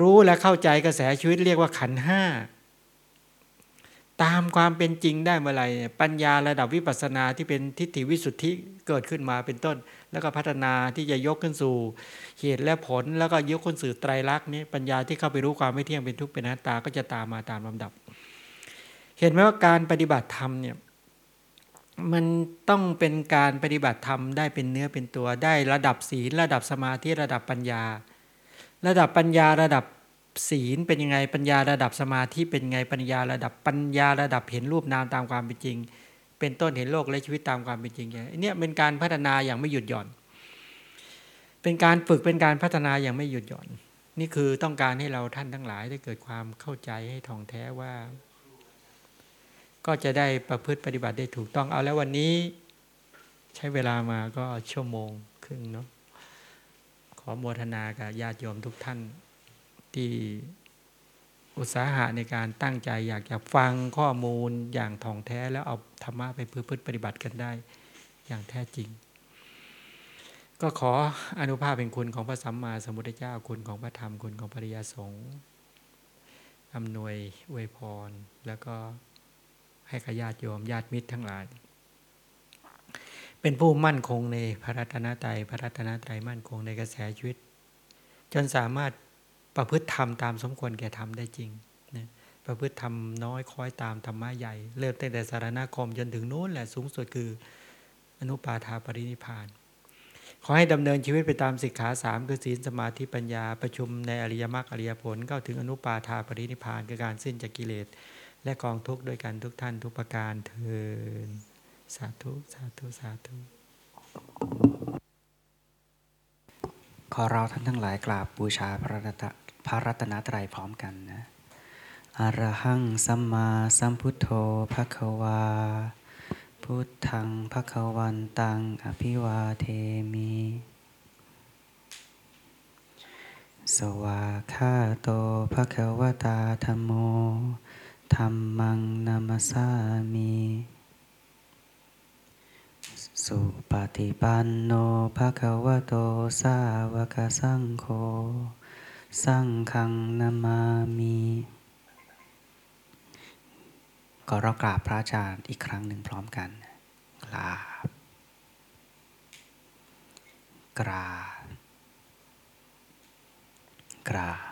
รู้และเข้าใจกระแสชีวิตเรียกว่าขันห้าตามความเป็นจริงได้เมื่อไรปัญญาระดับวิปัสสนาที่เป็นทิฏฐิวิสุทธิเกิดขึ้นมาเป็นต้น แล้วก็พัฒนาที่จะยกขึ้นสู่เหตุและผลแล้วก็ยกขึ้นสู่ไตรลักษณ์นี้ปัญญาที่เข้าไปรู้ความไม่เที่ยงเป็นทุกข์เป็นอนัตตาก็จะตามมาตามลำดับ เห็นไหมว่าการปฏิบัติธรรมเนี่ย มันต้องเป็นการปฏิบัติธรรมได้เป็นเนื้อเป็นตัวได้ระดับศีลระดับสมาธิระดับปัญญา ระดับปัญญาระดับศีลเป็นยังไงปัญญาระดับสมาธิเป็นยังไงปัญญาระดับปัญญาระดับเห็นรูปนามตามความเป็นจริง เป็นต้นเห็นโลกและชีวิตตามความเป็นจริงอย่างนี้เป็นการพัฒนาอย่างไม่หยุดหย่อน เป็นการฝึกเป็นการพัฒนาอย่างไม่หยุดหย่อน นี่คือต้องการให้เราท่านทั้งหลายได้เกิดความเข้าใจให้ท่องแท้ว่า ก็จะได้ประพฤติปฏิบัติได้ถูกต้องเอาแล้ววันนี้ ใช้เวลามาก็ชั่วโมงครึ่งเนาะขอโมทนากับญาติโยมทุกท่านที่อุตสาหะในการตั้งใจอยากจะฟังข้อมูลอย่างท่องแท้แล้วเอาธรรมะไปพฤติปฏิบัติกันได้ อย่างแท้จริง ก็ขออนุภาพเป็นคุณของพระสัมมาสัมพุทธเจ้าคุณของพระธรรมคุณของปริยสงฆ์อำนวยอวยพรแล้วก็ ให้ขญาติโยมญาติมิตรทั้งหลาย เป็นผู้มั่นคงในพระรัตนตรัยพระรัตนตรัยมั่นคงในกระแสชีวิต จนสามารถประพฤติธรรมตามสมควรแก่ธรรมได้จริงนะประพฤติธรรมน้อยคอยตามธรรมะใหญ่ เริ่มตั้งแต่สารณคมจนถึงนู้นแหละสูงสุดคืออนุปาทาปรินิพานขอให้ดำเนินชีวิตไปตามสิกขาสามคือศีลสมาธิปัญญาประชุมในอริยมรรคอริยผลเข้าถึงอนุปาทาปรินิพานคือการสิ้นจากกิเลส และกองทุกข์โดยกันทุกท่านทุกประการเทินสาธุ สาธุ สาธุ ขอเราท่านทั้งหลายกราบบูชาพระรัตพระรัตนตรัยพร้อมกันนะอรหังสัมมาสัมพุทโธภะคะวา พุทธังภะคะวันตัง อภิวาเทมิ สวาคาโตภะคะวตาธรรมโม ธรรมังนามาสามีสุปฏิปันโนภะคะวะโต สาวกสังโฆ สังฆังนามามีก็เรากราบพระอาจารย์อีกครั้งหนึ่งพร้อมกัน กราบ กราบ กราบ